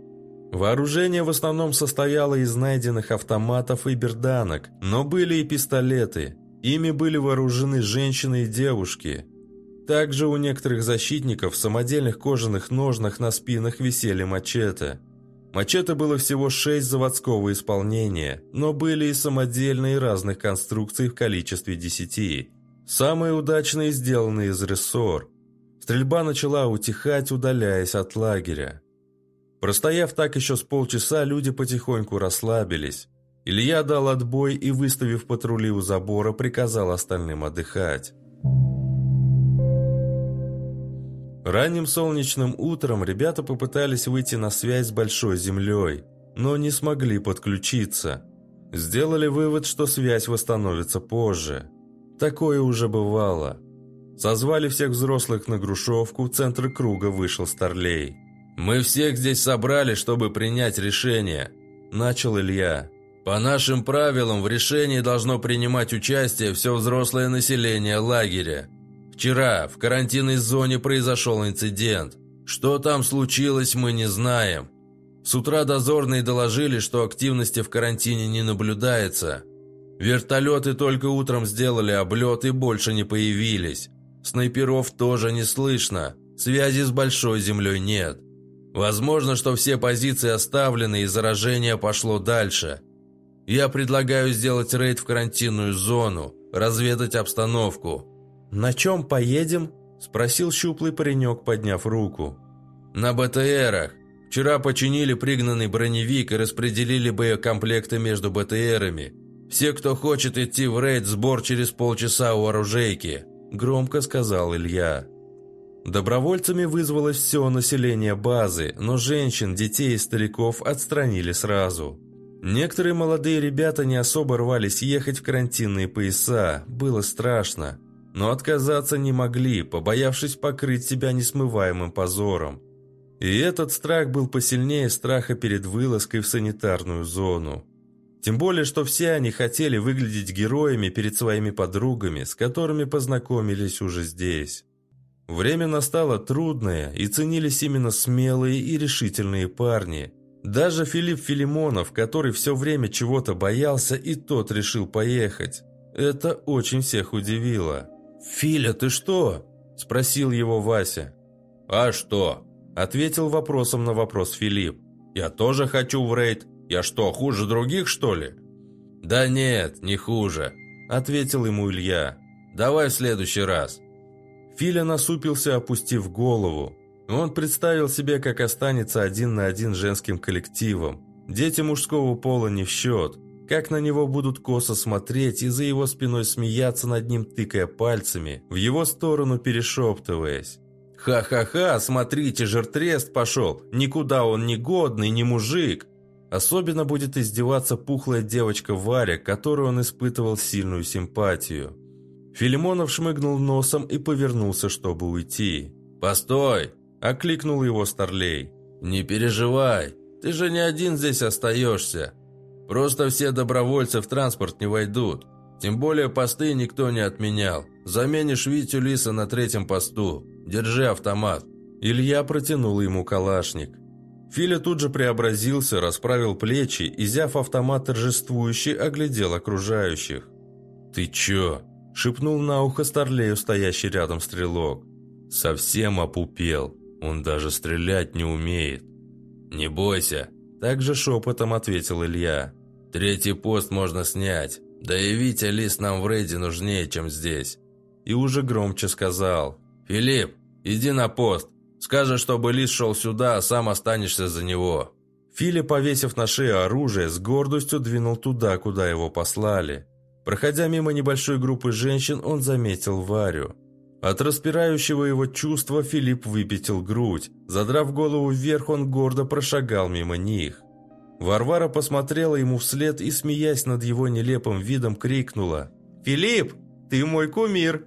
Вооружение в основном состояло из найденных автоматов и берданок, но были и пистолеты. Ими были вооружены женщины и девушки. Также у некоторых защитников в самодельных кожаных ножнах на спинах висели мачете. Мачете было всего шесть заводского исполнения, но были и самодельные разных конструкций в количестве десяти. Самые удачные сделаны из рессор. Стрельба начала утихать, удаляясь от лагеря. Простояв так еще с полчаса, люди потихоньку расслабились. Илья дал отбой и, выставив патрули у забора, приказал остальным отдыхать. Ранним солнечным утром ребята попытались выйти на связь с Большой Землей, но не смогли подключиться. Сделали вывод, что связь восстановится позже. Такое уже бывало. Созвали всех взрослых на Грушевку, в центр круга вышел Старлей. «Мы всех здесь собрали, чтобы принять решение», – начал Илья. По нашим правилам в решении должно принимать участие все взрослое население лагеря. Вчера в карантинной зоне произошел инцидент. Что там случилось, мы не знаем. С утра дозорные доложили, что активности в карантине не наблюдается. Вертолеты только утром сделали облет и больше не появились. Снайперов тоже не слышно. Связи с Большой Землей нет. Возможно, что все позиции оставлены и заражение пошло дальше – я предлагаю сделать рейд в карантинную зону, разведать обстановку». «На чем поедем?» – спросил щуплый паренек, подняв руку. «На БТРах. Вчера починили пригнанный броневик и распределили боекомплекты между БТРами. Все, кто хочет идти в рейд, сбор через полчаса у оружейки», – громко сказал Илья. Добровольцами вызвалось все население базы, но женщин, детей и стариков отстранили сразу. Некоторые молодые ребята не особо рвались ехать в карантинные пояса, было страшно. Но отказаться не могли, побоявшись покрыть себя несмываемым позором. И этот страх был посильнее страха перед вылазкой в санитарную зону. Тем более, что все они хотели выглядеть героями перед своими подругами, с которыми познакомились уже здесь. Время настало трудное, и ценились именно смелые и решительные парни – даже Филипп Филимонов, который все время чего-то боялся, и тот решил поехать. Это очень всех удивило. «Филя, ты что?» – спросил его Вася. «А что?» – ответил вопросом на вопрос Филипп. «Я тоже хочу в рейд. Я что, хуже других, что ли?» «Да нет, не хуже», – ответил ему Илья. «Давай в следующий раз». Филя насупился, опустив голову. Он представил себе, как останется один на один с женским коллективом. Дети мужского пола не в счет. Как на него будут косо смотреть и за его спиной смеяться над ним, тыкая пальцами, в его сторону перешептываясь. «Ха-ха-ха, смотрите, жертрест пошел! Никуда он не годный, не мужик!» Особенно будет издеваться пухлая девочка Варя, которую он испытывал сильную симпатию. Филимонов шмыгнул носом и повернулся, чтобы уйти. «Постой!» – окликнул его Старлей. «Не переживай, ты же не один здесь остаешься. Просто все добровольцы в транспорт не войдут. Тем более посты никто не отменял. Заменишь Витю Лиса на третьем посту. Держи автомат». Илья протянул ему калашник. Филя тут же преобразился, расправил плечи и, взяв автомат торжествующе, оглядел окружающих. «Ты чё?» – шепнул на ухо Старлею стоящий рядом стрелок. «Совсем опупел. Он даже стрелять не умеет. Не бойся, также шепотом ответил Илья. Третий пост можно снять. Да и Витя Лис нам в рейде нужнее, чем здесь. И уже громче сказал. Филипп, иди на пост. Скажешь, чтобы Лис шел сюда, а сам останешься за него. Филя, повесив на шею оружие, с гордостью двинул туда, куда его послали. Проходя мимо небольшой группы женщин, он заметил Варю. От распирающего его чувства Филипп выпятил грудь. Задрав голову вверх, он гордо прошагал мимо них. Варвара посмотрела ему вслед и, смеясь над его нелепым видом, крикнула «Филипп, ты мой кумир!»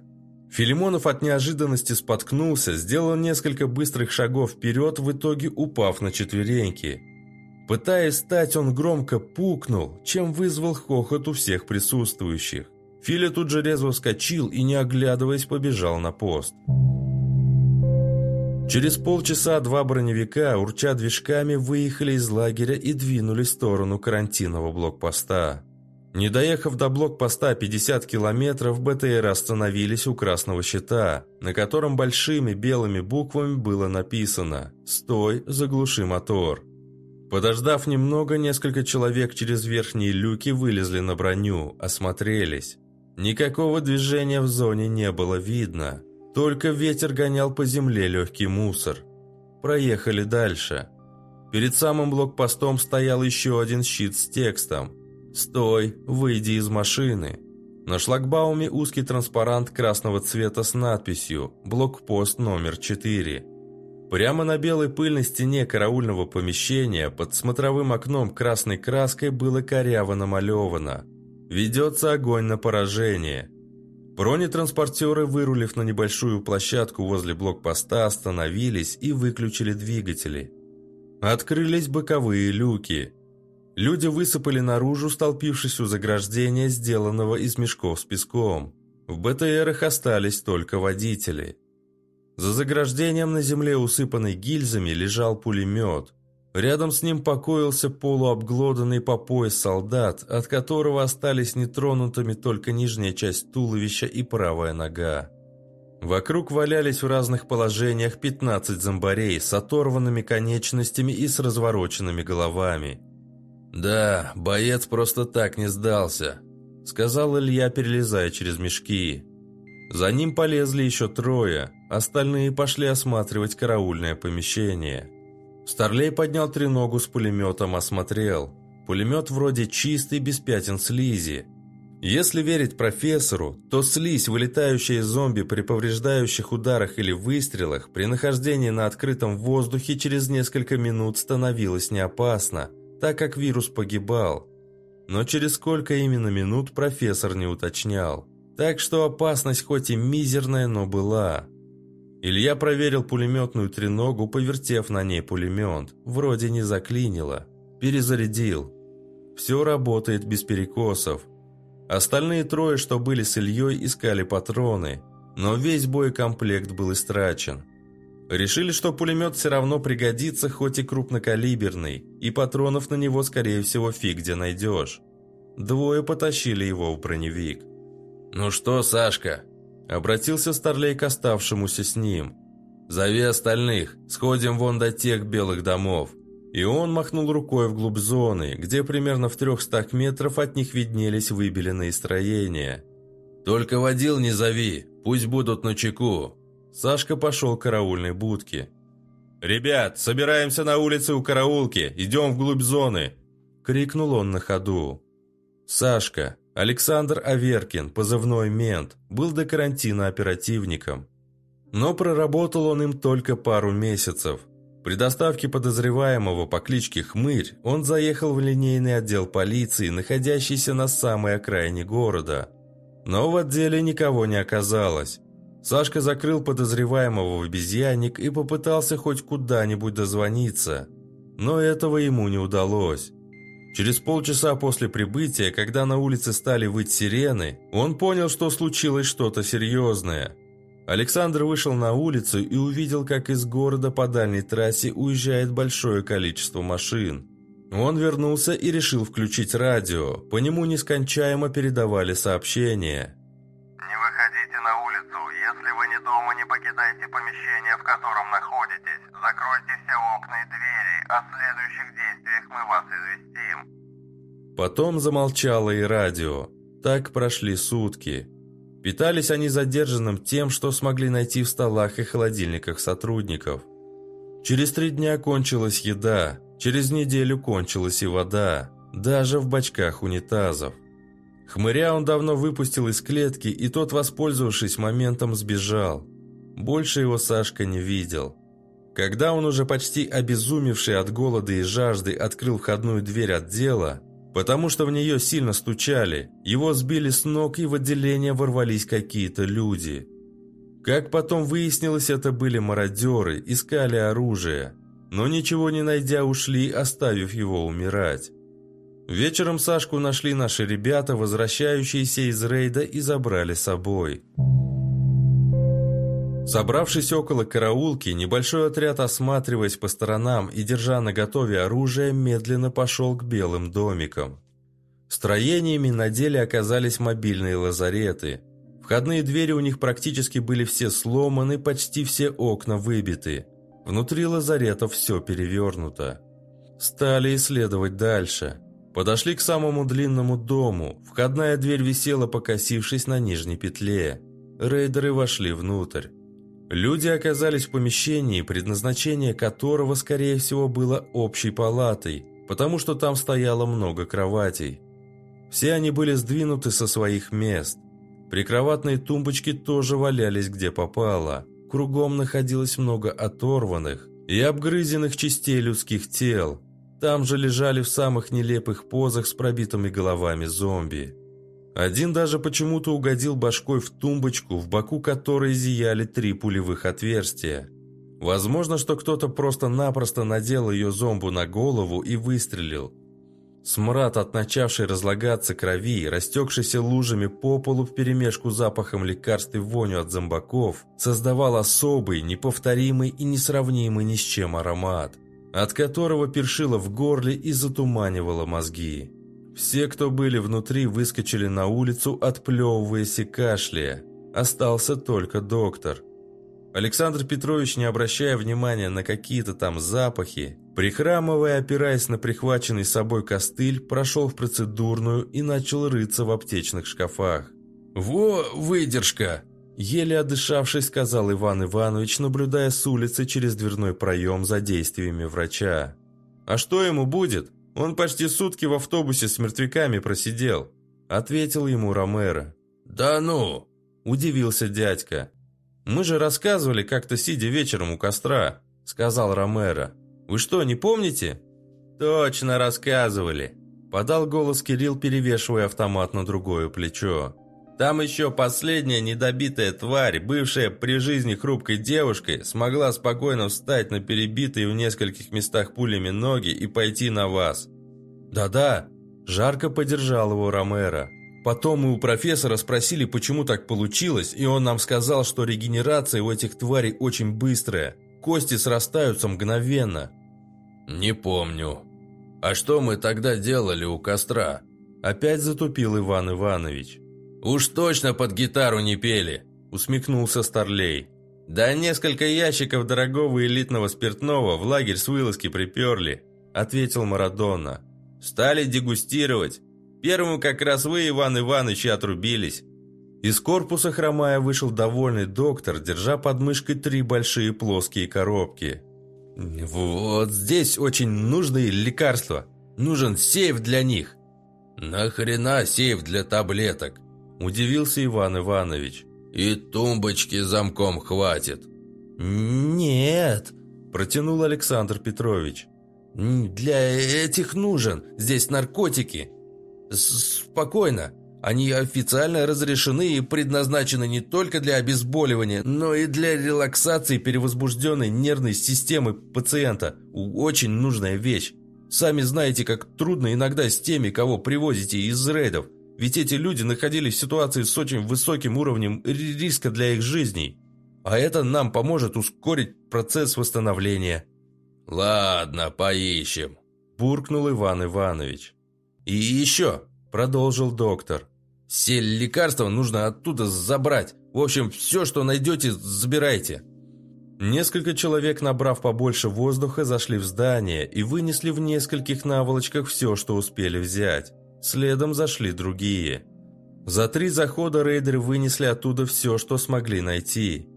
Филимонов от неожиданности споткнулся, сделал несколько быстрых шагов вперед, в итоге упав на четвереньки. Пытаясь встать, он громко пукнул, чем вызвал хохот у всех присутствующих. Филя тут же резво вскочил и, не оглядываясь, побежал на пост. Через полчаса два броневика, урча движками, выехали из лагеря и двинулись в сторону карантинного блокпоста. Не доехав до блокпоста 50 километров, БТР остановились у красного щита, на котором большими белыми буквами было написано «Стой, заглуши мотор». Подождав немного, несколько человек через верхние люки вылезли на броню, осмотрелись. Никакого движения в зоне не было видно. Только ветер гонял по земле легкий мусор. Проехали дальше. Перед самым блокпостом стоял еще один щит с текстом «Стой, выйди из машины». На шлагбауме узкий транспарант красного цвета с надписью «Блокпост номер 4». Прямо на белой пыльной стене караульного помещения под смотровым окном красной краской было коряво намалевано Ведется огонь на поражение. Бронетранспортеры, вырулив на небольшую площадку возле блокпоста, остановились и выключили двигатели. Открылись боковые люки. Люди высыпали наружу, столпившись у заграждения, сделанного из мешков с песком. В БТРах остались только водители. За заграждением на земле, усыпанной гильзами, лежал пулемет – Рядом с ним покоился полуобглоданный по пояс солдат, от которого остались нетронутыми только нижняя часть туловища и правая нога. Вокруг валялись в разных положениях 15 зомбарей с оторванными конечностями и с развороченными головами. «Да, боец просто так не сдался», — сказал Илья, перелезая через мешки. За ним полезли еще трое, остальные пошли осматривать караульное помещение. Старлей поднял треногу с пулеметом, осмотрел. Пулемет вроде чистый, без пятен слизи. Если верить профессору, то слизь, вылетающая из зомби при повреждающих ударах или выстрелах, при нахождении на открытом воздухе через несколько минут становилась неопасна, так как вирус погибал. Но через сколько именно минут профессор не уточнял. Так что опасность хоть и мизерная, но была. Илья проверил пулеметную треногу, повертев на ней пулемет. Вроде не заклинило. Перезарядил. Все работает без перекосов. Остальные трое, что были с Ильей, искали патроны. Но весь боекомплект был истрачен. Решили, что пулемет все равно пригодится, хоть и крупнокалиберный, и патронов на него, скорее всего, фиг где найдешь. Двое потащили его в броневик. «Ну что, Сашка?» Обратился Старлей к оставшемуся с ним. «Зови остальных, сходим вон до тех белых домов». И он махнул рукой вглубь зоны, где примерно в трехстах метров от них виднелись выбеленные строения. «Только водил не зови, пусть будут на чеку». Сашка пошел к караульной будке. «Ребят, собираемся на улице у караулки, идем вглубь зоны!» Крикнул он на ходу. Сашка, Александр Аверкин, позывной «Мент», был до карантина оперативником. Но проработал он им только пару месяцев. При доставке подозреваемого по кличке Хмырь он заехал в линейный отдел полиции, находящийся на самой окраине города. Но в отделе никого не оказалось. Сашка закрыл подозреваемого в обезьянник и попытался хоть куда-нибудь дозвониться. Но этого ему не удалось. Через полчаса после прибытия, когда на улице стали выть сирены, он понял, что случилось что-то серьезное. Александр вышел на улицу и увидел, как из города по дальней трассе уезжает большое количество машин. Он вернулся и решил включить радио. По нему нескончаемо передавали сообщения. Не покидайте помещение, в котором находитесь. Закройте все окна и двери. О следующих действиях мы вас известим». Потом замолчало и радио. Так прошли сутки. Питались они задержанным тем, что смогли найти в столах и холодильниках сотрудников. Через три дня кончилась еда. Через неделю кончилась и вода, даже в бачках унитазов. Хмыря он давно выпустил из клетки, и тот, воспользовавшись моментом, сбежал. Больше его Сашка не видел. Когда он уже почти обезумевший от голода и жажды открыл входную дверь отдела, потому что в нее сильно стучали, его сбили с ног и в отделение ворвались какие-то люди. Как потом выяснилось, это были мародеры, искали оружие – но ничего не найдя ушли, оставив его умирать. Вечером Сашку нашли наши ребята, возвращающиеся из рейда, и забрали с собой. Собравшись около караулки, небольшой отряд, осматриваясь по сторонам и держа наготове оружие, медленно пошел к белым домикам. Строениями на деле оказались мобильные лазареты. Входные двери у них практически были все сломаны, почти все окна выбиты. Внутри лазарета все перевернуто. Стали исследовать дальше. Подошли к самому длинному дому. Входная дверь висела, покосившись на нижней петле. Рейдеры вошли внутрь. Люди оказались в помещении, предназначение которого, скорее всего, было общей палатой, потому что там стояло много кроватей. Все они были сдвинуты со своих мест. Прикроватные тумбочки тоже валялись где попало – Кругом находилось много оторванных и обгрызенных частей людских тел. Там же лежали в самых нелепых позах с пробитыми головами зомби. Один даже почему-то угодил башкой в тумбочку, в боку которой зияли три пулевых отверстия. Возможно, что кто-то просто-напросто надел ее зомбу на голову и выстрелил. Смрад от начавшей разлагаться крови, растекшейся лужами по полу вперемешку запахом лекарств и воню от зомбаков, создавал особый, неповторимый и несравнимый ни с чем аромат, от которого першило в горле и затуманивало мозги. Все, кто были внутри, выскочили на улицу, отплевываясь и кашляя. Остался только доктор – Александр Петрович, не обращая внимания на какие-то там запахи, прихрамывая, опираясь на прихваченный собой костыль, прошел в процедурную и начал рыться в аптечных шкафах. «Во, выдержка!» Еле отдышавшись, сказал Иван Иванович, наблюдая с улицы через дверной проем за действиями врача. «А что ему будет? Он почти сутки в автобусе с мертвяками просидел», ответил ему Ромеро. «Да ну!» – удивился дядька. «Мы же рассказывали как-то, сидя вечером у костра», — сказал Ромеро. «Вы что, не помните?» «Точно рассказывали», — подал голос Кирилл, перевешивая автомат на другое плечо. «Там еще последняя недобитая тварь, бывшая при жизни хрупкой девушкой, смогла спокойно встать на перебитые в нескольких местах пулями ноги и пойти на вас». «Да-да», — жарко поддержал его Ромеро. Потом мы у профессора спросили, почему так получилось, и он нам сказал, что регенерация у этих тварей очень быстрая. Кости срастаются мгновенно. «Не помню. А что мы тогда делали у костра?» Опять затупил Иван Иванович. «Уж точно под гитару не пели!» Усмехнулся Старлей. «Да несколько ящиков дорогого элитного спиртного в лагерь с вылазки приперли», ответил Марадона. «Стали дегустировать. Первым как раз вы, Иван Иванович, отрубились». Из корпуса хромая вышел довольный доктор, держа под мышкой три большие плоские коробки. «Вот здесь очень нужные лекарства. Нужен сейф для них». «Нахрена сейф для таблеток?» – удивился Иван Иванович. «И тумбочки замком хватит». «Нет», – протянул Александр Петрович. «Для этих нужен. Здесь наркотики. «Спокойно. Они официально разрешены и предназначены не только для обезболивания, но и для релаксации перевозбужденной нервной системы пациента. Очень нужная вещь. Сами знаете, как трудно иногда с теми, кого привозите из рейдов. Ведь эти люди находились в ситуации с очень высоким уровнем риска для их жизней. А это нам поможет ускорить процесс восстановления». «Ладно, поищем», – буркнул Иван Иванович. «И еще», – продолжил доктор, – «все лекарства нужно оттуда забрать. В общем, все, что найдете, забирайте». Несколько человек, набрав побольше воздуха, зашли в здание и вынесли в нескольких наволочках все, что успели взять. Следом зашли другие. За три захода рейдеры вынесли оттуда все, что смогли найти.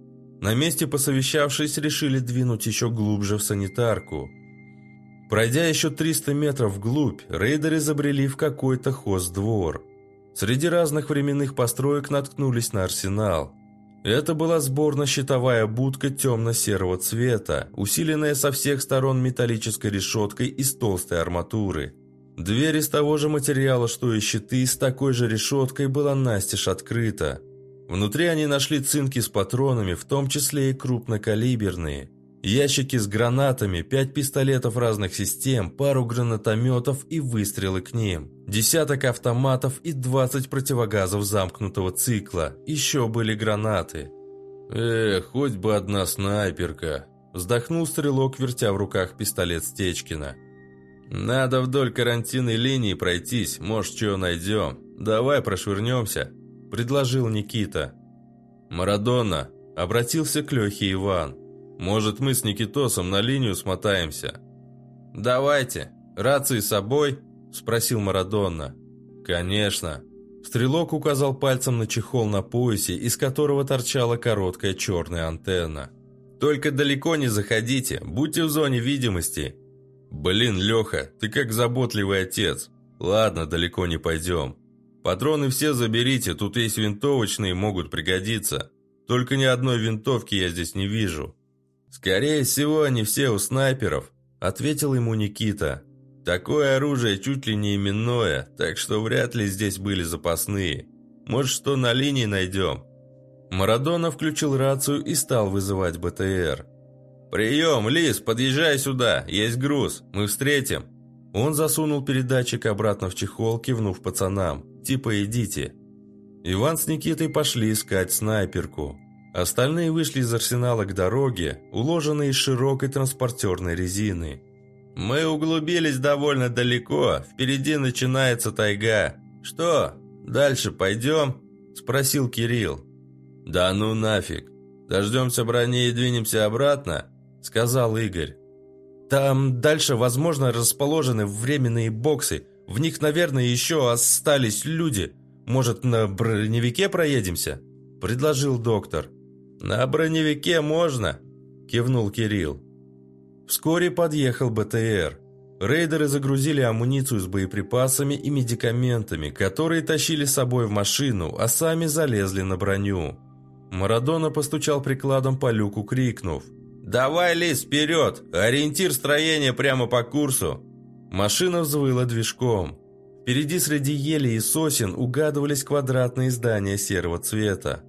На месте посовещавшись, решили двинуть еще глубже в санитарку – Пройдя еще 300 метров вглубь, рейдеры забрели в какой-то хоздвор. Среди разных временных построек наткнулись на арсенал. Это была сборно-щитовая будка темно-серого цвета, усиленная со всех сторон металлической решеткой из толстой арматуры. Дверь из того же материала, что и щиты, с такой же решеткой была настежь открыта. Внутри они нашли цинки с патронами, в том числе и крупнокалиберные. Ящики с гранатами, пять пистолетов разных систем, пару гранатометов и выстрелы к ним. Десяток автоматов и 20 противогазов замкнутого цикла. Еще были гранаты. «Эх, хоть бы одна снайперка!» Вздохнул стрелок, вертя в руках пистолет Стечкина. «Надо вдоль карантинной линии пройтись, может, что найдем. Давай прошвырнемся», – предложил Никита. «Марадона», – обратился к Лехе Иван. «Может, мы с Никитосом на линию смотаемся?» «Давайте. Рации с собой?» – спросил Марадона. «Конечно». Стрелок указал пальцем на чехол на поясе, из которого торчала короткая черная антенна. «Только далеко не заходите, будьте в зоне видимости», «Блин, Леха, ты как заботливый отец. Ладно, далеко не пойдем. Патроны все заберите, тут есть винтовочные, могут пригодиться. Только ни одной винтовки я здесь не вижу». «Скорее всего, они все у снайперов», – ответил ему Никита. «Такое оружие чуть ли не именное, так что вряд ли здесь были запасные. Может, что на линии найдем?» Марадона включил рацию и стал вызывать БТР. «Прием, Лис, подъезжай сюда, есть груз, мы встретим». Он засунул передатчик обратно в чехол, кивнув пацанам. «Типа идите». Иван с Никитой пошли искать снайперку. Остальные вышли из арсенала к дороге, уложенной из широкой транспортерной резины. «Мы углубились довольно далеко, впереди начинается тайга. Что, дальше пойдем?» – спросил Кирилл. «Да ну нафиг. Дождемся брони и двинемся обратно?» Сказал Игорь. «Там дальше, возможно, расположены временные боксы. В них, наверное, еще остались люди. Может, на броневике проедемся?» – предложил доктор. «На броневике можно», – кивнул Кирилл. Вскоре подъехал БТР. Рейдеры загрузили амуницию с боеприпасами и медикаментами, которые тащили с собой в машину, а сами залезли на броню. Марадона постучал прикладом по люку, крикнув – «Давай, Лис, вперед! Ориентир строения прямо по курсу!» Машина взвыла движком. Впереди среди ели и сосен угадывались квадратные здания серого цвета.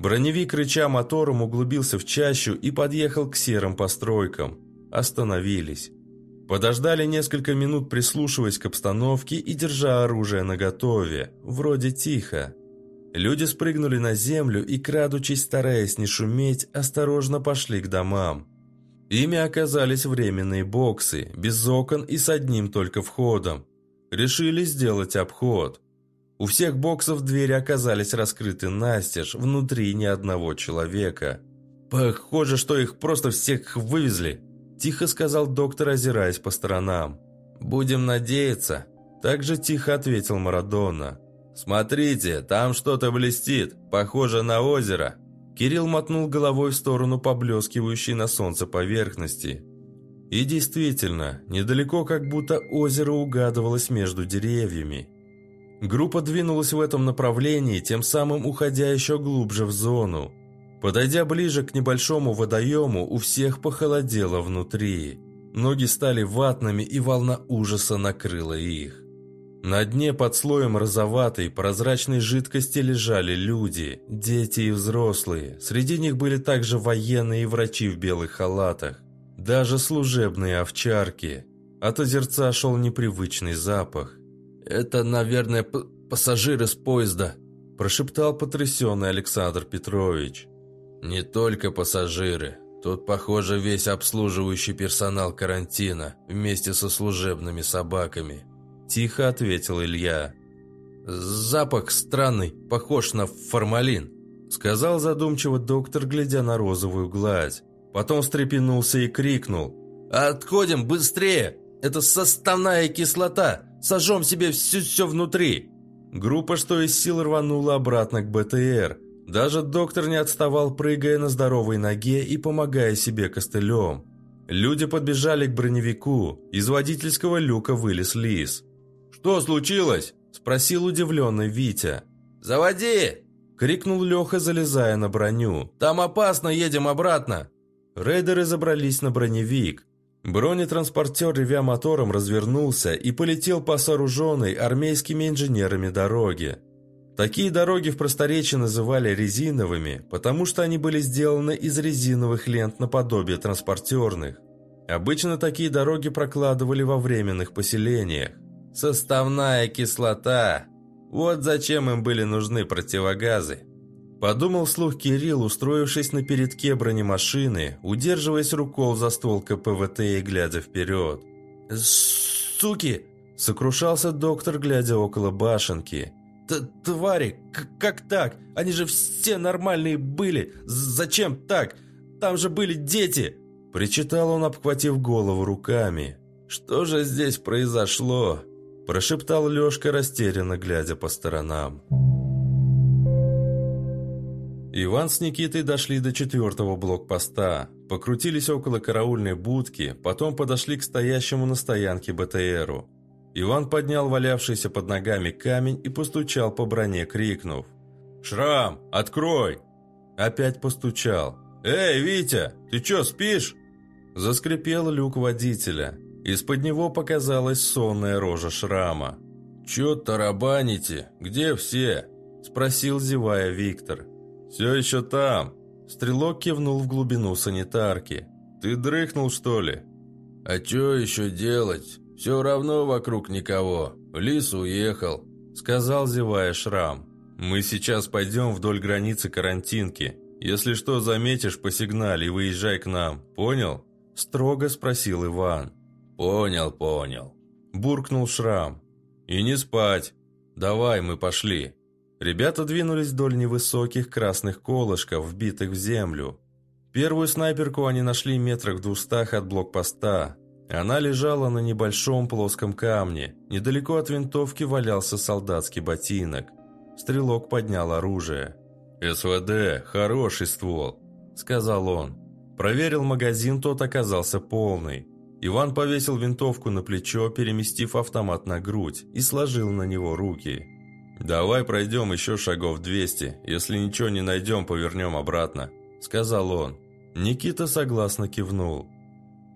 Броневик, рыча мотором, углубился в чащу и подъехал к серым постройкам. Остановились. Подождали несколько минут, прислушиваясь к обстановке и держа оружие наготове. Вроде тихо. Люди спрыгнули на землю и, крадучись, стараясь не шуметь, осторожно пошли к домам. Ими оказались временные боксы, без окон и с одним только входом. Решили сделать обход. У всех боксов двери оказались раскрыты настежь, внутри ни одного человека. «Похоже, что их просто всех вывезли», – тихо сказал доктор, озираясь по сторонам. «Будем надеяться», – также тихо ответил Марадона. «Смотрите, там что-то блестит, похоже на озеро». Кирилл мотнул головой в сторону поблескивающей на солнце поверхности. И действительно, недалеко как будто озеро угадывалось между деревьями. Группа двинулась в этом направлении, тем самым уходя еще глубже в зону. Подойдя ближе к небольшому водоему, у всех похолодело внутри. Ноги стали ватными, и волна ужаса накрыла их. На дне под слоем розоватой прозрачной жидкости лежали люди, дети и взрослые. Среди них были также военные и врачи в белых халатах. Даже служебные овчарки. От озерца шел непривычный запах. «Это, наверное, пассажиры с поезда», – прошептал потрясенный Александр Петрович. «Не только пассажиры. Тут, похоже, весь обслуживающий персонал карантина вместе со служебными собаками», Тихо ответил Илья. «Запах странный, похож на формалин», сказал задумчиво доктор, глядя на розовую гладь. Потом встрепенулся и крикнул. «Отходим, быстрее! Это составная кислота! Сожжем себе все-все внутри!» Группа, что из сил, рванула обратно к БТР. Даже доктор не отставал, прыгая на здоровой ноге и помогая себе костылем. Люди подбежали к броневику. Из водительского люка вылез Лис. «Что случилось?» – спросил удивленный Витя. «Заводи!» – крикнул Леха, залезая на броню. «Там опасно, едем обратно!» Рейдеры забрались на броневик. Бронетранспортер, ревя мотором, развернулся и полетел по сооруженной армейскими инженерами дороге. Такие дороги в просторечии называли резиновыми, потому что они были сделаны из резиновых лент наподобие транспортерных. Обычно такие дороги прокладывали во временных поселениях. Составная кислота. Вот зачем им были нужны противогазы. Подумал вслух Кирилл, устроившись на передке бронемашины, удерживаясь рукой за ствол КПВТ и глядя вперед. «Суки!» – сокрушался доктор, глядя около башенки – «Твари, как так? Они же все нормальные были. Зачем так? Там же были дети!» Причитал он, обхватив голову руками. «Что же здесь произошло?» Прошептал Лешка, растерянно глядя по сторонам. Иван с Никитой дошли до четвертого блокпоста, покрутились около караульной будки, потом подошли к стоящему на стоянке БТРу. Иван поднял валявшийся под ногами камень и постучал по броне, крикнув. «Шрам, открой!» Опять постучал. «Эй, Витя, ты чё, спишь?» Заскрипел люк водителя. Из-под него показалась сонная рожа шрама. «Чё тарабаните? Где все?» Спросил, зевая Виктор. «Все еще там!» Стрелок кивнул в глубину санитарки. «Ты дрыхнул, что ли?» «А чё еще делать? «Все равно вокруг никого. Лис уехал», — сказал, зевая шрам. «Мы сейчас пойдем вдоль границы карантинки. Если что заметишь, по сигнале и выезжай к нам. Понял?» — строго спросил Иван. «Понял, понял», — буркнул шрам. «И не спать. Давай, мы пошли». Ребята двинулись вдоль невысоких красных колышков, вбитых в землю. Первую снайперку они нашли метрах в двухстах от блокпоста. Она лежала на небольшом плоском камне. Недалеко от винтовки валялся солдатский ботинок. Стрелок поднял оружие. «СВД, хороший ствол», — сказал он. Проверил магазин, тот оказался полный. Иван повесил винтовку на плечо, переместив автомат на грудь, и сложил на него руки. «Давай пройдем еще шагов 200. Если ничего не найдем, повернем обратно», — сказал он. Никита согласно кивнул.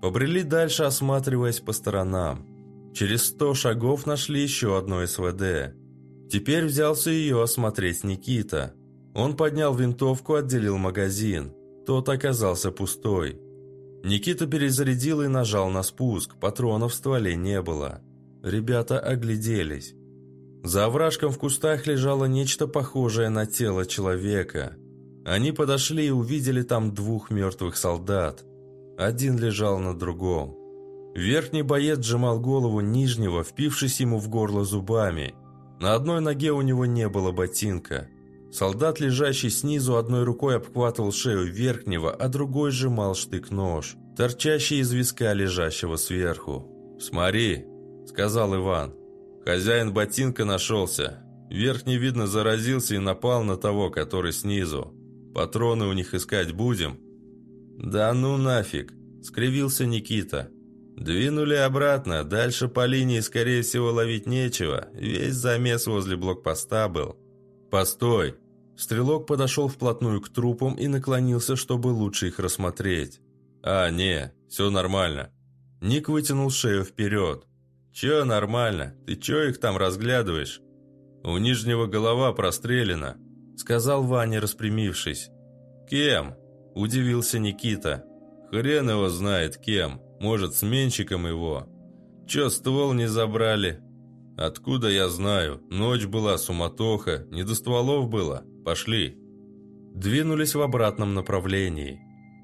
Побрели дальше, осматриваясь по сторонам. Через сто шагов нашли еще одно СВД. Теперь взялся ее осмотреть Никита. Он поднял винтовку, отделил магазин. Тот оказался пустой. Никита перезарядил и нажал на спуск, патронов в стволе не было. Ребята огляделись. За овражком в кустах лежало нечто похожее на тело человека. Они подошли и увидели там двух мертвых солдат. Один лежал на другом. Верхний боец сжимал голову нижнего, впившись ему в горло зубами. На одной ноге у него не было ботинка. Солдат, лежащий снизу, одной рукой обхватывал шею верхнего, а другой сжимал штык-нож, торчащий из виска лежащего сверху. «Смотри», — сказал Иван. «Хозяин ботинка нашелся. Верхний, видно, заразился и напал на того, который снизу. Патроны у них искать будем?» «Да ну нафиг!» – скривился Никита. «Двинули обратно, дальше по линии, скорее всего, ловить нечего. Весь замес возле блокпоста был». «Постой!» Стрелок подошел вплотную к трупам и наклонился, чтобы лучше их рассмотреть. «А, не, все нормально». Ник вытянул шею вперед. «Че нормально? Ты че их там разглядываешь?» «У нижнего голова прострелена», — сказал Ваня, распрямившись. «Кем?» – удивился Никита. «Хрен его знает кем. Может, сменщиком его. Че, ствол не забрали?» «Откуда я знаю? Ночь была, суматоха, не до стволов было. Пошли». Двинулись в обратном направлении.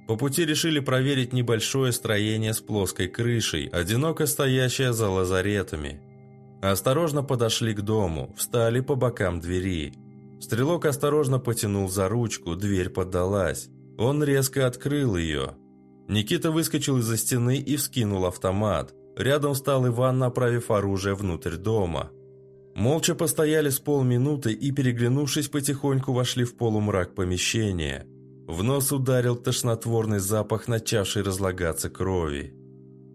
По пути решили проверить небольшое строение с плоской крышей, одиноко стоящее за лазаретами. Осторожно подошли к дому, встали по бокам двери. Стрелок осторожно потянул за ручку, дверь поддалась. Он резко открыл ее. Никита выскочил из-за стены и вскинул автомат. Рядом встал Иван, направив оружие внутрь дома. Молча постояли с полминуты и, переглянувшись, потихоньку вошли в полумрак помещения. В нос ударил тошнотворный запах, начавший разлагаться крови.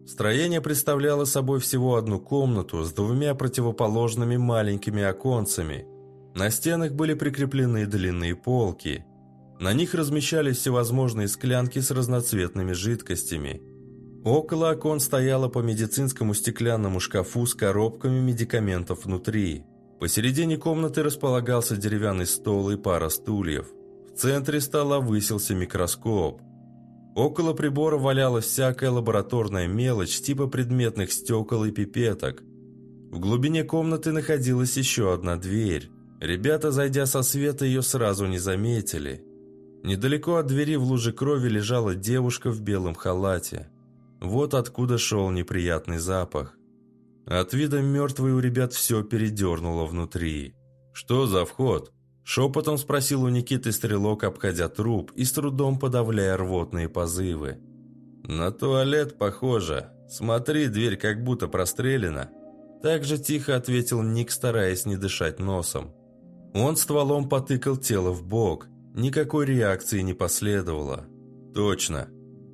Строение представляло собой всего одну комнату с двумя противоположными маленькими оконцами. На стенах были прикреплены длинные полки. На них размещались всевозможные склянки с разноцветными жидкостями. Около окон стояло по медицинскому стеклянному шкафу с коробками медикаментов внутри. Посередине комнаты располагался деревянный стол и пара стульев. В центре стола высился микроскоп – Около прибора валялась всякая лабораторная мелочь типа предметных стекол и пипеток. В глубине комнаты находилась еще одна дверь. Ребята, зайдя со света, ее сразу не заметили. Недалеко от двери в луже крови лежала девушка в белом халате. Вот откуда шел неприятный запах. От вида мертвой у ребят все передернуло внутри. «Что за вход?» Шепотом спросил у Никиты стрелок, обходя труп и с трудом подавляя рвотные позывы. «На туалет похоже. Смотри, дверь как будто прострелена». Так же тихо ответил Ник, стараясь не дышать носом. Он стволом потыкал тело в бок. Никакой реакции не последовало. «Точно.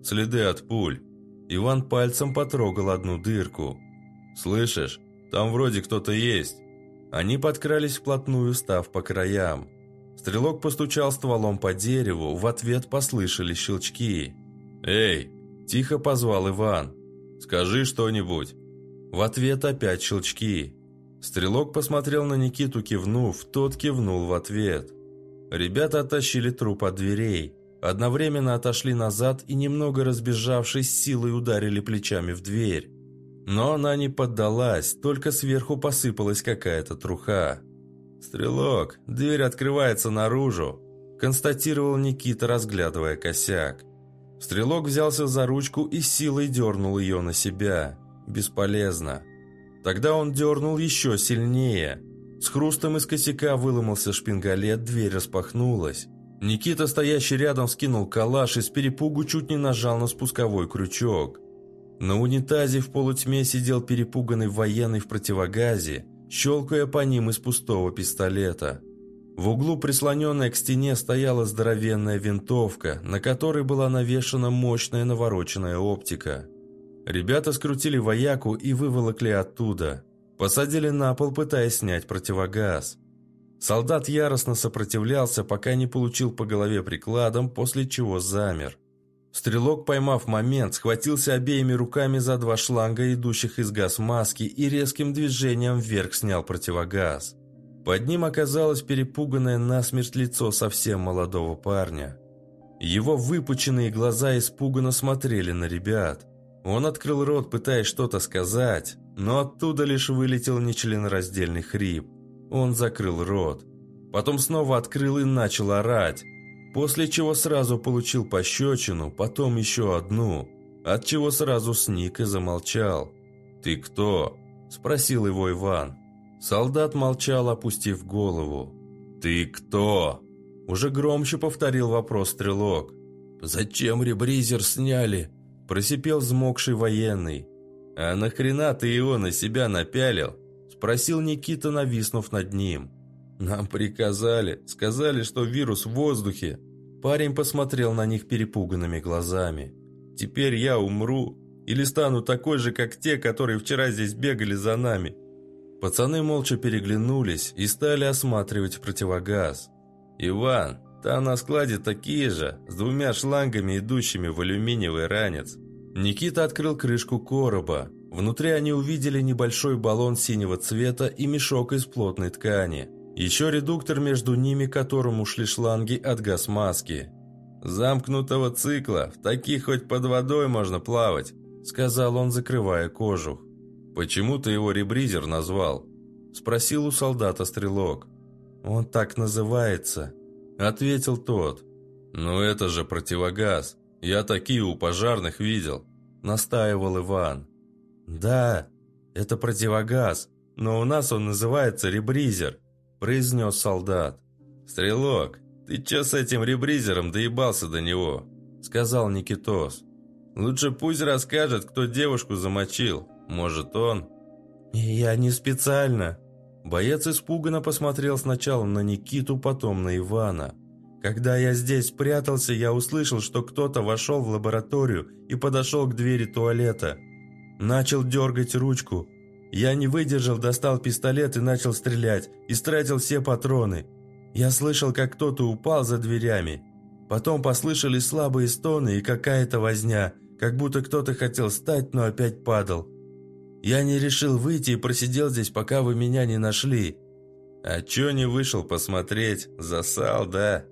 Следы от пуль». Иван пальцем потрогал одну дырку. «Слышишь? Там вроде кто-то есть». Они подкрались вплотную, став по краям. Стрелок постучал стволом по дереву, в ответ послышались щелчки. «Эй!» – тихо позвал Иван. «Скажи что-нибудь!» В ответ опять щелчки. Стрелок посмотрел на Никиту, кивнув, тот кивнул в ответ. Ребята оттащили труп от дверей, одновременно отошли назад и, немного разбежавшись, силой ударили плечами в дверь. Но она не поддалась, только сверху посыпалась какая-то труха. «Стрелок, дверь открывается наружу», – констатировал Никита, разглядывая косяк. Стрелок взялся за ручку и силой дернул ее на себя. Бесполезно. Тогда он дернул еще сильнее. С хрустом из косяка выломался шпингалет, дверь распахнулась. Никита, стоящий рядом, скинул калаш и с перепугу чуть не нажал на спусковой крючок. На унитазе в полутьме сидел перепуганный военный в противогазе, щелкая по ним из пустого пистолета. В углу, прислоненная к стене, стояла здоровенная винтовка, на которой была навешана мощная навороченная оптика. Ребята скрутили вояку и выволокли оттуда. Посадили на пол, пытаясь снять противогаз. Солдат яростно сопротивлялся, пока не получил по голове прикладом, после чего замер. Стрелок, поймав момент, схватился обеими руками за два шланга, идущих из газ-маски, и резким движением вверх снял противогаз. Под ним оказалось перепуганное насмерть лицо совсем молодого парня. Его выпученные глаза испуганно смотрели на ребят. Он открыл рот, пытаясь что-то сказать, но оттуда лишь вылетел нечленораздельный хрип. Он закрыл рот. Потом снова открыл и начал орать после чего сразу получил пощечину, потом еще одну, от чего сразу сник и замолчал. «Ты кто?» – спросил его Иван. Солдат молчал, опустив голову. «Ты кто?» – уже громче повторил вопрос стрелок. «Зачем ребризер сняли?» – просипел взмокший военный. «А нахрена ты его на себя напялил?» – спросил Никита, нависнув над ним. «Нам приказали, сказали, что вирус в воздухе», Парень посмотрел на них перепуганными глазами. «Теперь я умру или стану такой же, как те, которые вчера здесь бегали за нами?» Пацаны молча переглянулись и стали осматривать противогаз. «Иван, там на складе такие же, с двумя шлангами, идущими в алюминиевый ранец». Никита открыл крышку короба. Внутри они увидели небольшой баллон синего цвета и мешок из плотной ткани – еще редуктор между ними, к которому шли шланги от газмаски. «Замкнутого цикла, в таких хоть под водой можно плавать», сказал он, закрывая кожух. «Почему ты его ребризер назвал?» спросил у солдата стрелок. «Он так называется», ответил тот. «Ну это же противогаз. Я такие у пожарных видел», настаивал Иван. «Да, это противогаз, но у нас он называется ребризер», произнес солдат. «Стрелок, ты чё с этим ребризером доебался до него?» сказал Никитос. «Лучше пусть расскажет, кто девушку замочил. Может, он?» «Я не специально». Боец испуганно посмотрел сначала на Никиту, потом на Ивана. Когда я здесь спрятался, я услышал, что кто-то вошел в лабораторию и подошел к двери туалета. Начал дергать ручку. Я не выдержал, достал пистолет и начал стрелять, истратил все патроны. Я слышал, как кто-то упал за дверями. Потом послышались слабые стоны и какая-то возня, как будто кто-то хотел встать, но опять падал. Я не решил выйти и просидел здесь, пока вы меня не нашли. А чё не вышел посмотреть? Засал, да?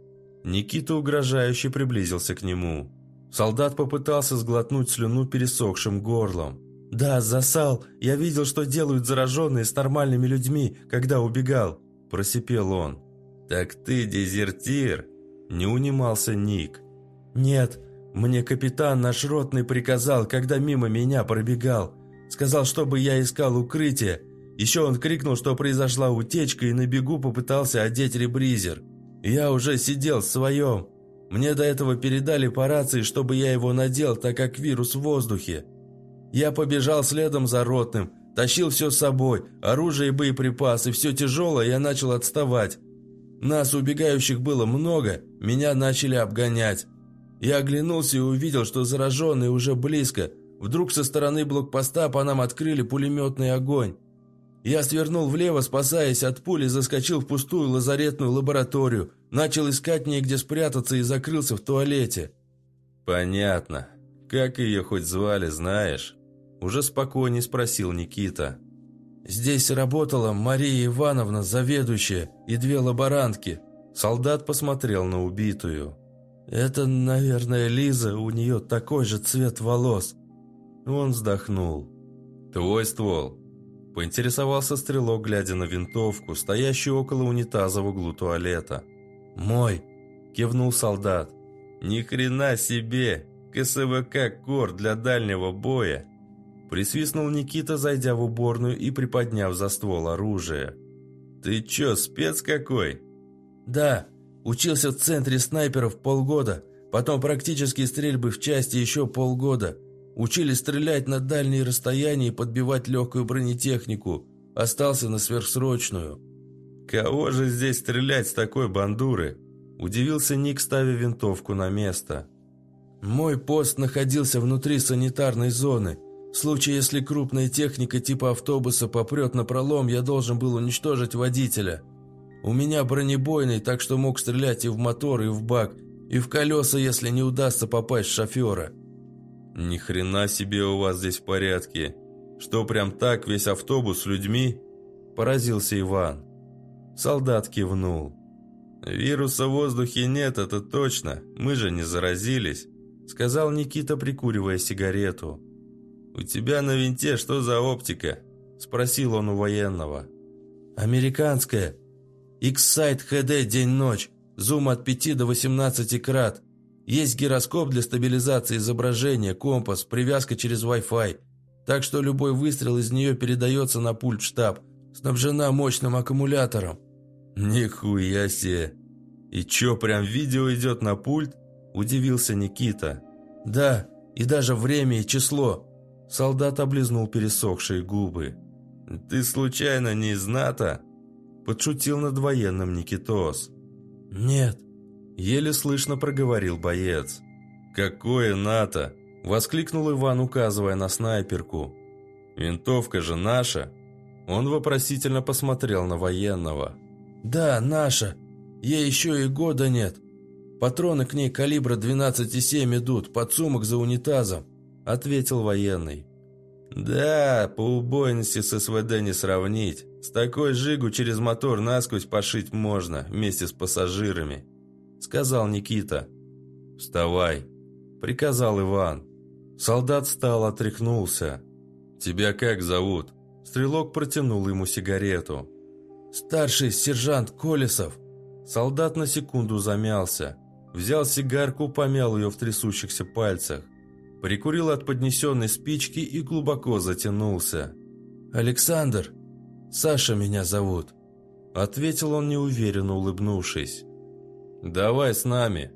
Никита угрожающе приблизился к нему. Солдат попытался сглотнуть слюну пересохшим горлом. «Да, засал. Я видел, что делают зараженные с нормальными людьми, когда убегал», – просипел он. «Так ты дезертир?» – не унимался Ник. «Нет, мне капитан наш ротный приказал, когда мимо меня пробегал. Сказал, чтобы я искал укрытие. Еще он крикнул, что произошла утечка и на бегу попытался одеть ребризер. Я уже сидел в своем. Мне до этого передали по рации, чтобы я его надел, так как вирус в воздухе. Я побежал следом за ротным, тащил все с собой, оружие и боеприпасы, все тяжелое, я начал отставать. Нас, убегающих, было много, меня начали обгонять. Я оглянулся и увидел, что зараженные уже близко – Вдруг со стороны блокпоста по нам открыли пулеметный огонь. Я свернул влево, спасаясь от пули, заскочил в пустую лазаретную лабораторию, начал искать негде спрятаться и закрылся в туалете. «Понятно. Как ее хоть звали, знаешь?» Уже спокойнее спросил Никита. «Здесь работала Мария Ивановна, заведующая, и две лаборантки». Солдат посмотрел на убитую. «Это, наверное, Лиза, у нее такой же цвет волос. Он вздохнул. «Твой ствол?» Поинтересовался стрелок, глядя на винтовку, стоящую около унитаза в углу туалета. «Мой!» – кивнул солдат. «Ни хрена себе! КСВК «Кор» для дальнего боя!» Присвистнул Никита, зайдя в уборную и приподняв за ствол оружие. «Ты чё, спец какой?» «Да, учился в центре снайперов полгода, потом практические стрельбы в части еще полгода. Учили стрелять на дальние расстояния и подбивать легкую бронетехнику. Остался на сверхсрочную. «Кого же здесь стрелять с такой бандуры?» Удивился Ник, ставя винтовку на место. «Мой пост находился внутри санитарной зоны. В случае, если крупная техника типа автобуса попрет на пролом, я должен был уничтожить водителя. У меня бронебойный, так что мог стрелять и в мотор, и в бак, и в колеса, если не удастся попасть в шофера». «Ни хрена себе у вас здесь в порядке. Что, прям так весь автобус с людьми?» Поразился Иван. Солдат кивнул. «Вируса в воздухе нет, это точно. Мы же не заразились», сказал Никита, прикуривая сигарету. «У тебя на винте что за оптика?» спросил он у военного. «Американская. X-Sight HD день-ночь. Зум от 5 до 18 крат. Есть гироскоп для стабилизации изображения, компас, привязка через Wi-Fi. Так что любой выстрел из нее передается на пульт штаб. Снабжена мощным аккумулятором. Нихуя себе. И чё, прям видео идет на пульт? Удивился Никита. Да, и даже время и число. Солдат облизнул пересохшие губы. «Ты случайно не из НАТО?» Подшутил над военным Никитос. «Нет, Еле слышно проговорил боец. «Какое НАТО!» – воскликнул Иван, указывая на снайперку. «Винтовка же наша!» Он вопросительно посмотрел на военного. «Да, наша. Ей еще и года нет. Патроны к ней калибра 12,7 идут, подсумок за унитазом», – ответил военный. «Да, по убойности с СВД не сравнить. С такой жигу через мотор насквозь пошить можно, вместе с пассажирами», сказал Никита. «Вставай», – приказал Иван. Солдат встал, отряхнулся. «Тебя как зовут?» Стрелок протянул ему сигарету. «Старший сержант Колесов». Солдат на секунду замялся. Взял сигарку, помял ее в трясущихся пальцах. Прикурил от поднесенной спички и глубоко затянулся. «Александр, Саша меня зовут», – ответил он неуверенно, улыбнувшись. «Давай с нами».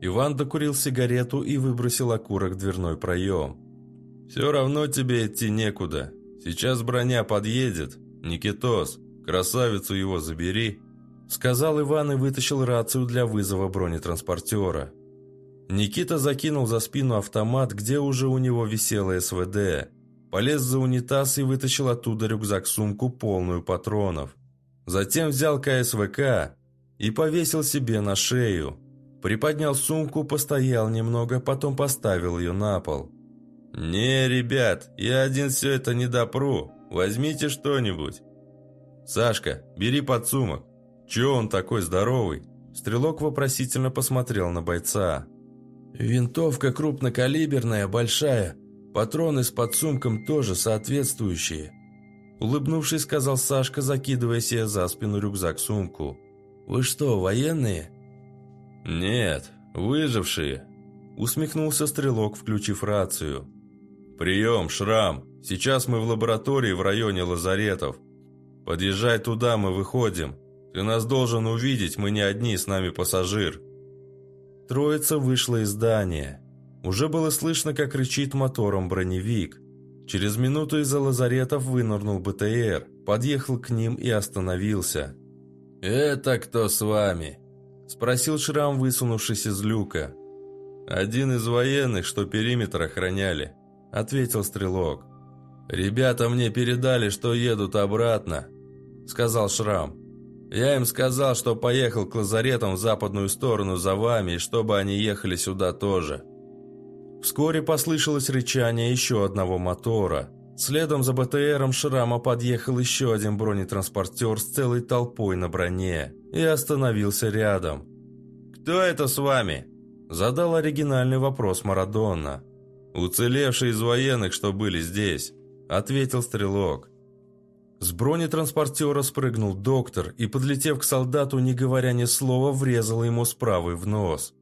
Иван докурил сигарету и выбросил окурок в дверной проем. «Все равно тебе идти некуда. Сейчас броня подъедет. Никитос, красавицу его забери». сказал Иван и вытащил рацию для вызова бронетранспортера. Никита закинул за спину автомат, где уже у него висело СВД. Полез за унитаз и вытащил оттуда рюкзак-сумку, полную патронов. Затем взял КСВК и повесил себе на шею. Приподнял сумку, постоял немного, потом поставил ее на пол. «Не, ребят, я один все это не допру. Возьмите что-нибудь». «Сашка, бери подсумок. Че он такой здоровый?» Стрелок вопросительно посмотрел на бойца. «Винтовка крупнокалиберная, большая. Патроны с подсумком тоже соответствующие». Улыбнувшись, сказал Сашка, закидывая себе за спину рюкзак-сумку. «Вы что, военные?» «Нет, выжившие», — усмехнулся стрелок, включив рацию. «Прием, Шрам. Сейчас мы в лаборатории в районе лазаретов. Подъезжай туда, мы выходим. Ты нас должен увидеть, мы не одни, с нами пассажир». Троица вышла из здания. Уже было слышно, как рычит мотором броневик. Через минуту из-за лазаретов вынырнул БТР, подъехал к ним и остановился. «Это кто с вами?» – спросил Шрам, высунувшись из люка. «Один из военных, что периметр охраняли», – ответил Стрелок. «Ребята мне передали, что едут обратно», – сказал Шрам. «Я им сказал, что поехал к лазаретам в западную сторону за вами, и чтобы они ехали сюда тоже». Вскоре послышалось рычание еще одного мотора. Следом за БТРом Шрама подъехал еще один бронетранспортер с целой толпой на броне и остановился рядом. «Кто это с вами?» Задал оригинальный вопрос Марадонна. «Уцелевший из военных, что были здесь», — ответил стрелок. С бронетранспортера спрыгнул доктор и, подлетев к солдату, не говоря ни слова, врезал ему справа в нос.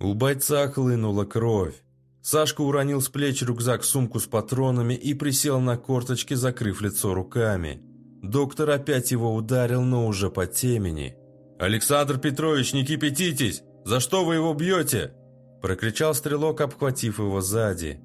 У бойца хлынула кровь. Сашка уронил с плеч рюкзак-сумку с патронами и присел на корточки, закрыв лицо руками. Доктор опять его ударил, но уже по темени. «Александр Петрович, не кипятитесь! За что вы его бьете?» Прокричал стрелок, обхватив его сзади.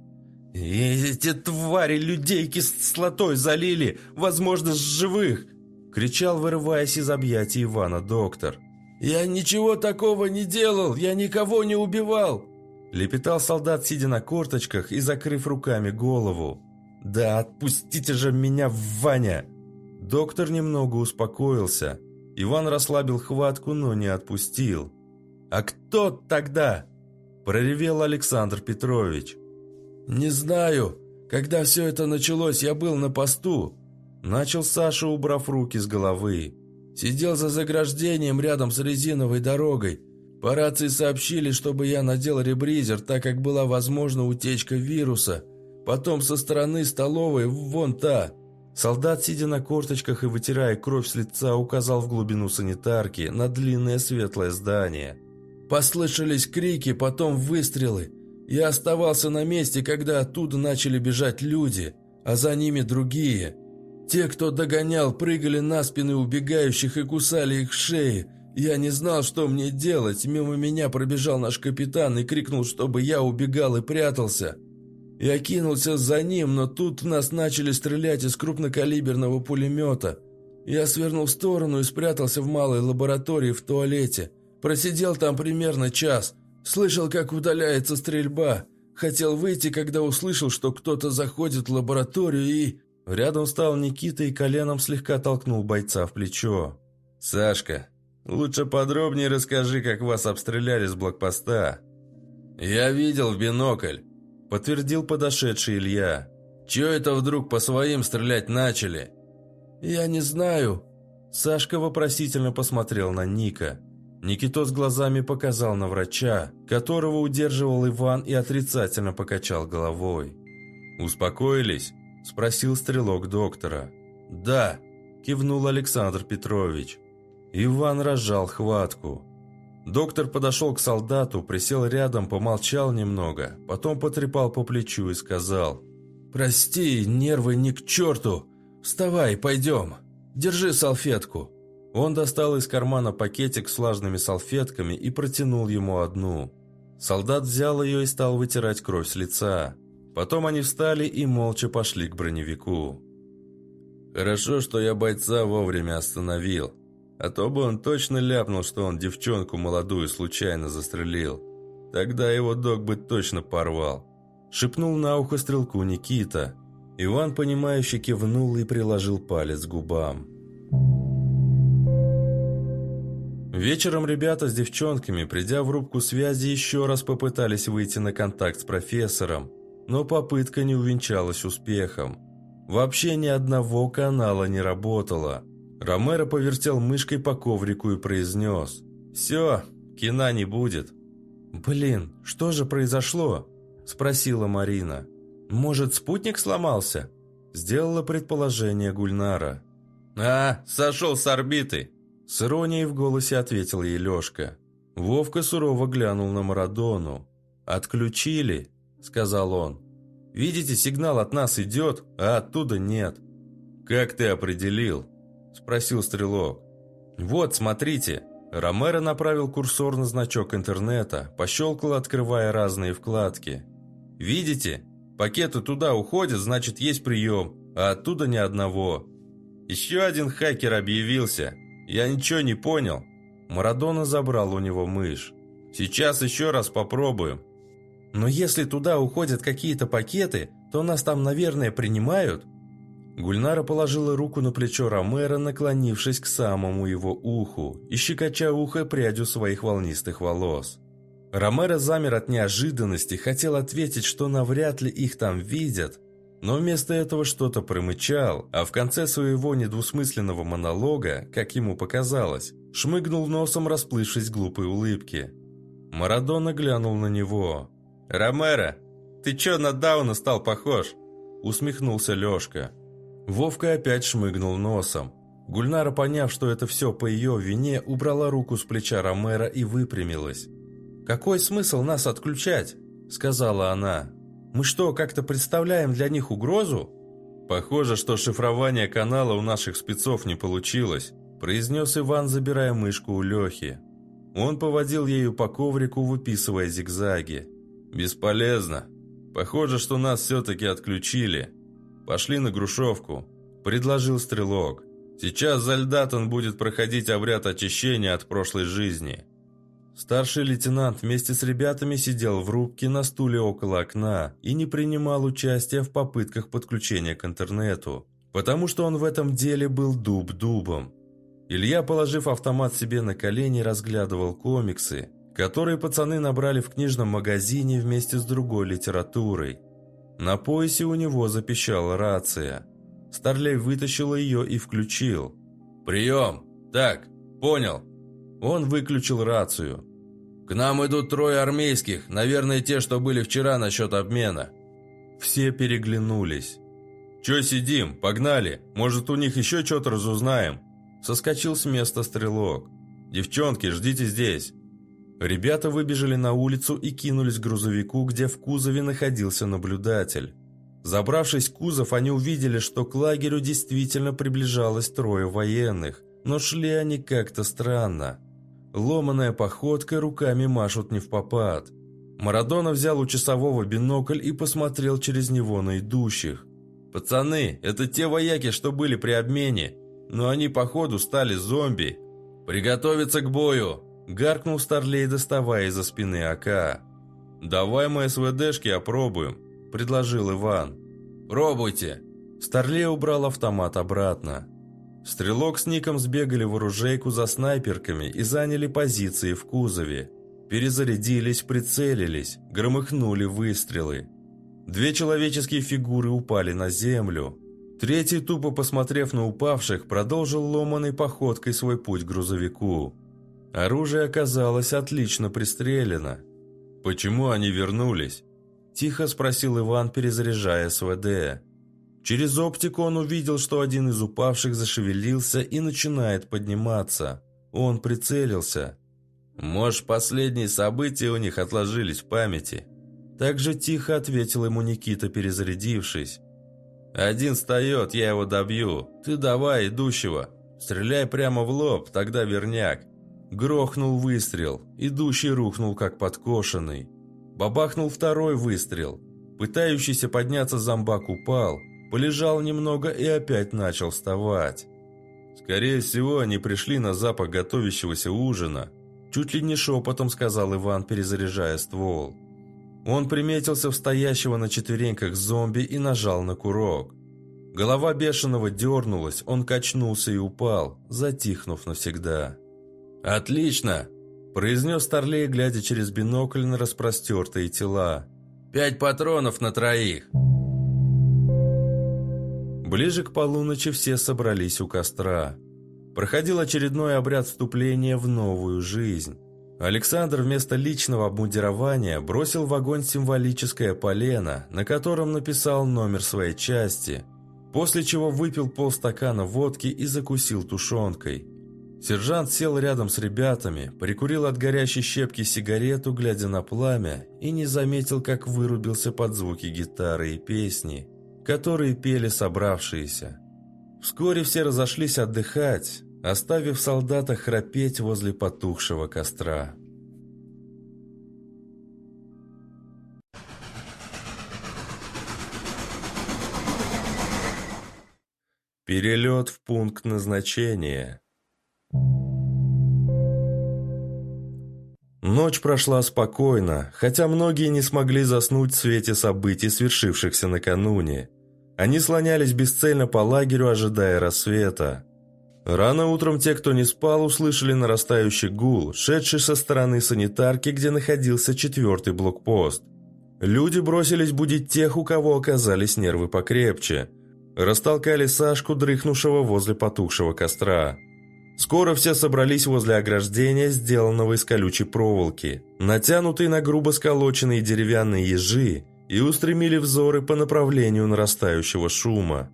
«Эти твари людей кислотой залили, возможно, с живых!» Кричал, вырываясь из объятий Ивана доктор. «Я ничего такого не делал, я никого не убивал!» Лепетал солдат, сидя на корточках и закрыв руками голову. «Да отпустите же меня, Ваня!» Доктор немного успокоился. Иван расслабил хватку, но не отпустил. «А кто тогда?» Проревел Александр Петрович. «Не знаю. Когда все это началось, я был на посту». Начал Саша, убрав руки с головы. «Сидел за заграждением рядом с резиновой дорогой. По рации сообщили, чтобы я надел ребризер, так как была возможна утечка вируса. Потом со стороны столовой вон та. Солдат, сидя на корточках и вытирая кровь с лица, указал в глубину санитарки на длинное светлое здание. Послышались крики, потом выстрелы. Я оставался на месте, когда оттуда начали бежать люди, а за ними другие. Те, кто догонял, прыгали на спины убегающих и кусали их шеи. Я не знал, что мне делать. Мимо меня пробежал наш капитан и крикнул, чтобы я убегал и прятался. Я кинулся за ним, но тут в нас начали стрелять из крупнокалиберного пулемета. Я свернул в сторону и спрятался в малой лаборатории в туалете. Просидел там примерно час. Слышал, как удаляется стрельба. Хотел выйти, когда услышал, что кто-то заходит в лабораторию и... Рядом стал Никита и коленом слегка толкнул бойца в плечо. «Сашка, Лучше подробнее расскажи, как вас обстреляли с блокпоста». «Я видел в бинокль», — подтвердил подошедший Илья. «Чего это вдруг по своим стрелять начали?» «Я не знаю». Сашка вопросительно посмотрел на Ника. Никитос глазами показал на врача, которого удерживал Иван и отрицательно покачал головой. «Успокоились?» – спросил стрелок доктора. «Да», – кивнул Александр Петрович. Иван разжал хватку. Доктор подошел к солдату, присел рядом, помолчал немного, потом потрепал по плечу и сказал «Прости, нервы ни к черту! Вставай, пойдем! Держи салфетку!» Он достал из кармана пакетик с влажными салфетками и протянул ему одну. Солдат взял ее и стал вытирать кровь с лица. Потом они встали и молча пошли к броневику. «Хорошо, что я бойца вовремя остановил», А то бы он точно ляпнул, что он девчонку молодую случайно застрелил. Тогда его док бы точно порвал. Шепнул на ухо стрелку Никита. Иван, понимающе кивнул и приложил палец к губам. Вечером ребята с девчонками, придя в рубку связи, еще раз попытались выйти на контакт с профессором, но попытка не увенчалась успехом. Вообще ни одного канала не работало. Ромеро повертел мышкой по коврику и произнес «Все, кино не будет». «Блин, что же произошло?» – спросила Марина. «Может, спутник сломался?» – сделала предположение Гульнара. «А, сошел с орбиты!» С иронией в голосе ответил ей Лешка. Вовка сурово глянул на Марадону. «Отключили», – сказал он. «Видите, сигнал от нас идет, а оттуда нет». «Как ты определил?» – спросил Стрелок. «Вот, смотрите». Ромеро направил курсор на значок интернета, пощелкал, открывая разные вкладки. «Видите? Пакеты туда уходят, значит, есть прием, а оттуда ни одного. Еще один хакер объявился. Я ничего не понял». Марадона забрал у него мышь. «Сейчас еще раз попробуем». «Но если туда уходят какие-то пакеты, то нас там, наверное, принимают?» Гульнара положила руку на плечо Ромера, наклонившись к самому его уху и щекоча ухо прядью своих волнистых волос. Ромеро замер от неожиданности, хотел ответить, что навряд ли их там видят, но вместо этого что-то промычал, а в конце своего недвусмысленного монолога, как ему показалось, шмыгнул носом, расплывшись глупой улыбки. Марадона глянул на него. «Ромеро, ты чё на Дауна стал похож?» Усмехнулся Лёшка. Вовка опять шмыгнул носом. Гульнара, поняв, что это все по ее вине, убрала руку с плеча Ромера и выпрямилась. «Какой смысл нас отключать?» – сказала она. «Мы что, как-то представляем для них угрозу?» «Похоже, что шифрование канала у наших спецов не получилось», – произнес Иван, забирая мышку у Лехи. Он поводил ею по коврику, выписывая зигзаги. «Бесполезно. Похоже, что нас все-таки отключили. «Пошли на Грушевку», – предложил Стрелок. «Сейчас Зальдатон будет проходить обряд очищения от прошлой жизни». Старший лейтенант вместе с ребятами сидел в рубке на стуле около окна и не принимал участия в попытках подключения к интернету, потому что он в этом деле был дуб дубом. Илья, положив автомат себе на колени, разглядывал комиксы, которые пацаны набрали в книжном магазине вместе с другой литературой. На поясе у него запищала рация. Старлей вытащил ее и включил. «Прием! Так, понял!» Он выключил рацию. «К нам идут трое армейских, наверное, те, что были вчера насчет обмена». Все переглянулись. «Че сидим? Погнали! Может, у них еще что-то разузнаем?» Соскочил с места стрелок. «Девчонки, ждите здесь!» Ребята выбежали на улицу и кинулись к грузовику, где в кузове находился наблюдатель. Забравшись в кузов, они увидели, что к лагерю действительно приближалось трое военных, но шли они как-то странно. Ломаная походка, руками машут не в попад. Марадона взял у часового бинокль и посмотрел через него на идущих. «Пацаны, это те вояки, что были при обмене, но они, походу, стали зомби. Приготовиться к бою!» Гаркнул Старлей, доставая из-за спины АК. «Давай мы СВДшки опробуем», – предложил Иван. «Пробуйте». Старлей убрал автомат обратно. Стрелок с Ником сбегали в оружейку за снайперками и заняли позиции в кузове. Перезарядились, прицелились, громыхнули выстрелы. Две человеческие фигуры упали на землю. Третий, тупо посмотрев на упавших, продолжил ломаной походкой свой путь к грузовику. Оружие оказалось отлично пристрелено. «Почему они вернулись?» – тихо спросил Иван, перезаряжая СВД. Через оптику он увидел, что один из упавших зашевелился и начинает подниматься. Он прицелился. «Может, последние события у них отложились в памяти?» Так же тихо ответил ему Никита, перезарядившись. «Один встает, я его добью. Ты давай, идущего. Стреляй прямо в лоб, тогда верняк. Грохнул выстрел, идущий рухнул как подкошенный. Бабахнул второй выстрел. Пытающийся подняться зомбак упал, полежал немного и опять начал вставать. Скорее всего, они пришли на запах готовящегося ужина. Чуть ли не шепотом сказал Иван, перезаряжая ствол. Он приметился в стоящего на четвереньках зомби и нажал на курок. Голова бешеного дернулась, он качнулся и упал, затихнув навсегда. «Отлично!» – произнес Старлей, глядя через бинокль на распростертые тела. «Пять патронов на троих!» Ближе к полуночи все собрались у костра. Проходил очередной обряд вступления в новую жизнь. Александр вместо личного обмундирования бросил в огонь символическое полено, на котором написал номер своей части, после чего выпил полстакана водки и закусил тушенкой. Сержант сел рядом с ребятами, прикурил от горящей щепки сигарету, глядя на пламя, и не заметил, как вырубился под звуки гитары и песни, которые пели собравшиеся. Вскоре все разошлись отдыхать, оставив солдата храпеть возле потухшего костра. Перелет в пункт назначения. Ночь прошла спокойно, хотя многие не смогли заснуть в свете событий, свершившихся накануне. Они слонялись бесцельно по лагерю, ожидая рассвета. Рано утром те, кто не спал, услышали нарастающий гул, шедший со стороны санитарки, где находился четвертый блокпост. Люди бросились будить тех, у кого оказались нервы покрепче. Растолкали Сашку, дрыхнувшего возле потухшего костра. Скоро все собрались возле ограждения, сделанного из колючей проволоки, натянутые на грубо сколоченные деревянные ежи, и устремили взоры по направлению нарастающего шума.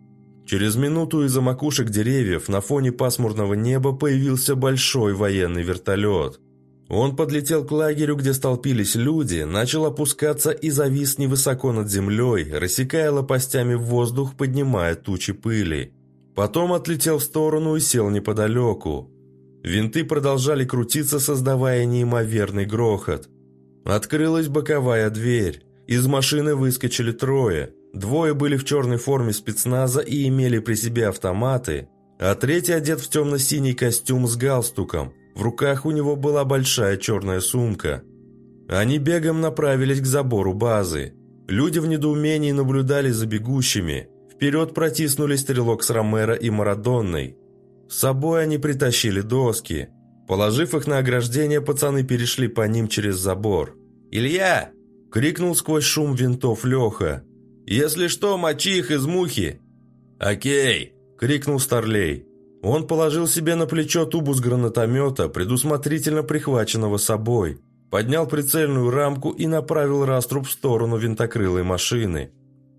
Через минуту из-за макушек деревьев на фоне пасмурного неба появился большой военный вертолет. Он подлетел к лагерю, где столпились люди, начал опускаться и завис невысоко над землей, рассекая лопастями в воздух, поднимая тучи пыли. Потом отлетел в сторону и сел неподалеку. Винты продолжали крутиться, создавая неимоверный грохот. Открылась боковая дверь. Из машины выскочили трое – Двое были в черной форме спецназа и имели при себе автоматы, а третий одет в темно-синий костюм с галстуком. В руках у него была большая черная сумка. Они бегом направились к забору базы. Люди в недоумении наблюдали за бегущими. Вперед протиснулись стрелок с Ромеро и Марадонной. С собой они притащили доски. Положив их на ограждение, пацаны перешли по ним через забор. «Илья!» – крикнул сквозь шум винтов Леха. Если что, мочи их из мухи!» «Окей!» – крикнул Старлей. Он положил себе на плечо тубус гранатомета, предусмотрительно прихваченного собой, поднял прицельную рамку и направил раструб в сторону винтокрылой машины.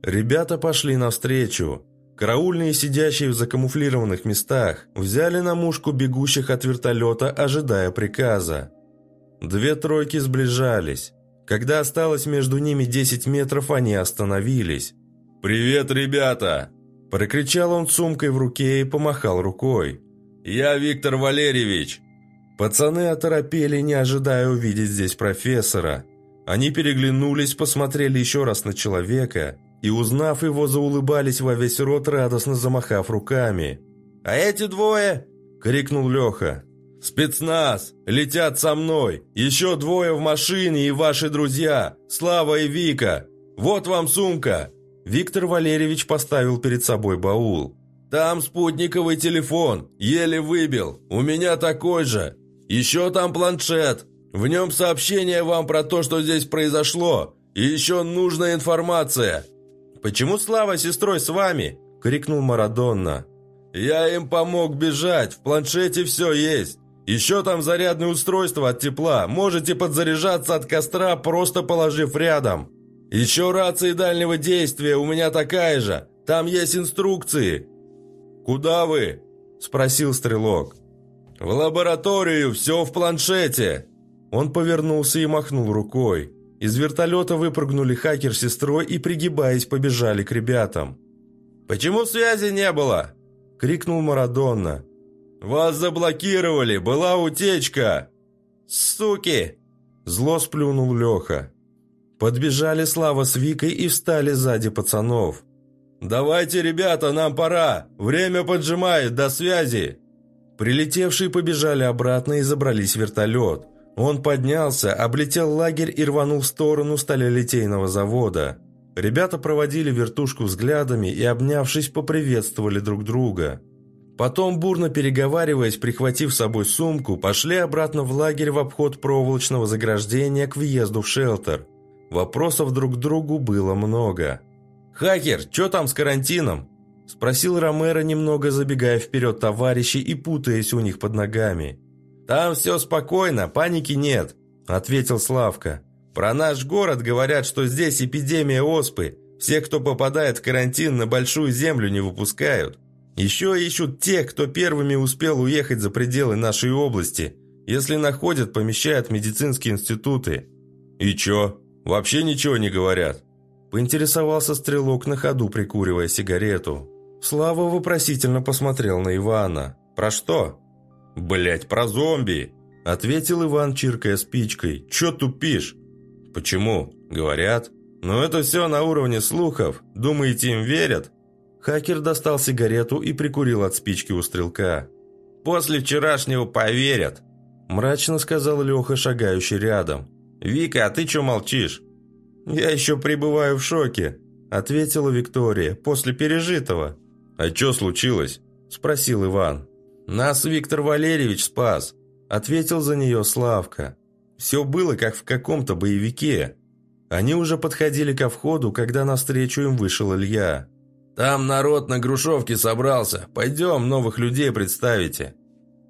Ребята пошли навстречу. Караульные, сидящие в закамуфлированных местах, взяли на мушку бегущих от вертолета, ожидая приказа. Две тройки сближались. Когда осталось между ними 10 метров, они остановились. «Привет, ребята!» Прокричал он сумкой в руке и помахал рукой. «Я Виктор Валерьевич!» Пацаны оторопели, не ожидая увидеть здесь профессора. Они переглянулись, посмотрели еще раз на человека и, узнав его, заулыбались во весь рот, радостно замахав руками. «А эти двое?» – крикнул Леха. «Спецназ! Летят со мной! Еще двое в машине и ваши друзья! Слава и Вика! Вот вам сумка!» Виктор Валерьевич поставил перед собой баул. «Там спутниковый телефон, еле выбил, у меня такой же. Еще там планшет, в нем сообщение вам про то, что здесь произошло, и еще нужная информация». «Почему Слава сестрой с вами?» – крикнул Марадонна. «Я им помог бежать, в планшете все есть. Еще там зарядное устройство от тепла. Можете подзаряжаться от костра, просто положив рядом. Еще рации дальнего действия у меня такая же. Там есть инструкции. Куда вы? Спросил стрелок. В лабораторию, все в планшете. Он повернулся и махнул рукой. Из вертолета выпрыгнули хакер с сестрой и, пригибаясь, побежали к ребятам. «Почему связи не было?» – крикнул Марадонна. «Вас заблокировали! Была утечка!» «Суки!» Зло сплюнул Леха. Подбежали Слава с Викой и встали сзади пацанов. «Давайте, ребята, нам пора! Время поджимает, до связи!» Прилетевшие побежали обратно и забрались в вертолет. Он поднялся, облетел лагерь и рванул в сторону сталелитейного завода. Ребята проводили вертушку взглядами и, обнявшись, поприветствовали друг друга. Потом, бурно переговариваясь, прихватив с собой сумку, пошли обратно в лагерь в обход проволочного заграждения к въезду в шелтер. Вопросов друг к другу было много. «Хакер, что там с карантином?» – спросил Ромеро, немного забегая вперед товарищей и путаясь у них под ногами. «Там все спокойно, паники нет», – ответил Славка. «Про наш город говорят, что здесь эпидемия оспы. Всех, кто попадает в карантин, на большую землю не выпускают. Еще ищут тех, кто первыми успел уехать за пределы нашей области. Если находят, помещают в медицинские институты. И чё? Вообще ничего не говорят. Поинтересовался стрелок на ходу, прикуривая сигарету. Слава вопросительно посмотрел на Ивана. «Про что?» «Блядь, про зомби!» Ответил Иван, чиркая спичкой. «Чё тупишь?» «Почему?» «Говорят». «Но это все на уровне слухов. Думаете, им верят?» Хакер достал сигарету и прикурил от спички у стрелка. «После вчерашнего поверят», – мрачно сказал Леха, шагающий рядом. «Вика, а ты чё молчишь?» «Я еще пребываю в шоке», – ответила Виктория, – «после пережитого». «А чё случилось?» – спросил Иван. «Нас Виктор Валерьевич спас», – ответил за нее Славка. «Все было, как в каком-то боевике». Они уже подходили ко входу, когда навстречу им вышел Илья. «Там народ на Грушевке собрался. Пойдем, новых людей представите».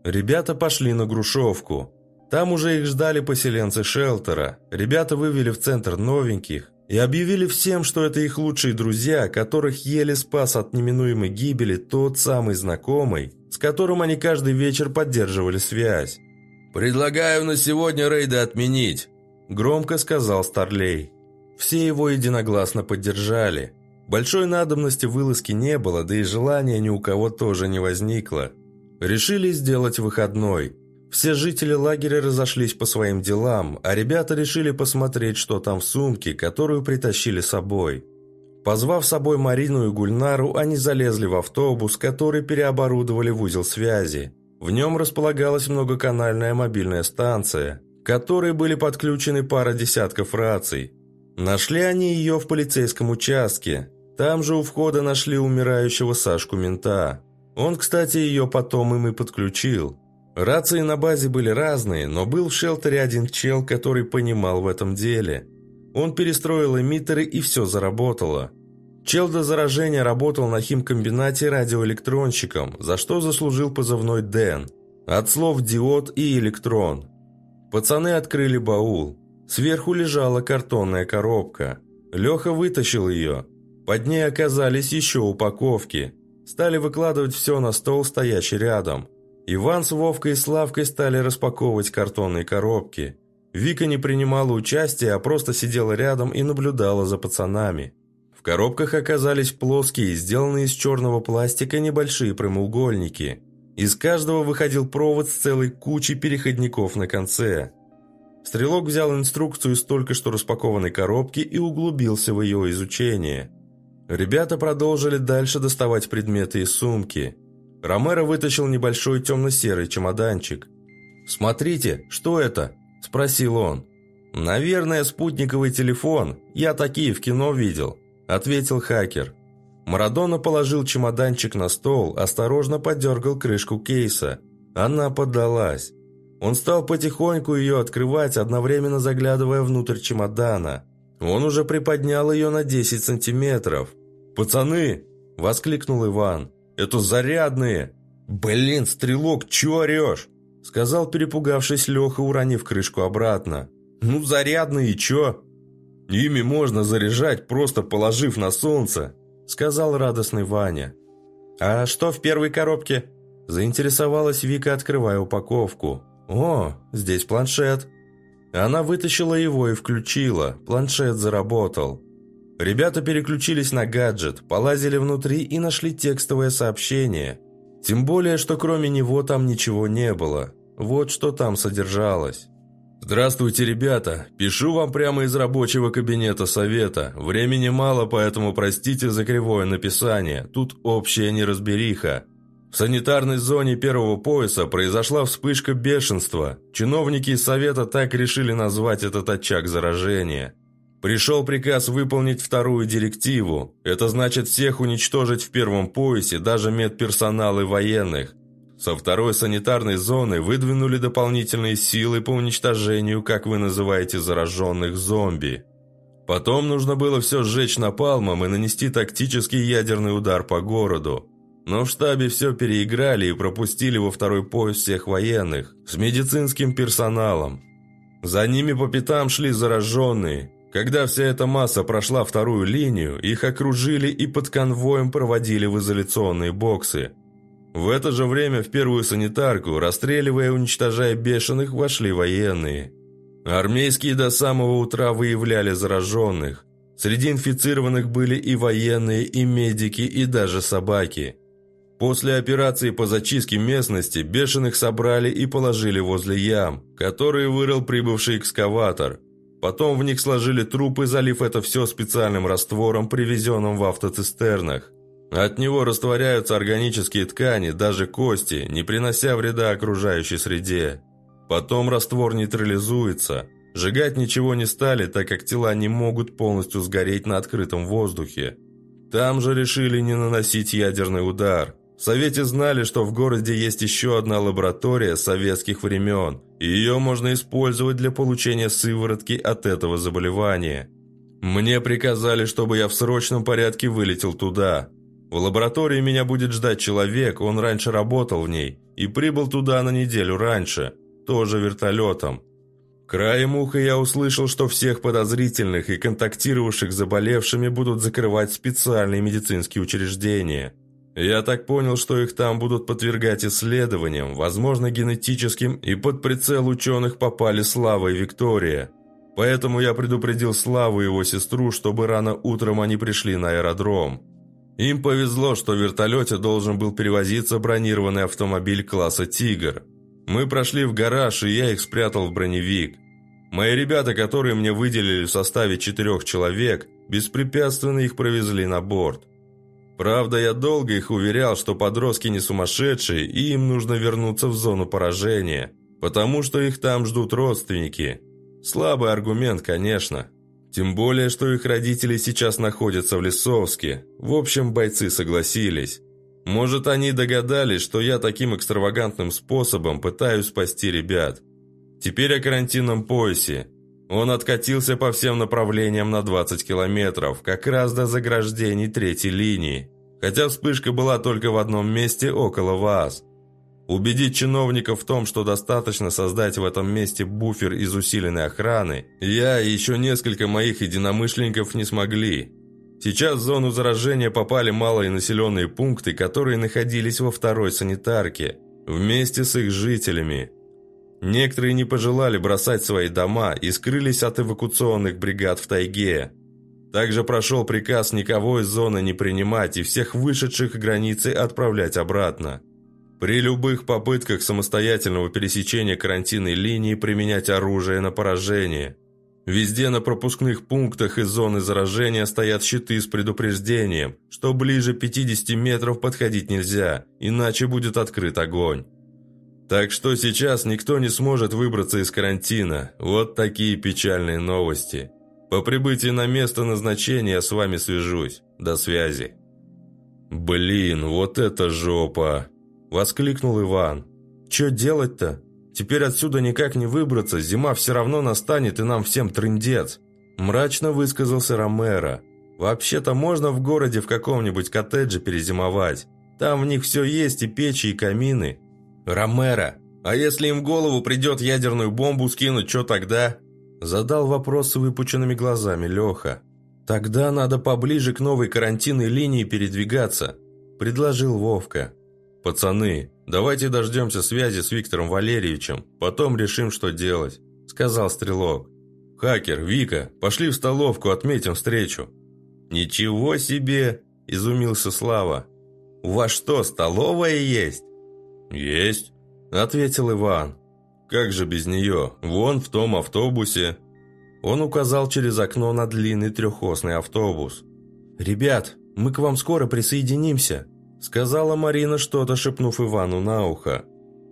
Ребята пошли на Грушевку. Там уже их ждали поселенцы шелтера. Ребята вывели в центр новеньких и объявили всем, что это их лучшие друзья, которых еле спас от неминуемой гибели тот самый знакомый, с которым они каждый вечер поддерживали связь. «Предлагаю на сегодня рейды отменить», – громко сказал Старлей. Все его единогласно поддержали – Большой надобности вылазки не было, да и желания ни у кого тоже не возникло. Решили сделать выходной. Все жители лагеря разошлись по своим делам, а ребята решили посмотреть, что там в сумке, которую притащили с собой. Позвав с собой Марину и Гульнару, они залезли в автобус, который переоборудовали в узел связи. В нем располагалась многоканальная мобильная станция, к которой были подключены пара десятков раций. Нашли они ее в полицейском участке, там же у входа нашли умирающего Сашку мента. Он, кстати, ее потом им и подключил. Рации на базе были разные, но был в шелтере один чел, который понимал в этом деле. Он перестроил эмиттеры и все заработало. Чел до заражения работал на химкомбинате радиоэлектронщиком, за что заслужил позывной «Дэн». От слов «диод» и «электрон». Пацаны открыли баул. Сверху лежала картонная коробка. Леха вытащил ее. Под ней оказались еще упаковки. Стали выкладывать все на стол, стоящий рядом. Иван с Вовкой и Славкой стали распаковывать картонные коробки. Вика не принимала участия, а просто сидела рядом и наблюдала за пацанами. В коробках оказались плоские, сделанные из черного пластика небольшие прямоугольники. Из каждого выходил провод с целой кучей переходников на конце. Стрелок взял инструкцию из только что распакованной коробки и углубился в ее изучение. Ребята продолжили дальше доставать предметы из сумки. Ромеро вытащил небольшой темно-серый чемоданчик. «Смотрите, что это?» – спросил он. «Наверное, спутниковый телефон. Я такие в кино видел», – ответил хакер. Марадона положил чемоданчик на стол, осторожно подергал крышку кейса. Она поддалась. Он стал потихоньку ее открывать, одновременно заглядывая внутрь чемодана – он уже приподнял ее на 10 сантиметров. «Пацаны!» – воскликнул Иван. «Это зарядные!» «Блин, стрелок, чего орешь?» – сказал перепугавшись Леха, уронив крышку обратно. «Ну, зарядные чё?» «Ими можно заряжать, просто положив на солнце», – сказал радостный Ваня. «А что в первой коробке?» – заинтересовалась Вика, открывая упаковку. «О, здесь планшет», она вытащила его и включила, планшет заработал. Ребята переключились на гаджет, полазили внутри и нашли текстовое сообщение. Тем более, что кроме него там ничего не было. Вот что там содержалось. «Здравствуйте, ребята. Пишу вам прямо из рабочего кабинета совета. Времени мало, поэтому простите за кривое написание. Тут общая неразбериха. В санитарной зоне первого пояса произошла вспышка бешенства. Чиновники из Совета так решили назвать этот очаг заражения. Пришел приказ выполнить вторую директиву. Это значит всех уничтожить в первом поясе, даже медперсонал и военных. Со второй санитарной зоны выдвинули дополнительные силы по уничтожению, как вы называете, зараженных зомби. Потом нужно было все сжечь напалмом и нанести тактический ядерный удар по городу. Но в штабе все переиграли и пропустили во второй пояс всех военных, с медицинским персоналом. За ними по пятам шли зараженные. Когда вся эта масса прошла вторую линию, их окружили и под конвоем проводили в изоляционные боксы – в это же время в первую санитарку, расстреливая и уничтожая бешеных, вошли военные. Армейские до самого утра выявляли зараженных. Среди инфицированных были и военные, и медики, и даже собаки. После операции по зачистке местности бешеных собрали и положили возле ям, которые вырыл прибывший экскаватор. Потом в них сложили трупы, залив это все специальным раствором, привезенным в автоцистернах. От него растворяются органические ткани, даже кости, не принося вреда окружающей среде. Потом раствор нейтрализуется. Сжигать ничего не стали, так как тела не могут полностью сгореть на открытом воздухе. Там же решили не наносить ядерный удар. В Совете знали, что в городе есть еще одна лаборатория советских времен, и ее можно использовать для получения сыворотки от этого заболевания. Мне приказали, чтобы я в срочном порядке вылетел туда, в лаборатории меня будет ждать человек, он раньше работал в ней, и прибыл туда на неделю раньше, тоже вертолетом. Краем уха я услышал, что всех подозрительных и контактировавших с заболевшими будут закрывать специальные медицинские учреждения. Я так понял, что их там будут подвергать исследованиям, возможно, генетическим, и под прицел ученых попали Слава и Виктория. Поэтому я предупредил Славу и его сестру, чтобы рано утром они пришли на аэродром. Им повезло, что в вертолете должен был перевозиться бронированный автомобиль класса «Тигр». Мы прошли в гараж, и я их спрятал в броневик. Мои ребята, которые мне выделили в составе четырех человек, беспрепятственно их провезли на борт. Правда, я долго их уверял, что подростки не сумасшедшие, и им нужно вернуться в зону поражения, потому что их там ждут родственники. Слабый аргумент, конечно. Тем более, что их родители сейчас находятся в Лесовске. В общем, бойцы согласились. Может, они догадались, что я таким экстравагантным способом пытаюсь спасти ребят. Теперь о карантинном поясе. Он откатился по всем направлениям на 20 километров, как раз до заграждений третьей линии. Хотя вспышка была только в одном месте около вас. Убедить чиновников в том, что достаточно создать в этом месте буфер из усиленной охраны, я и еще несколько моих единомышленников не смогли. Сейчас в зону заражения попали малые населенные пункты, которые находились во второй санитарке, вместе с их жителями. Некоторые не пожелали бросать свои дома и скрылись от эвакуационных бригад в тайге. Также прошел приказ никого из зоны не принимать и всех вышедших границы отправлять обратно. При любых попытках самостоятельного пересечения карантинной линии применять оружие на поражение. Везде на пропускных пунктах из зоны заражения стоят щиты с предупреждением, что ближе 50 метров подходить нельзя, иначе будет открыт огонь. Так что сейчас никто не сможет выбраться из карантина. Вот такие печальные новости. По прибытии на место назначения я с вами свяжусь. До связи. Блин, вот это жопа. Воскликнул Иван. «Че делать-то? Теперь отсюда никак не выбраться, зима все равно настанет и нам всем трындец!» Мрачно высказался Ромеро. «Вообще-то можно в городе в каком-нибудь коттедже перезимовать. Там в них все есть, и печи, и камины». «Ромеро, а если им в голову придет ядерную бомбу скинуть, что тогда?» Задал вопрос с выпученными глазами Леха. «Тогда надо поближе к новой карантинной линии передвигаться», – предложил Вовка. «Пацаны, давайте дождемся связи с Виктором Валерьевичем, потом решим, что делать», – сказал Стрелок. «Хакер, Вика, пошли в столовку, отметим встречу». «Ничего себе!» – изумился Слава. «У вас что, столовая есть?» «Есть», – ответил Иван. «Как же без нее? Вон в том автобусе». Он указал через окно на длинный трехосный автобус. «Ребят, мы к вам скоро присоединимся», сказала Марина, что-то шепнув Ивану на ухо.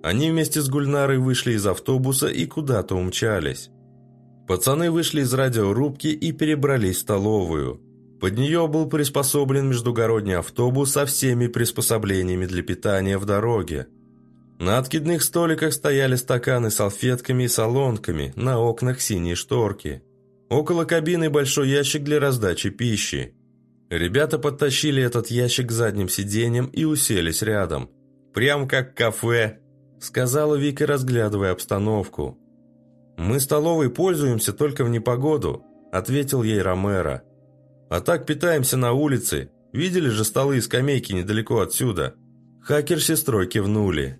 Они вместе с Гульнарой вышли из автобуса и куда-то умчались. Пацаны вышли из радиорубки и перебрались в столовую. Под нее был приспособлен междугородний автобус со всеми приспособлениями для питания в дороге. На откидных столиках стояли стаканы с салфетками и солонками, на окнах синие шторки. Около кабины большой ящик для раздачи пищи. Ребята подтащили этот ящик к задним сиденьям и уселись рядом. «Прям как кафе», – сказала Вика, разглядывая обстановку. «Мы столовой пользуемся только в непогоду», – ответил ей Ромеро. «А так питаемся на улице. Видели же столы и скамейки недалеко отсюда?» Хакер с сестрой кивнули.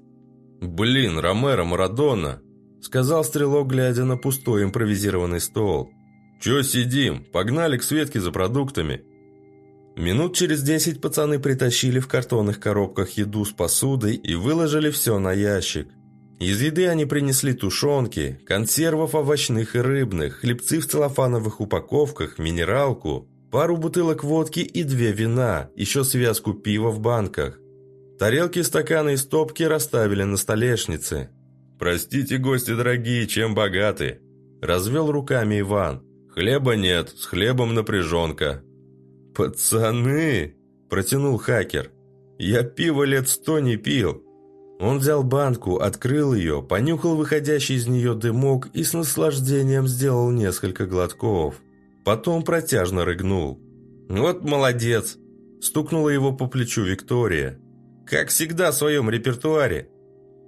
«Блин, Ромеро, Марадона!» – сказал стрелок, глядя на пустой импровизированный стол. «Чё сидим? Погнали к Светке за продуктами!» Минут через десять пацаны притащили в картонных коробках еду с посудой и выложили все на ящик. Из еды они принесли тушенки, консервов овощных и рыбных, хлебцы в целлофановых упаковках, минералку, пару бутылок водки и две вина, еще связку пива в банках. Тарелки, стаканы и стопки расставили на столешнице. «Простите, гости дорогие, чем богаты?» Развел руками Иван. «Хлеба нет, с хлебом напряженка». «Пацаны!» – протянул хакер. «Я пиво лет сто не пил». Он взял банку, открыл ее, понюхал выходящий из нее дымок и с наслаждением сделал несколько глотков. Потом протяжно рыгнул. «Вот молодец!» – стукнула его по плечу Виктория. «Как всегда в своем репертуаре!»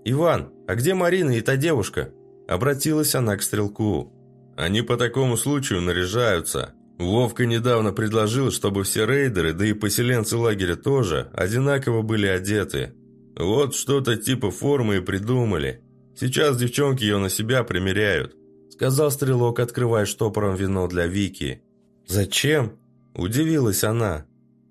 «Иван, а где Марина и та девушка?» – обратилась она к стрелку. «Они по такому случаю наряжаются», Вовка недавно предложил, чтобы все рейдеры, да и поселенцы лагеря тоже, одинаково были одеты. Вот что-то типа формы и придумали. Сейчас девчонки ее на себя примеряют», — сказал Стрелок, открывая штопором вино для Вики. «Зачем?» – удивилась она.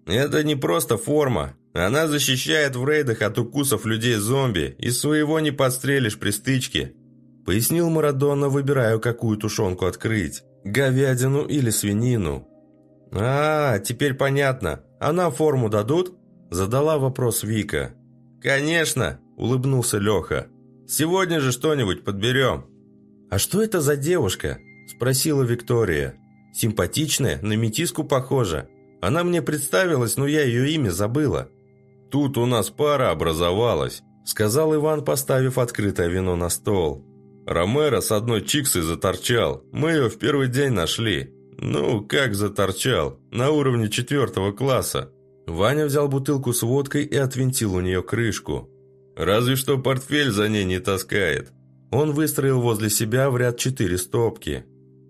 «Это не просто форма. Она защищает в рейдах от укусов людей-зомби, и своего не подстрелишь при стычке», — пояснил Марадона, выбирая, какую тушенку открыть. Говядину или свинину? А, теперь понятно. А нам форму дадут? Задала вопрос Вика. Конечно, улыбнулся Леха. Сегодня же что-нибудь подберем. А что это за девушка? Спросила Виктория. Симпатичная, на метиску похожа. Она мне представилась, но я ее имя забыла. Тут у нас пара образовалась, сказал Иван, поставив открытое вино на стол. Ромеро с одной чиксой заторчал. Мы ее в первый день нашли. Ну, как заторчал? На уровне четвертого класса. Ваня взял бутылку с водкой и отвинтил у нее крышку. Разве что портфель за ней не таскает. Он выстроил возле себя в ряд четыре стопки.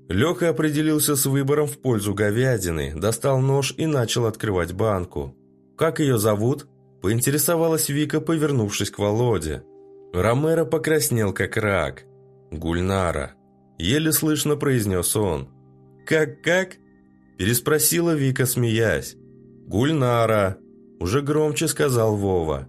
Леха определился с выбором в пользу говядины, достал нож и начал открывать банку. «Как ее зовут?» – поинтересовалась Вика, повернувшись к Володе. Ромеро покраснел, как рак – «Гульнара», – еле слышно произнес он. «Как-как?» – переспросила Вика, смеясь. «Гульнара», – уже громче сказал Вова.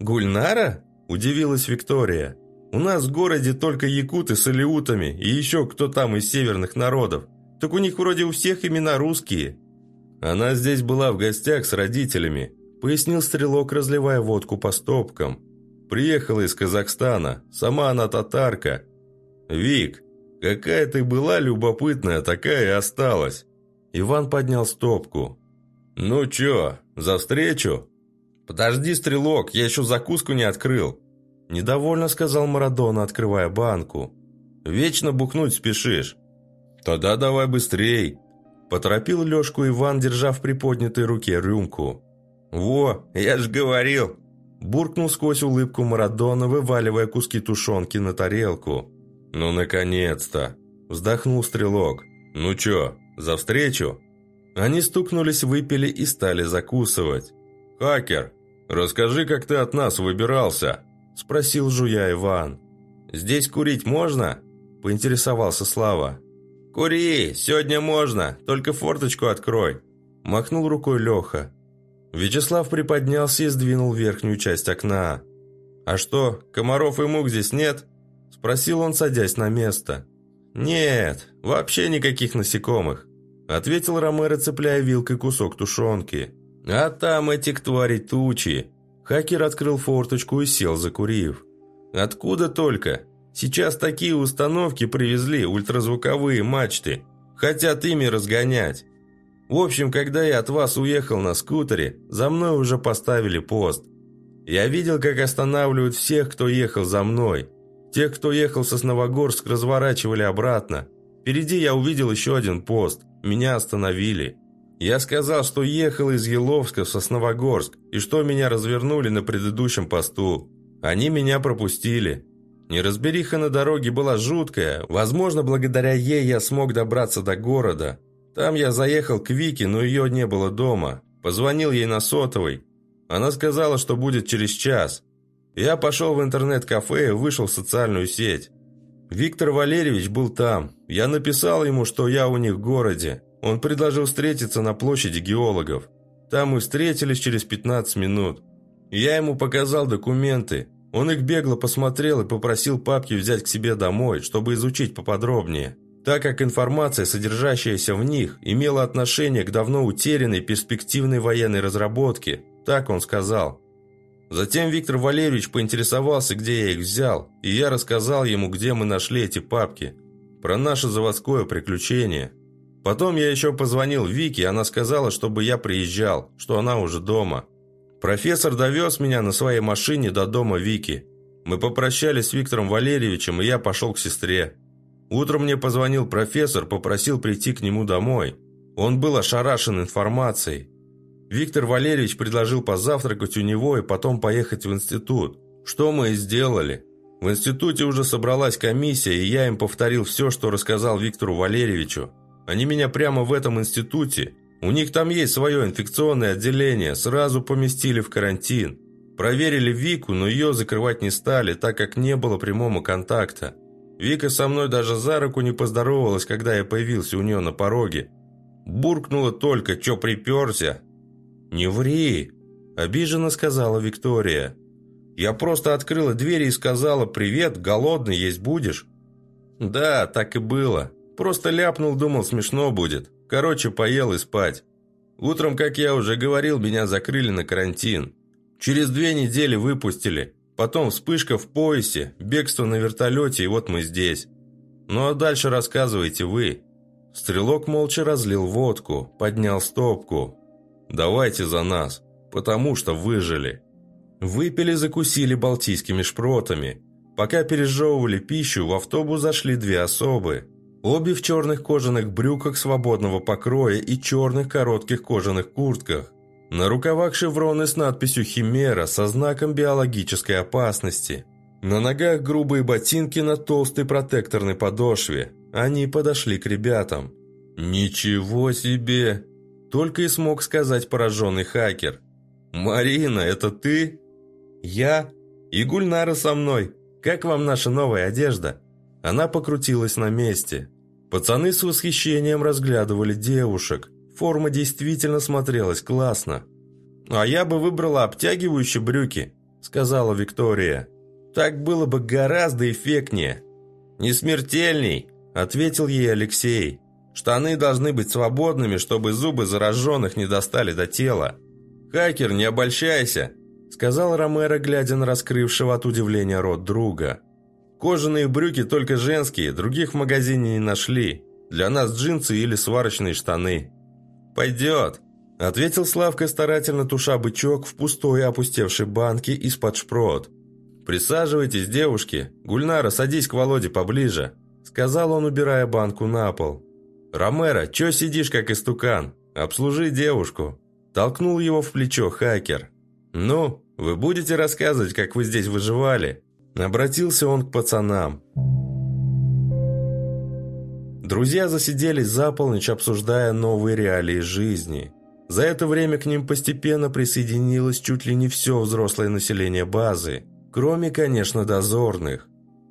«Гульнара?» – удивилась Виктория. «У нас в городе только якуты с алиутами и еще кто там из северных народов. Так у них вроде у всех имена русские». «Она здесь была в гостях с родителями», – пояснил стрелок, разливая водку по стопкам. «Приехала из Казахстана, сама она татарка, «Вик, какая ты была любопытная, такая и осталась!» Иван поднял стопку. «Ну чё, за встречу?» «Подожди, стрелок, я еще закуску не открыл!» Недовольно сказал Марадона, открывая банку. «Вечно бухнуть спешишь!» «Тогда давай быстрей!» Поторопил Лёшку Иван, держа в приподнятой руке рюмку. «Во, я ж говорил!» Буркнул сквозь улыбку Марадона, вываливая куски тушенки на тарелку. «Ну, наконец-то!» – вздохнул стрелок. «Ну чё, за встречу?» Они стукнулись, выпили и стали закусывать. «Хакер, расскажи, как ты от нас выбирался?» – спросил жуя Иван. «Здесь курить можно?» – поинтересовался Слава. «Кури, сегодня можно, только форточку открой», – махнул рукой Леха. Вячеслав приподнялся и сдвинул верхнюю часть окна. «А что, комаров и мух здесь нет?» Спросил он, садясь на место. «Нет, вообще никаких насекомых», ответил Ромеро, цепляя вилкой кусок тушенки. «А там этих тварей тучи. Хакер открыл форточку и сел, закурив. «Откуда только? Сейчас такие установки привезли, ультразвуковые мачты. Хотят ими разгонять. В общем, когда я от вас уехал на скутере, за мной уже поставили пост. Я видел, как останавливают всех, кто ехал за мной. Тех, кто ехал со Сновогорск, разворачивали обратно. Впереди я увидел еще один пост. Меня остановили. Я сказал, что ехал из Еловска в Сосновогорск, и что меня развернули на предыдущем посту. Они меня пропустили. Неразбериха на дороге была жуткая. Возможно, благодаря ей я смог добраться до города. Там я заехал к Вике, но ее не было дома. Позвонил ей на сотовый. Она сказала, что будет через час. Я пошел в интернет-кафе и вышел в социальную сеть. Виктор Валерьевич был там. Я написал ему, что я у них в городе. Он предложил встретиться на площади геологов. Там мы встретились через 15 минут. Я ему показал документы. Он их бегло посмотрел и попросил папки взять к себе домой, чтобы изучить поподробнее так как информация, содержащаяся в них, имела отношение к давно утерянной перспективной военной разработке, так он сказал. Затем Виктор Валерьевич поинтересовался, где я их взял, и я рассказал ему, где мы нашли эти папки, про наше заводское приключение. Потом я еще позвонил Вике, она сказала, чтобы я приезжал, что она уже дома. Профессор довез меня на своей машине до дома Вики. Мы попрощались с Виктором Валерьевичем, и я пошел к сестре. Утром мне позвонил профессор, попросил прийти к нему домой. Он был ошарашен информацией. Виктор Валерьевич предложил позавтракать у него и потом поехать в институт. Что мы и сделали. В институте уже собралась комиссия, и я им повторил все, что рассказал Виктору Валерьевичу. Они меня прямо в этом институте, у них там есть свое инфекционное отделение, сразу поместили в карантин. Проверили Вику, но ее закрывать не стали, так как не было прямого контакта. Вика со мной даже за руку не поздоровалась, когда я появился у нее на пороге. Буркнула только, чё приперся. «Не ври!» – обиженно сказала Виктория. «Я просто открыла дверь и сказала «Привет, голодный, есть будешь?» «Да, так и было. Просто ляпнул, думал, смешно будет. Короче, поел и спать. Утром, как я уже говорил, меня закрыли на карантин. Через две недели выпустили. Потом вспышка в поясе, бегство на вертолете, и вот мы здесь. Ну а дальше рассказывайте вы». Стрелок молча разлил водку, поднял стопку. «Давайте за нас, потому что выжили». Выпили, закусили балтийскими шпротами. Пока пережевывали пищу, в автобус зашли две особы. Обе в черных кожаных брюках свободного покроя и черных коротких кожаных куртках. На рукавах шевроны с надписью «Химера» со знаком биологической опасности. На ногах грубые ботинки на толстой протекторной подошве. Они подошли к ребятам. «Ничего себе!» Только и смог сказать пораженный хакер. «Марина, это ты?» «Я? И Гульнара со мной. Как вам наша новая одежда?» Она покрутилась на месте. Пацаны с восхищением разглядывали девушек. Форма действительно смотрелась классно. «А я бы выбрала обтягивающие брюки», — сказала Виктория. «Так было бы гораздо эффектнее». «Не смертельней», — ответил ей Алексей. «Штаны должны быть свободными, чтобы зубы зараженных не достали до тела». «Хакер, не обольщайся», — сказал Ромеро, глядя на раскрывшего от удивления рот друга. «Кожаные брюки только женские, других в магазине не нашли. Для нас джинсы или сварочные штаны». «Пойдет», — ответил Славка, старательно туша бычок в пустой опустевшей банке из-под шпрот. «Присаживайтесь, девушки. Гульнара, садись к Володе поближе», — сказал он, убирая банку на пол. «Ромеро, чё сидишь, как истукан? Обслужи девушку». Толкнул его в плечо хакер. «Ну, вы будете рассказывать, как вы здесь выживали?» Обратился он к пацанам. Друзья засиделись за полночь, обсуждая новые реалии жизни. За это время к ним постепенно присоединилось чуть ли не все взрослое население базы, кроме, конечно, дозорных.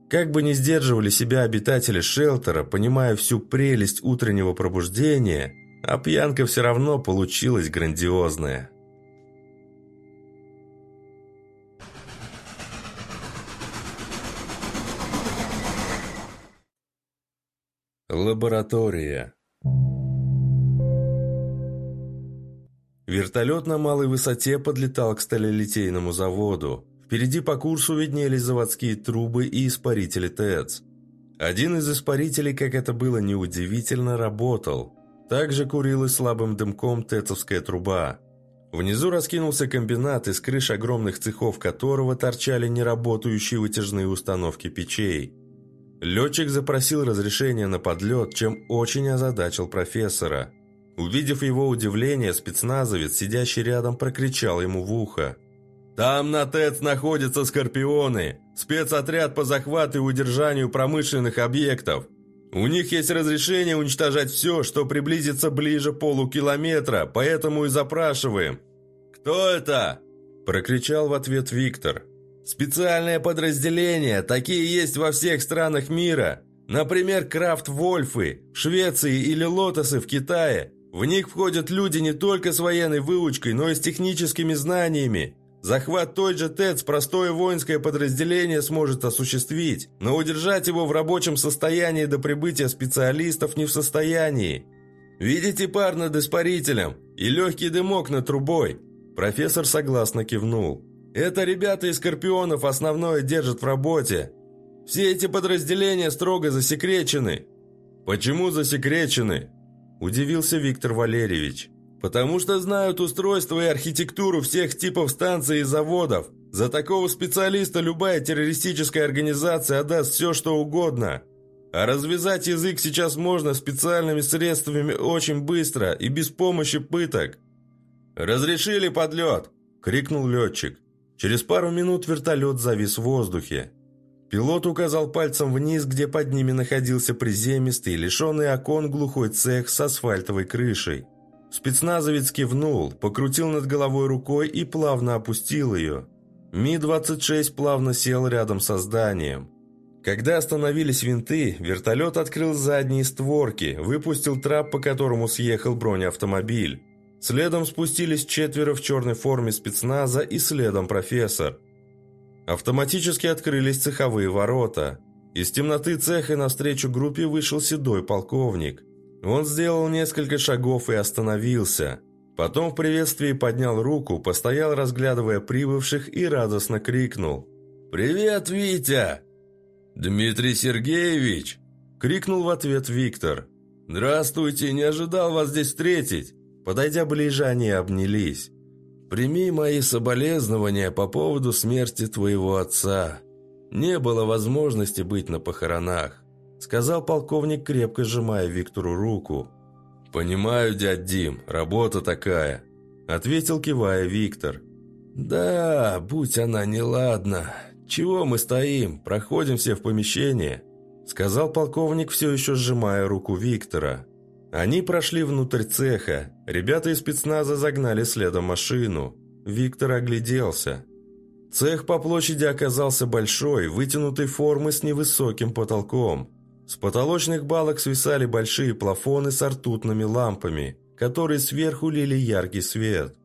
Как бы ни сдерживали себя обитатели шелтера, понимая всю прелесть утреннего пробуждения, а пьянка все равно получилась грандиозная. Лаборатория Вертолет на малой высоте подлетал к сталелитейному заводу. Впереди по курсу виднелись заводские трубы и испарители ТЭЦ. Один из испарителей, как это было неудивительно, работал. Также курилась слабым дымком ТЭЦовская труба. Внизу раскинулся комбинат, из крыш огромных цехов которого торчали неработающие вытяжные установки печей. Летчик запросил разрешение на подлет, чем очень озадачил профессора. Увидев его удивление, спецназовец, сидящий рядом, прокричал ему в ухо. «Там на ТЭЦ находятся «Скорпионы», спецотряд по захвату и удержанию промышленных объектов. У них есть разрешение уничтожать все, что приблизится ближе полукилометра, поэтому и запрашиваем. «Кто это?» – прокричал в ответ Виктор. «Специальное подразделение, такие есть во всех странах мира. Например, Крафт-Вольфы в Швеции или Лотосы в Китае. В них входят люди не только с военной выучкой, но и с техническими знаниями. Захват той же ТЭЦ простое воинское подразделение сможет осуществить, но удержать его в рабочем состоянии до прибытия специалистов не в состоянии. Видите пар над испарителем и легкий дымок над трубой? Профессор согласно кивнул. Это ребята из Скорпионов основное держат в работе. Все эти подразделения строго засекречены. Почему засекречены? Удивился Виктор Валерьевич. Потому что знают устройство и архитектуру всех типов станций и заводов. За такого специалиста любая террористическая организация отдаст все, что угодно. А развязать язык сейчас можно специальными средствами очень быстро и без помощи пыток. «Разрешили подлет!» – крикнул летчик. Через пару минут вертолет завис в воздухе. Пилот указал пальцем вниз, где под ними находился приземистый, лишенный окон глухой цех с асфальтовой крышей. Спецназовец кивнул, покрутил над головой рукой и плавно опустил ее. Ми-26 плавно сел рядом со зданием. Когда остановились винты, вертолет открыл задние створки, выпустил трап, по которому съехал бронеавтомобиль. Следом спустились четверо в черной форме спецназа и следом профессор. Автоматически открылись цеховые ворота. Из темноты цеха навстречу группе вышел седой полковник – он сделал несколько шагов и остановился. Потом в приветствии поднял руку, постоял, разглядывая прибывших, и радостно крикнул. «Привет, Витя!» «Дмитрий Сергеевич!» – крикнул в ответ Виктор. «Здравствуйте, не ожидал вас здесь встретить!» Подойдя ближе, они обнялись. «Прими мои соболезнования по поводу смерти твоего отца. Не было возможности быть на похоронах сказал полковник, крепко сжимая Виктору руку. «Понимаю, дядь Дим, работа такая», – ответил, кивая Виктор. «Да, будь она неладна. Чего мы стоим? Проходим все в помещение», – сказал полковник, все еще сжимая руку Виктора. Они прошли внутрь цеха. Ребята из спецназа загнали следом машину. Виктор огляделся. Цех по площади оказался большой, вытянутой формы с невысоким потолком. С потолочных балок свисали большие плафоны с ртутными лампами, которые сверху лили яркий свет.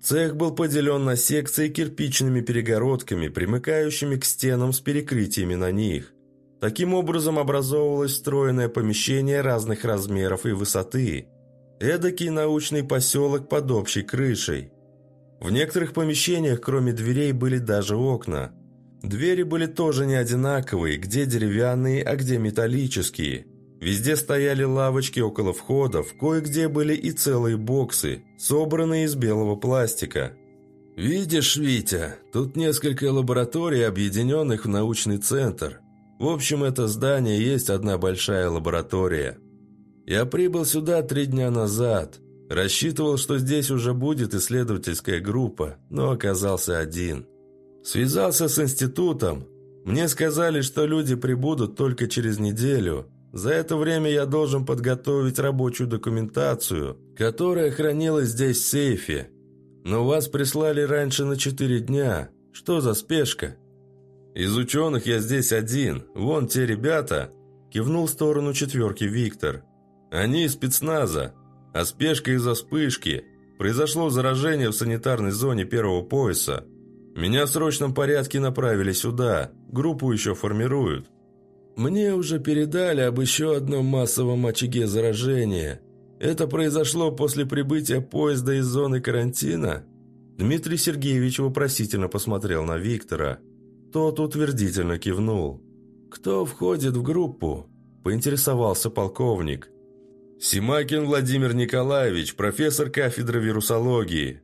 Цех был поделен на секции кирпичными перегородками, примыкающими к стенам с перекрытиями на них. Таким образом образовывалось встроенное помещение разных размеров и высоты. Эдакий научный поселок под общей крышей. В некоторых помещениях, кроме дверей, были даже окна – Двери были тоже не одинаковые, где деревянные, а где металлические. Везде стояли лавочки около входов, кое-где были и целые боксы, собранные из белого пластика. «Видишь, Витя, тут несколько лабораторий, объединенных в научный центр. В общем, это здание есть одна большая лаборатория. Я прибыл сюда три дня назад. Рассчитывал, что здесь уже будет исследовательская группа, но оказался один». Связался с институтом. Мне сказали, что люди прибудут только через неделю. За это время я должен подготовить рабочую документацию, которая хранилась здесь в сейфе. Но вас прислали раньше на четыре дня. Что за спешка? Из ученых я здесь один. Вон те ребята. Кивнул в сторону четверки Виктор. Они из спецназа. А спешка из-за вспышки. Произошло заражение в санитарной зоне первого пояса. Меня в срочном порядке направили сюда. Группу еще формируют. Мне уже передали об еще одном массовом очаге заражения. Это произошло после прибытия поезда из зоны карантина?» Дмитрий Сергеевич вопросительно посмотрел на Виктора. Тот утвердительно кивнул. «Кто входит в группу?» – поинтересовался полковник. «Симакин Владимир Николаевич, профессор кафедры вирусологии».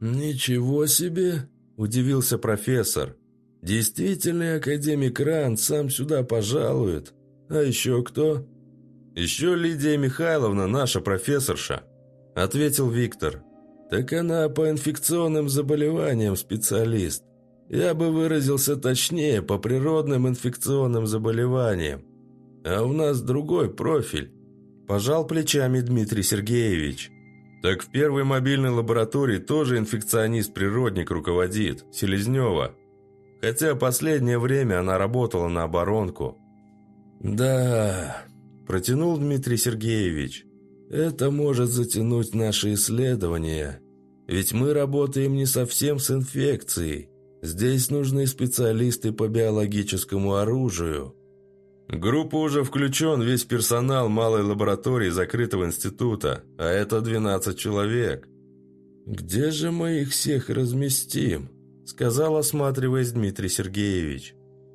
«Ничего себе!» – удивился профессор. «Действительный академик Ранд сам сюда пожалует. А еще кто?» «Еще Лидия Михайловна, наша профессорша», – ответил Виктор. «Так она по инфекционным заболеваниям специалист. Я бы выразился точнее, по природным инфекционным заболеваниям. А у нас другой профиль», – пожал плечами Дмитрий Сергеевич. «Так в первой мобильной лаборатории тоже инфекционист-природник руководит, Селезнева. Хотя последнее время она работала на оборонку». «Да, Протянул Дмитрий Сергеевич. «Это может затянуть наши исследования. Ведь мы работаем не совсем с инфекцией. Здесь нужны специалисты по биологическому оружию». Группа уже включен весь персонал малой лаборатории закрытого института, а это 12 человек. «Где же мы их всех разместим?» – сказал, осматриваясь Дмитрий Сергеевич.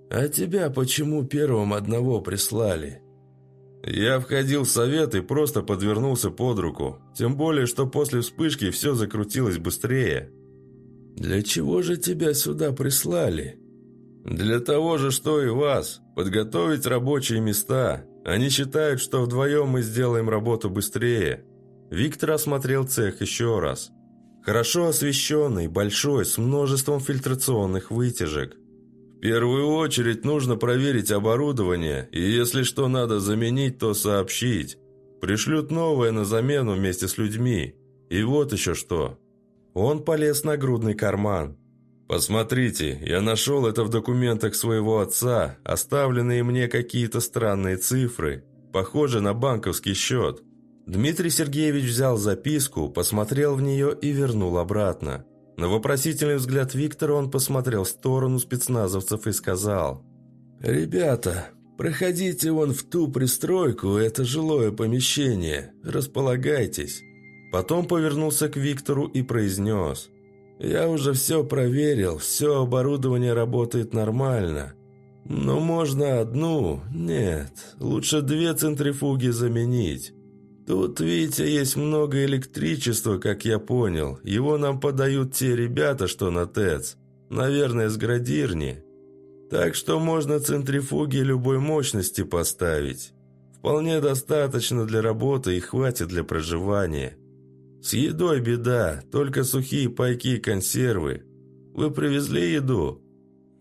«А тебя почему первым одного прислали?» Я входил в совет и просто подвернулся под руку. Тем более, что после вспышки все закрутилось быстрее. «Для чего же тебя сюда прислали?» «Для того же, что и вас. Подготовить рабочие места. Они считают, что вдвоем мы сделаем работу быстрее». Виктор осмотрел цех еще раз. Хорошо освещенный, большой, с множеством фильтрационных вытяжек первую очередь нужно проверить оборудование, и если что надо заменить, то сообщить. Пришлют новое на замену вместе с людьми. И вот еще что. Он полез на грудный карман. «Посмотрите, я нашел это в документах своего отца, оставленные мне какие-то странные цифры. Похоже на банковский счет». Дмитрий Сергеевич взял записку, посмотрел в нее и вернул обратно. На вопросительный взгляд Виктора он посмотрел в сторону спецназовцев и сказал «Ребята, проходите вон в ту пристройку, это жилое помещение, располагайтесь». Потом повернулся к Виктору и произнес «Я уже все проверил, все оборудование работает нормально». Но можно одну? Нет, лучше две центрифуги заменить. Тут, Витя, есть много электричества, как я понял. Его нам подают те ребята, что на ТЭЦ. Наверное, с градирни. Так что можно центрифуги любой мощности поставить. Вполне достаточно для работы и хватит для проживания. С едой беда, только сухие пайки и консервы. Вы привезли еду?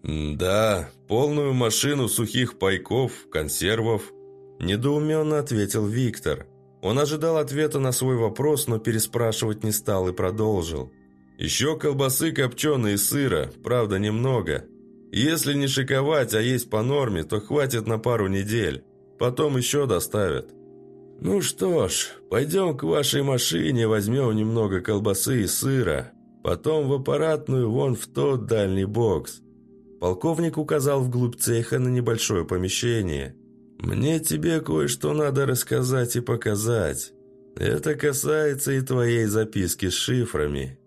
Да, полную машину сухих пайков, консервов. Недоуменно ответил Виктор. Он ожидал ответа на свой вопрос, но переспрашивать не стал и продолжил. «Еще колбасы копченые и сыра, правда немного. Если не шиковать, а есть по норме, то хватит на пару недель. Потом еще доставят». «Ну что ж, пойдем к вашей машине, возьмем немного колбасы и сыра. Потом в аппаратную вон в тот дальний бокс». Полковник указал вглубь цеха на небольшое помещение – «Мне тебе кое-что надо рассказать и показать. Это касается и твоей записки с шифрами».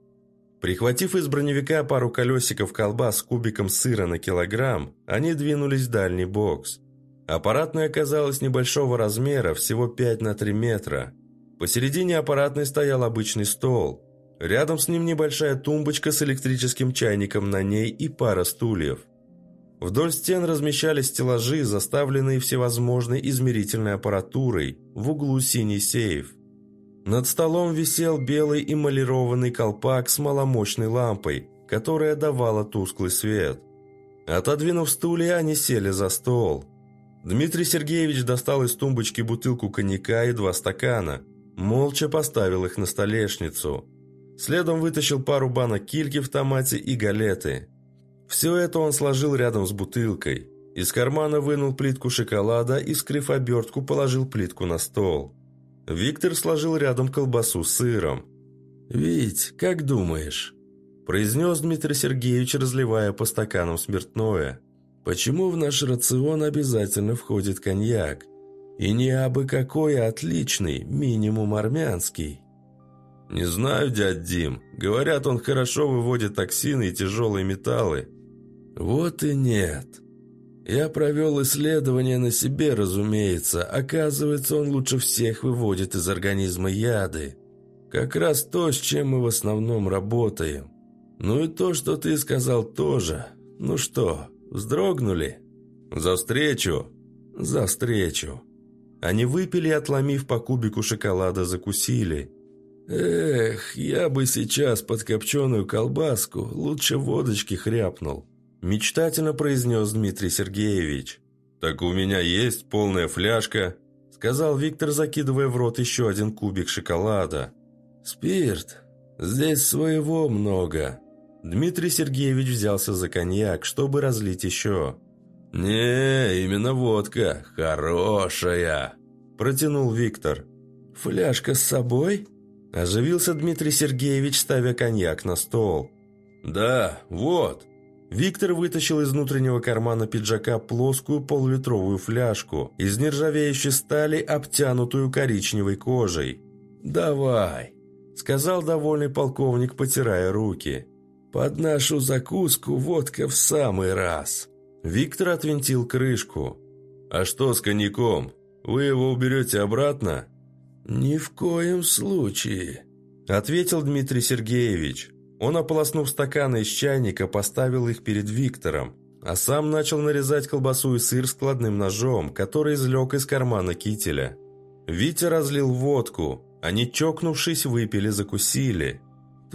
Прихватив из броневика пару колесиков колбас с кубиком сыра на килограмм, они двинулись в дальний бокс. Аппаратная оказалась небольшого размера, всего 5 на 3 метра. Посередине аппаратной стоял обычный стол. Рядом с ним небольшая тумбочка с электрическим чайником на ней и пара стульев. Вдоль стен размещались стеллажи, заставленные всевозможной измерительной аппаратурой, в углу синий сейф. Над столом висел белый эмалированный колпак с маломощной лампой, которая давала тусклый свет. Отодвинув стулья, они сели за стол. Дмитрий Сергеевич достал из тумбочки бутылку коньяка и два стакана. Молча поставил их на столешницу. Следом вытащил пару банок кильки в томате и галеты. Все это он сложил рядом с бутылкой. Из кармана вынул плитку шоколада и, скрыв обертку, положил плитку на стол. Виктор сложил рядом колбасу с сыром. «Вить, как думаешь?» произнес Дмитрий Сергеевич, разливая по стаканам смертное. «Почему в наш рацион обязательно входит коньяк? И не абы какой а отличный, минимум армянский. «Не знаю, дядь Дим. Говорят, он хорошо выводит токсины и тяжелые металлы». «Вот и нет. Я провел исследование на себе, разумеется. Оказывается, он лучше всех выводит из организма яды. Как раз то, с чем мы в основном работаем. Ну и то, что ты сказал, тоже. Ну что, вздрогнули?» «За встречу!» «За встречу!» Они выпили, отломив по кубику шоколада, закусили. «Эх, я бы сейчас под копченую колбаску лучше водочки хряпнул», мечтательно произнес Дмитрий Сергеевич. «Так у меня есть полная фляжка», сказал Виктор, закидывая в рот еще один кубик шоколада. «Спирт. Здесь своего много». Дмитрий Сергеевич взялся за коньяк, чтобы разлить еще. «Не, именно водка. Хорошая!» Протянул Виктор. «Фляжка с собой?» Оживился Дмитрий Сергеевич, ставя коньяк на стол. «Да, вот». Виктор вытащил из внутреннего кармана пиджака плоскую полулитровую фляжку из нержавеющей стали, обтянутую коричневой кожей. «Давай», — сказал довольный полковник, потирая руки. «Под нашу закуску водка в самый раз». Виктор отвинтил крышку. «А что с коньяком? Вы его уберете обратно?» «Ни в коем случае», — ответил Дмитрий Сергеевич. Он, ополоснув стаканы из чайника, поставил их перед Виктором, а сам начал нарезать колбасу и сыр складным ножом, который извлек из кармана кителя. Витя разлил водку, они, чокнувшись, выпили, закусили.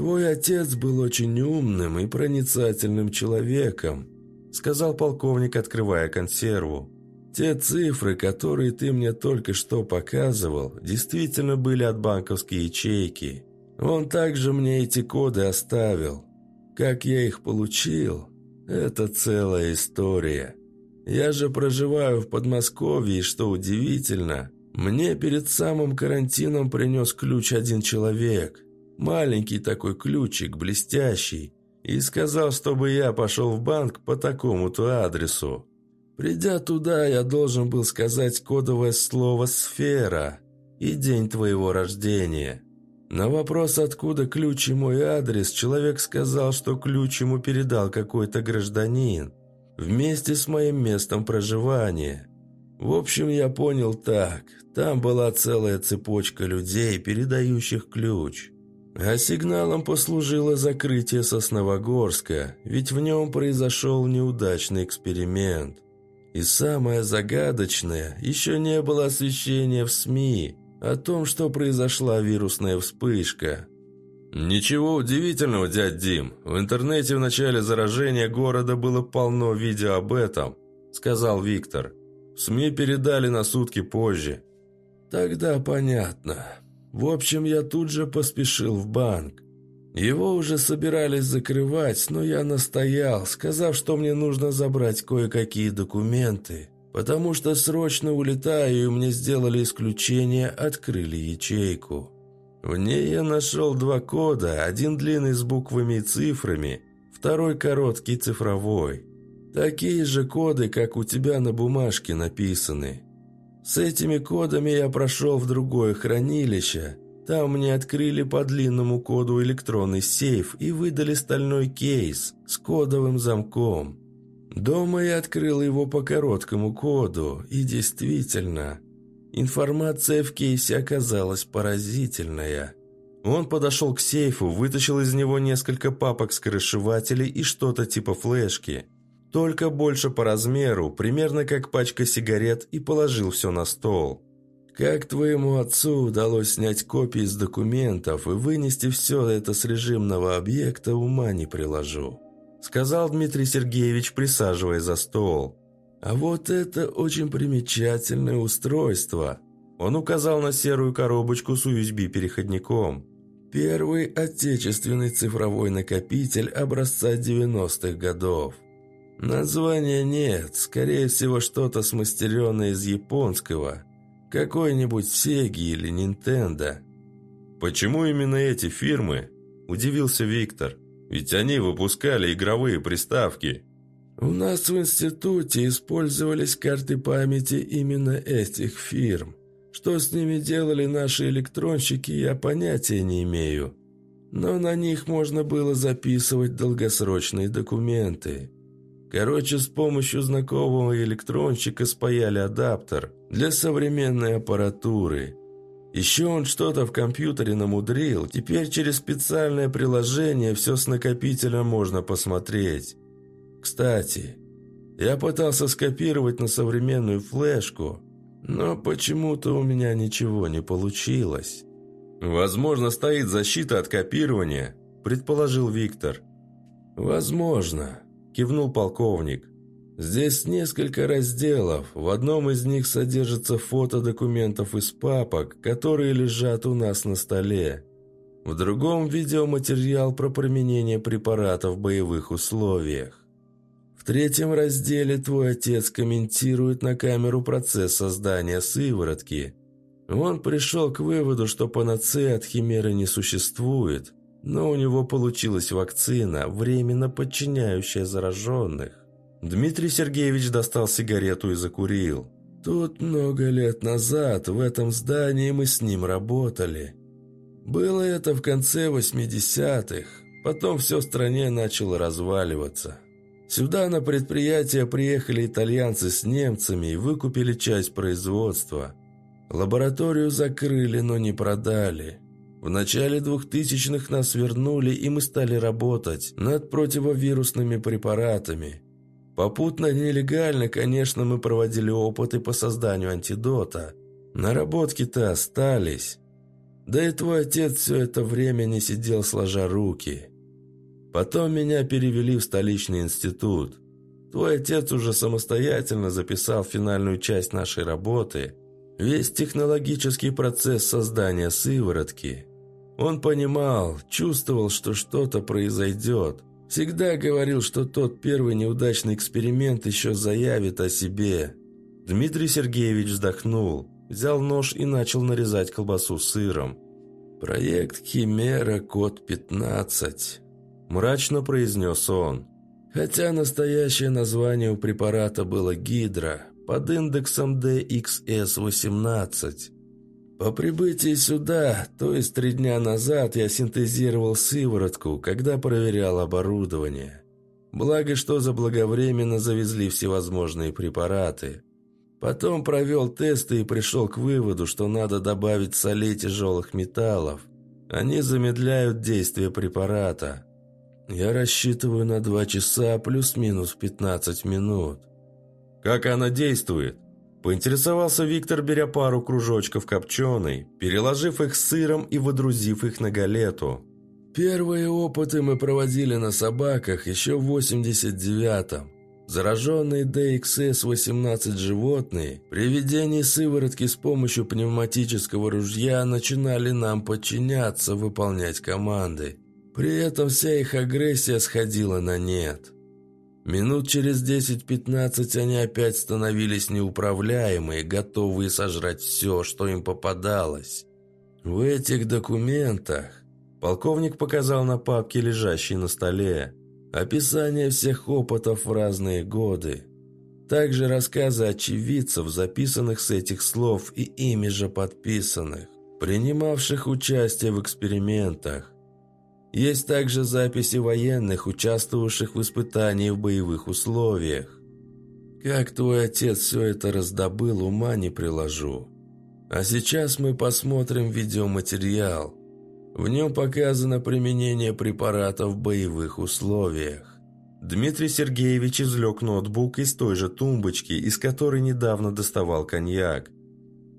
«Твой отец был очень умным и проницательным человеком», сказал полковник, открывая консерву. Те цифры, которые ты мне только что показывал, действительно были от банковской ячейки. Он также мне эти коды оставил. Как я их получил, это целая история. Я же проживаю в Подмосковье, и что удивительно, мне перед самым карантином принес ключ один человек. Маленький такой ключик, блестящий. И сказал, чтобы я пошел в банк по такому-то адресу. Придя туда, я должен был сказать кодовое слово «сфера» и день твоего рождения. На вопрос, откуда ключ и мой адрес, человек сказал, что ключ ему передал какой-то гражданин вместе с моим местом проживания. В общем, я понял так. Там была целая цепочка людей, передающих ключ. А сигналом послужило закрытие Сосновогорска, ведь в нем произошел неудачный эксперимент – и самое загадочное, еще не было освещения в СМИ о том, что произошла вирусная вспышка. «Ничего удивительного, дядь Дим. В интернете в начале заражения города было полно видео об этом», сказал Виктор. СМИ передали на сутки позже. «Тогда понятно. В общем, я тут же поспешил в банк. Его уже собирались закрывать, но я настоял, сказав, что мне нужно забрать кое-какие документы, потому что срочно улетаю, и мне сделали исключение, открыли ячейку. В ней я нашел два кода, один длинный с буквами и цифрами, второй короткий цифровой. Такие же коды, как у тебя на бумажке написаны. С этими кодами я прошел в другое хранилище – там мне открыли по длинному коду электронный сейф и выдали стальной кейс с кодовым замком. Дома я открыл его по короткому коду, и действительно, информация в кейсе оказалась поразительная. Он подошел к сейфу, вытащил из него несколько папок скоросшивателей и что-то типа флешки. Только больше по размеру, примерно как пачка сигарет, и положил все на стол. Как твоему отцу удалось снять копии с документов и вынести все это с режимного объекта, ума не приложу», сказал Дмитрий Сергеевич, присаживаясь за стол. «А вот это очень примечательное устройство». Он указал на серую коробочку с USB-переходником. «Первый отечественный цифровой накопитель образца 90-х годов. Названия нет, скорее всего, что-то смастеренное из японского» Какой-нибудь Сеги или Нинтендо. Почему именно эти фирмы? Удивился Виктор. Ведь они выпускали игровые приставки. У нас в институте использовались карты памяти именно этих фирм. Что с ними делали наши электронщики, я понятия не имею. Но на них можно было записывать долгосрочные документы. Короче, с помощью знакомого электронщика спаяли адаптер для современной аппаратуры. Еще он что-то в компьютере намудрил, теперь через специальное приложение все с накопителем можно посмотреть. Кстати, я пытался скопировать на современную флешку, но почему-то у меня ничего не получилось. «Возможно, стоит защита от копирования», – предположил Виктор. «Возможно», – кивнул полковник. «Здесь несколько разделов. В одном из них содержится фото документов из папок, которые лежат у нас на столе. В другом – видеоматериал про применение препаратов в боевых условиях. В третьем разделе твой отец комментирует на камеру процесс создания сыворотки. Он пришел к выводу, что панацея от химеры не существует, но у него получилась вакцина, временно подчиняющая зараженных. Дмитрий Сергеевич достал сигарету и закурил. Тут много лет назад в этом здании мы с ним работали. Было это в конце 80-х, потом все в стране начало разваливаться. Сюда на предприятие приехали итальянцы с немцами и выкупили часть производства. Лабораторию закрыли, но не продали. В начале 2000-х нас вернули, и мы стали работать над противовирусными препаратами. Попутно нелегально, конечно, мы проводили опыты по созданию антидота. Наработки-то остались. Да и твой отец все это время не сидел сложа руки. Потом меня перевели в столичный институт. Твой отец уже самостоятельно записал финальную часть нашей работы, весь технологический процесс создания сыворотки. Он понимал, чувствовал, что что-то произойдет. Всегда говорил, что тот первый неудачный эксперимент еще заявит о себе. Дмитрий Сергеевич вздохнул, взял нож и начал нарезать колбасу сыром. Проект «Химера. Код 15» мрачно произнес он. Хотя настоящее название у препарата было «Гидра» под индексом DXS-18. По прибытии сюда, то есть три дня назад, я синтезировал сыворотку, когда проверял оборудование. Благо, что заблаговременно завезли всевозможные препараты. Потом провел тесты и пришел к выводу, что надо добавить солей тяжелых металлов. Они замедляют действие препарата. Я рассчитываю на два часа плюс-минус 15 минут. Как она действует? Поинтересовался Виктор, беря пару кружочков копченой, переложив их сыром и водрузив их на галету. Первые опыты мы проводили на собаках еще в 89-м. Зараженные DXS-18 животные при введении сыворотки с помощью пневматического ружья начинали нам подчиняться, выполнять команды. При этом вся их агрессия сходила на нет. Минут через 10-15 они опять становились неуправляемые, готовые сожрать все, что им попадалось. В этих документах полковник показал на папке, лежащей на столе, описание всех опытов в разные годы. Также рассказы очевидцев, записанных с этих слов и ими же подписанных, принимавших участие в экспериментах. Есть также записи военных, участвовавших в испытании в боевых условиях. Как твой отец все это раздобыл, ума не приложу. А сейчас мы посмотрим видеоматериал. В нем показано применение препаратов в боевых условиях. Дмитрий Сергеевич извлек ноутбук из той же тумбочки, из которой недавно доставал коньяк.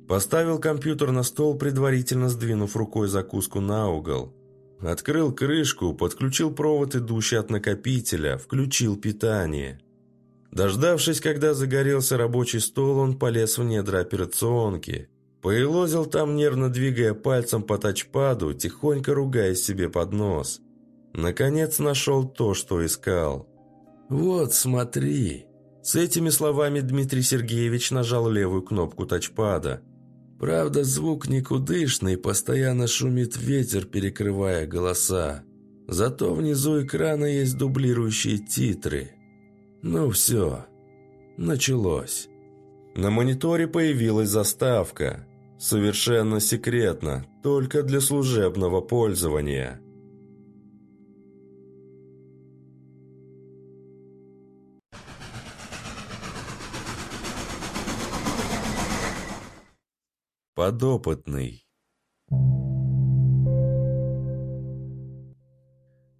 Поставил компьютер на стол, предварительно сдвинув рукой закуску на угол. Открыл крышку, подключил провод, идущий от накопителя, включил питание. Дождавшись, когда загорелся рабочий стол, он полез в недра операционки. Поелозил там, нервно двигая пальцем по тачпаду, тихонько ругая себе под нос. Наконец нашел то, что искал. «Вот, смотри!» С этими словами Дмитрий Сергеевич нажал левую кнопку тачпада. Правда, звук никудышный, постоянно шумит ветер, перекрывая голоса. Зато внизу экрана есть дублирующие титры. Ну все, началось. На мониторе появилась заставка. Совершенно секретно, только для служебного пользования. Подопытный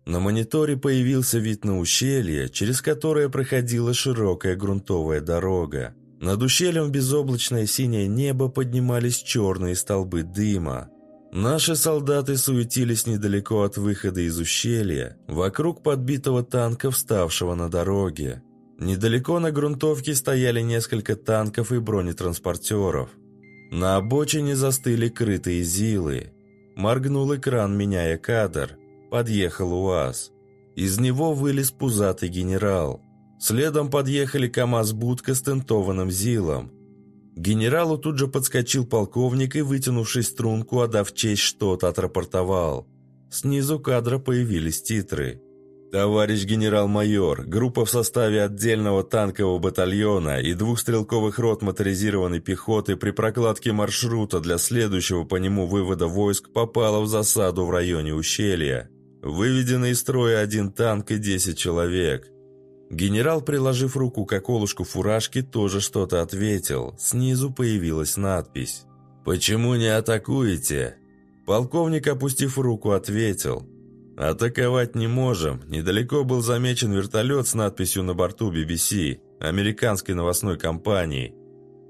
На мониторе появился вид на ущелье, через которое проходила широкая грунтовая дорога. Над ущельем в безоблачное синее небо поднимались черные столбы дыма. Наши солдаты суетились недалеко от выхода из ущелья, вокруг подбитого танка, вставшего на дороге. Недалеко на грунтовке стояли несколько танков и бронетранспортеров. На обочине застыли крытые зилы. Моргнул экран, меняя кадр. Подъехал УАЗ. Из него вылез пузатый генерал. Следом подъехали КамАЗ-будка с тентованным ЗИЛом. Генералу тут же подскочил полковник и, вытянувшись струнку, отдав честь, что-то отрапортовал. Снизу кадра появились титры. «Товарищ генерал-майор, группа в составе отдельного танкового батальона и двух стрелковых рот моторизированной пехоты при прокладке маршрута для следующего по нему вывода войск попала в засаду в районе ущелья. Выведены из строя один танк и 10 человек. Генерал, приложив руку к околушку фуражки, тоже что-то ответил. Снизу появилась надпись. «Почему не атакуете?» Полковник, опустив руку, ответил. «Атаковать не можем. Недалеко был замечен вертолет с надписью на борту BBC, американской новостной компании.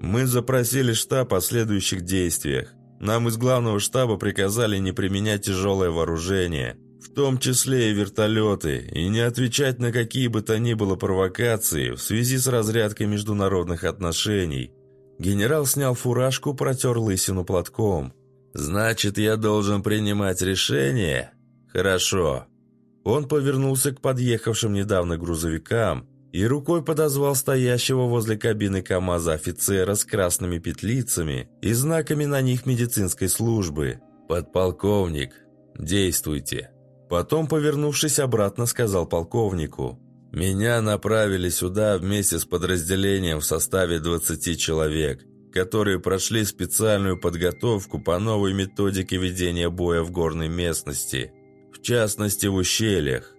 Мы запросили штаб о следующих действиях. Нам из главного штаба приказали не применять тяжелое вооружение в том числе и вертолеты, и не отвечать на какие бы то ни было провокации в связи с разрядкой международных отношений. Генерал снял фуражку, протер лысину платком. «Значит, я должен принимать решение? Хорошо». Он повернулся к подъехавшим недавно грузовикам и рукой подозвал стоящего возле кабины КамАЗа офицера с красными петлицами и знаками на них медицинской службы. «Подполковник, действуйте». Потом, повернувшись обратно, сказал полковнику. «Меня направили сюда вместе с подразделением в составе 20 человек, которые прошли специальную подготовку по новой методике ведения боя в горной местности, в частности в ущельях.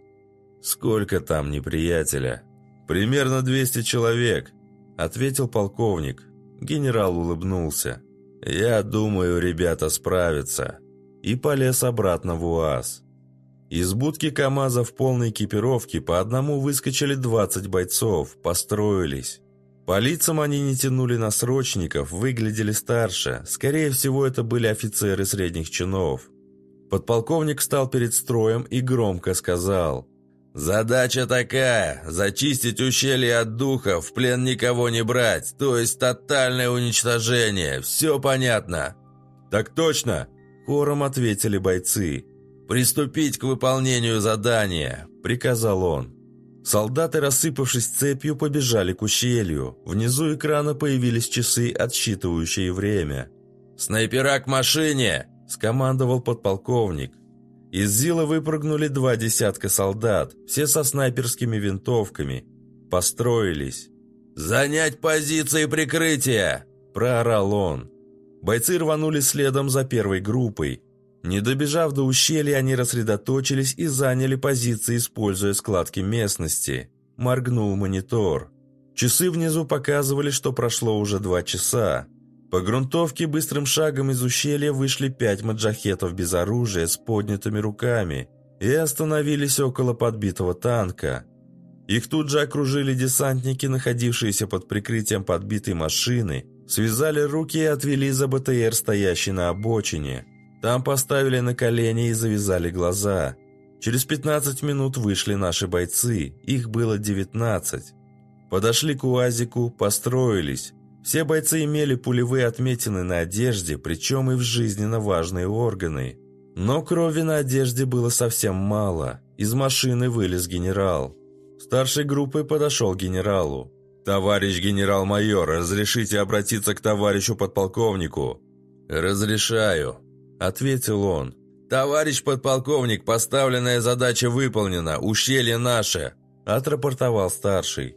Сколько там неприятеля?» «Примерно 200 человек», — ответил полковник. Генерал улыбнулся. «Я думаю, ребята справятся». И полез обратно в УАЗ. Из будки КамАЗа в полной экипировке по одному выскочили 20 бойцов, построились. По лицам они не тянули на срочников, выглядели старше. Скорее всего, это были офицеры средних чинов. Подполковник встал перед строем и громко сказал «Задача такая – зачистить ущелье от духов, в плен никого не брать, то есть тотальное уничтожение, все понятно?» «Так точно!» – хором ответили бойцы. «Приступить к выполнению задания», – приказал он. Солдаты, рассыпавшись цепью, побежали к ущелью. Внизу экрана появились часы, отсчитывающие время. «Снайпера к машине!» – скомандовал подполковник. Из Зила выпрыгнули два десятка солдат, все со снайперскими винтовками. Построились. «Занять позиции прикрытия!» – проорал он. Бойцы рванули следом за первой группой. Не добежав до ущелья, они рассредоточились и заняли позиции, используя складки местности. Моргнул монитор. Часы внизу показывали, что прошло уже два часа. По грунтовке быстрым шагом из ущелья вышли пять маджахетов без оружия с поднятыми руками и остановились около подбитого танка. Их тут же окружили десантники, находившиеся под прикрытием подбитой машины, связали руки и отвели за БТР, стоящий на обочине – там поставили на колени и завязали глаза. Через 15 минут вышли наши бойцы, их было 19. Подошли к УАЗику, построились. Все бойцы имели пулевые отметины на одежде, причем и в жизненно важные органы. Но крови на одежде было совсем мало. Из машины вылез генерал. Старшей группой подошел к генералу. «Товарищ генерал-майор, разрешите обратиться к товарищу подполковнику?» «Разрешаю», ответил он. «Товарищ подполковник, поставленная задача выполнена, ущелье наше», – отрапортовал старший.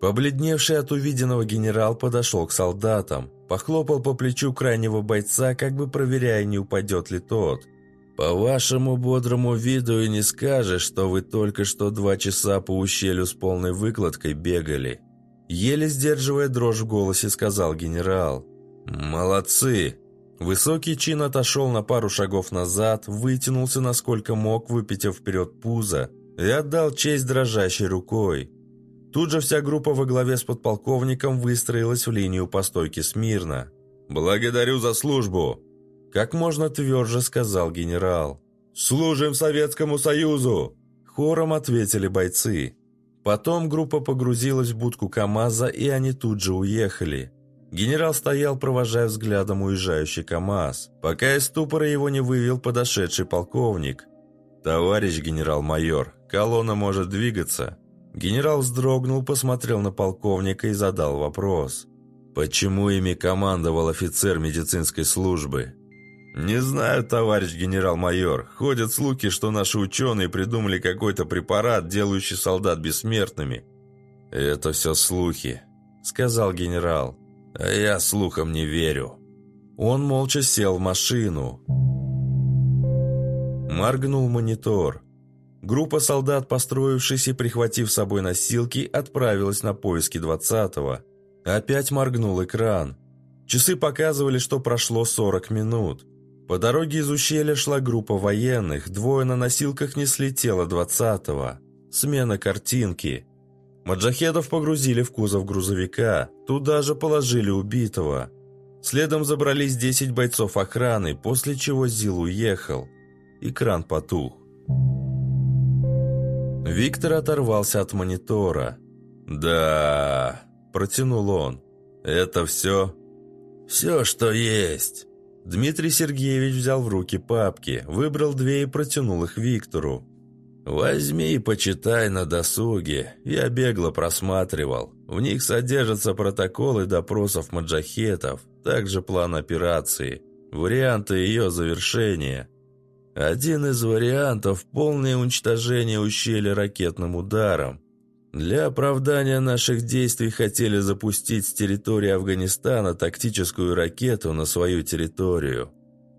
Побледневший от увиденного генерал подошел к солдатам, похлопал по плечу крайнего бойца, как бы проверяя, не упадет ли тот. «По вашему бодрому виду и не скажешь, что вы только что два часа по ущелью с полной выкладкой бегали». Еле сдерживая дрожь в голосе, сказал генерал. «Молодцы!» Высокий чин отошел на пару шагов назад, вытянулся насколько мог, выпитив вперед пузо, и отдал честь дрожащей рукой. Тут же вся группа во главе с подполковником выстроилась в линию по стойке смирно. «Благодарю за службу!» Как можно тверже сказал генерал. «Служим Советскому Союзу!» Хором ответили бойцы. Потом группа погрузилась в будку КамАЗа, и они тут же уехали. Генерал стоял, провожая взглядом уезжающий КамАЗ, пока из ступора его не вывел подошедший полковник. «Товарищ генерал-майор, колонна может двигаться?» Генерал вздрогнул, посмотрел на полковника и задал вопрос. «Почему ими командовал офицер медицинской службы?» «Не знаю, товарищ генерал-майор. Ходят слухи, что наши ученые придумали какой-то препарат, делающий солдат бессмертными». «Это все слухи», — сказал генерал. «А я слухам не верю». Он молча сел в машину. Моргнул монитор. Группа солдат, построившись и прихватив с собой носилки, отправилась на поиски двадцатого. Опять моргнул экран. Часы показывали, что прошло 40 минут. По дороге из ущелья шла группа военных, двое на носилках несли тело двадцатого. Смена картинки. Маджахедов погрузили в кузов грузовика, туда же положили убитого. Следом забрались 10 бойцов охраны, после чего Зил уехал. Экран потух. Виктор оторвался от монитора. «Да...» – протянул он. «Это все?» «Все, что есть». Дмитрий Сергеевич взял в руки папки, выбрал две и протянул их Виктору. «Возьми и почитай на досуге». Я бегло просматривал. В них содержатся протоколы допросов маджахетов, также план операции, варианты ее завершения – один из вариантов – полное уничтожение ущелья ракетным ударом. Для оправдания наших действий хотели запустить с территории Афганистана тактическую ракету на свою территорию.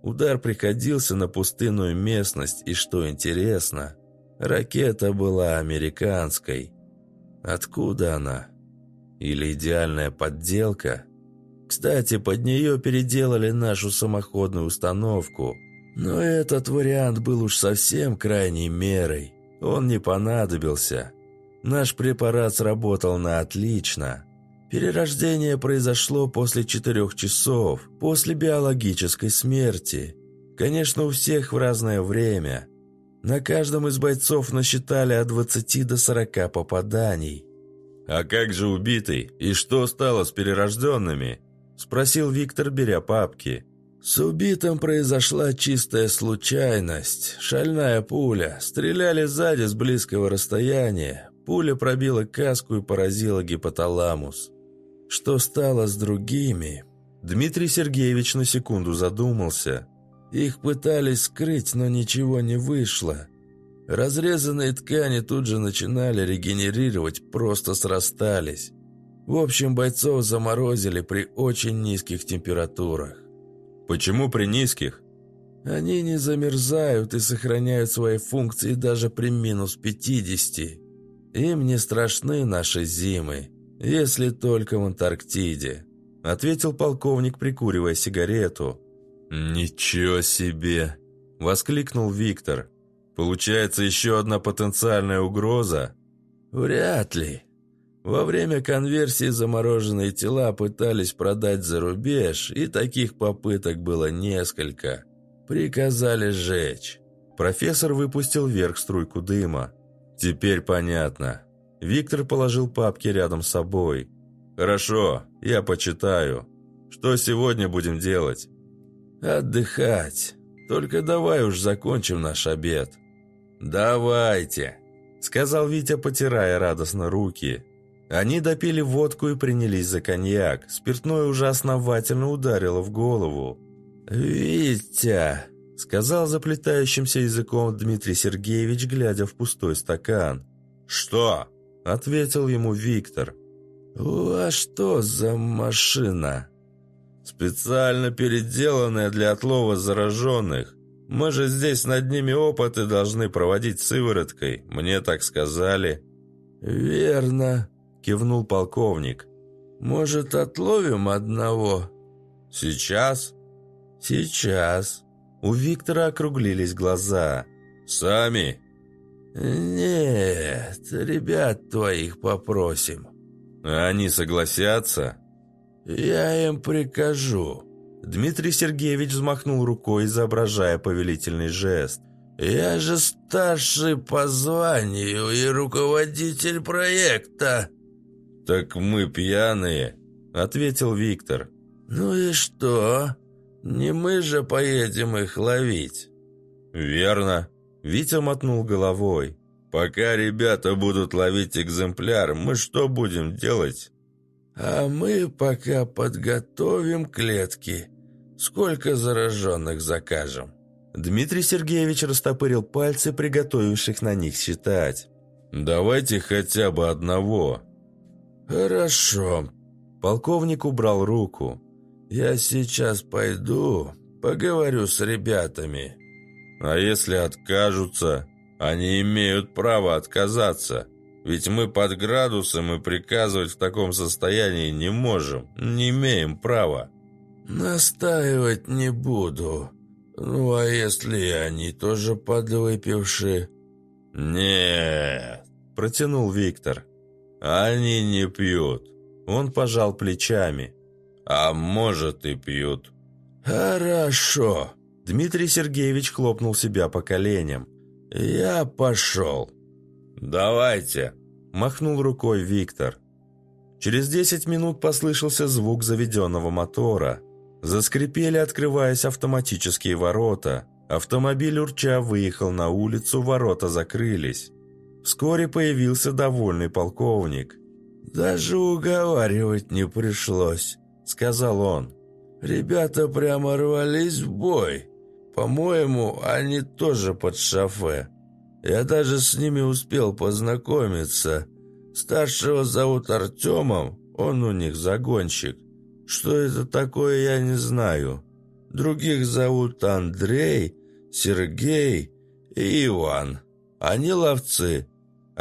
Удар приходился на пустынную местность, и что интересно, ракета была американской. Откуда она? Или идеальная подделка? Кстати, под нее переделали нашу самоходную установку – но этот вариант был уж совсем крайней мерой. Он не понадобился. Наш препарат сработал на отлично. Перерождение произошло после четырех часов, после биологической смерти. Конечно, у всех в разное время. На каждом из бойцов насчитали от 20 до 40 попаданий. «А как же убитый? И что стало с перерожденными?» – спросил Виктор, беря папки. С убитым произошла чистая случайность. Шальная пуля. Стреляли сзади с близкого расстояния. Пуля пробила каску и поразила гипоталамус. Что стало с другими? Дмитрий Сергеевич на секунду задумался. Их пытались скрыть, но ничего не вышло. Разрезанные ткани тут же начинали регенерировать, просто срастались. В общем, бойцов заморозили при очень низких температурах. Почему при низких? Они не замерзают и сохраняют свои функции даже при минус 50. Им не страшны наши зимы, если только в Антарктиде, ответил полковник, прикуривая сигарету. Ничего себе, воскликнул Виктор. Получается еще одна потенциальная угроза? Вряд ли. Во время конверсии замороженные тела пытались продать за рубеж, и таких попыток было несколько. Приказали сжечь. Профессор выпустил вверх струйку дыма. Теперь понятно. Виктор положил папки рядом с собой. «Хорошо, я почитаю. Что сегодня будем делать?» «Отдыхать. Только давай уж закончим наш обед». «Давайте», — сказал Витя, потирая радостно руки. Они допили водку и принялись за коньяк. Спиртное уже основательно ударило в голову. «Витя!» — сказал заплетающимся языком Дмитрий Сергеевич, глядя в пустой стакан. «Что?» — ответил ему Виктор. «А что за машина?» «Специально переделанная для отлова зараженных. Мы же здесь над ними опыты должны проводить сывороткой. Мне так сказали». «Верно», — кивнул полковник. «Может, отловим одного?» «Сейчас?» «Сейчас». У Виктора округлились глаза. «Сами?» «Нет, ребят твоих попросим». «Они согласятся?» «Я им прикажу». Дмитрий Сергеевич взмахнул рукой, изображая повелительный жест. «Я же старший по званию и руководитель проекта». «Так мы пьяные», — ответил Виктор. «Ну и что? Не мы же поедем их ловить». «Верно», — Витя мотнул головой. «Пока ребята будут ловить экземпляр, мы что будем делать?» «А мы пока подготовим клетки. Сколько зараженных закажем?» Дмитрий Сергеевич растопырил пальцы, приготовивших на них считать. «Давайте хотя бы одного». «Хорошо». Полковник убрал руку. «Я сейчас пойду, поговорю с ребятами». «А если откажутся?» Они имеют право отказаться. Ведь мы под градусом и приказывать в таком состоянии не можем. Не имеем права. Настаивать не буду. Ну, а если они тоже подвыпившие? Нет, протянул Виктор. Они не пьют. Он пожал плечами. А может и пьют. Хорошо. Дмитрий Сергеевич хлопнул себя по коленям. «Я пошел». «Давайте», – махнул рукой Виктор. Через десять минут послышался звук заведенного мотора. Заскрипели, открываясь автоматические ворота. Автомобиль урча выехал на улицу, ворота закрылись. Вскоре появился довольный полковник. «Даже уговаривать не пришлось», – сказал он. «Ребята прямо рвались в бой». По-моему, они тоже под шофе. Я даже с ними успел познакомиться. Старшего зовут Артемом, он у них загонщик. Что это такое, я не знаю. Других зовут Андрей, Сергей и Иван. Они ловцы.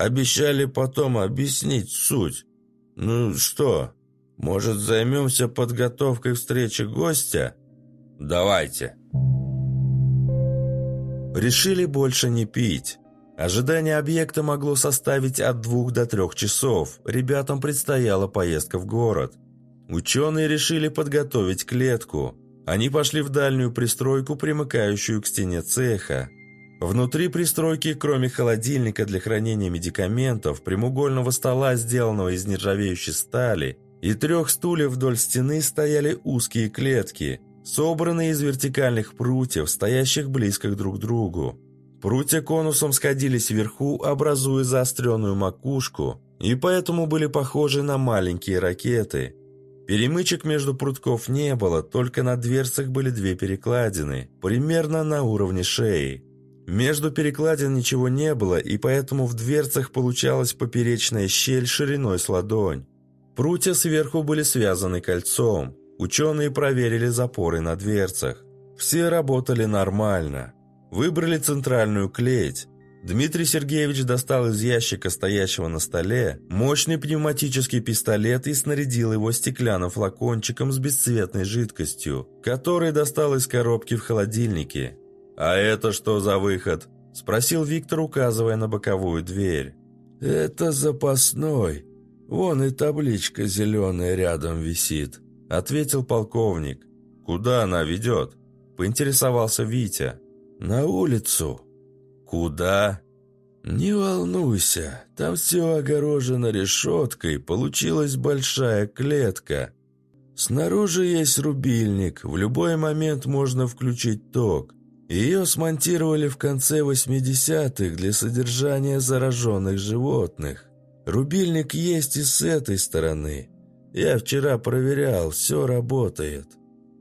Обещали потом объяснить суть. Ну что, может займемся подготовкой встречи гостя? Давайте. Решили больше не пить. Ожидание объекта могло составить от двух до трех часов. Ребятам предстояла поездка в город. Ученые решили подготовить клетку. Они пошли в дальнюю пристройку, примыкающую к стене цеха. Внутри пристройки, кроме холодильника для хранения медикаментов, прямоугольного стола, сделанного из нержавеющей стали, и трех стульев вдоль стены стояли узкие клетки – собранные из вертикальных прутьев, стоящих близко друг к другу. Прутья конусом сходились вверху, образуя заостренную макушку, и поэтому были похожи на маленькие ракеты. Перемычек между прутков не было, только на дверцах были две перекладины, примерно на уровне шеи. Между перекладин ничего не было, и поэтому в дверцах получалась поперечная щель шириной с ладонь. Прутья сверху были связаны кольцом. Ученые проверили запоры на дверцах. Все работали нормально. Выбрали центральную клеть. Дмитрий Сергеевич достал из ящика, стоящего на столе, мощный пневматический пистолет и снарядил его стеклянным флакончиком с бесцветной жидкостью, который достал из коробки в холодильнике. «А это что за выход?» – спросил Виктор, указывая на боковую дверь. «Это запасной. Вон и табличка зеленая рядом висит», ответил полковник. «Куда она ведет?» – поинтересовался Витя. «На улицу». «Куда?» «Не волнуйся, там все огорожено решеткой, получилась большая клетка. Снаружи есть рубильник, в любой момент можно включить ток. Ее смонтировали в конце 80-х для содержания зараженных животных. Рубильник есть и с этой стороны. Я вчера проверял, все работает.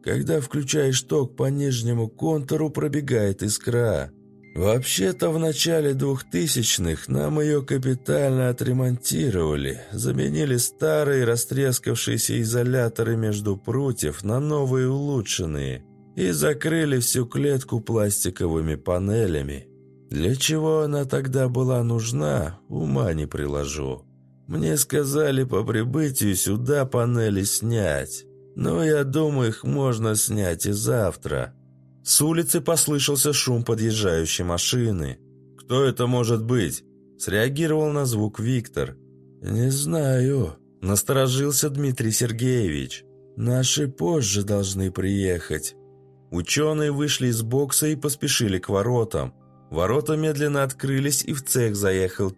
Когда включаешь ток по нижнему контуру, пробегает искра. Вообще-то в начале двухтысячных нам ее капитально отремонтировали, заменили старые растрескавшиеся изоляторы между прутьев на новые улучшенные и закрыли всю клетку пластиковыми панелями. Для чего она тогда была нужна, ума не приложу. Мне сказали по прибытию сюда панели снять, но я думаю, их можно снять и завтра. С улицы послышался шум подъезжающей машины. «Кто это может быть?» Среагировал на звук Виктор. «Не знаю», – насторожился Дмитрий Сергеевич. «Наши позже должны приехать». Ученые вышли из бокса и поспешили к воротам. Ворота медленно открылись, и в цех заехал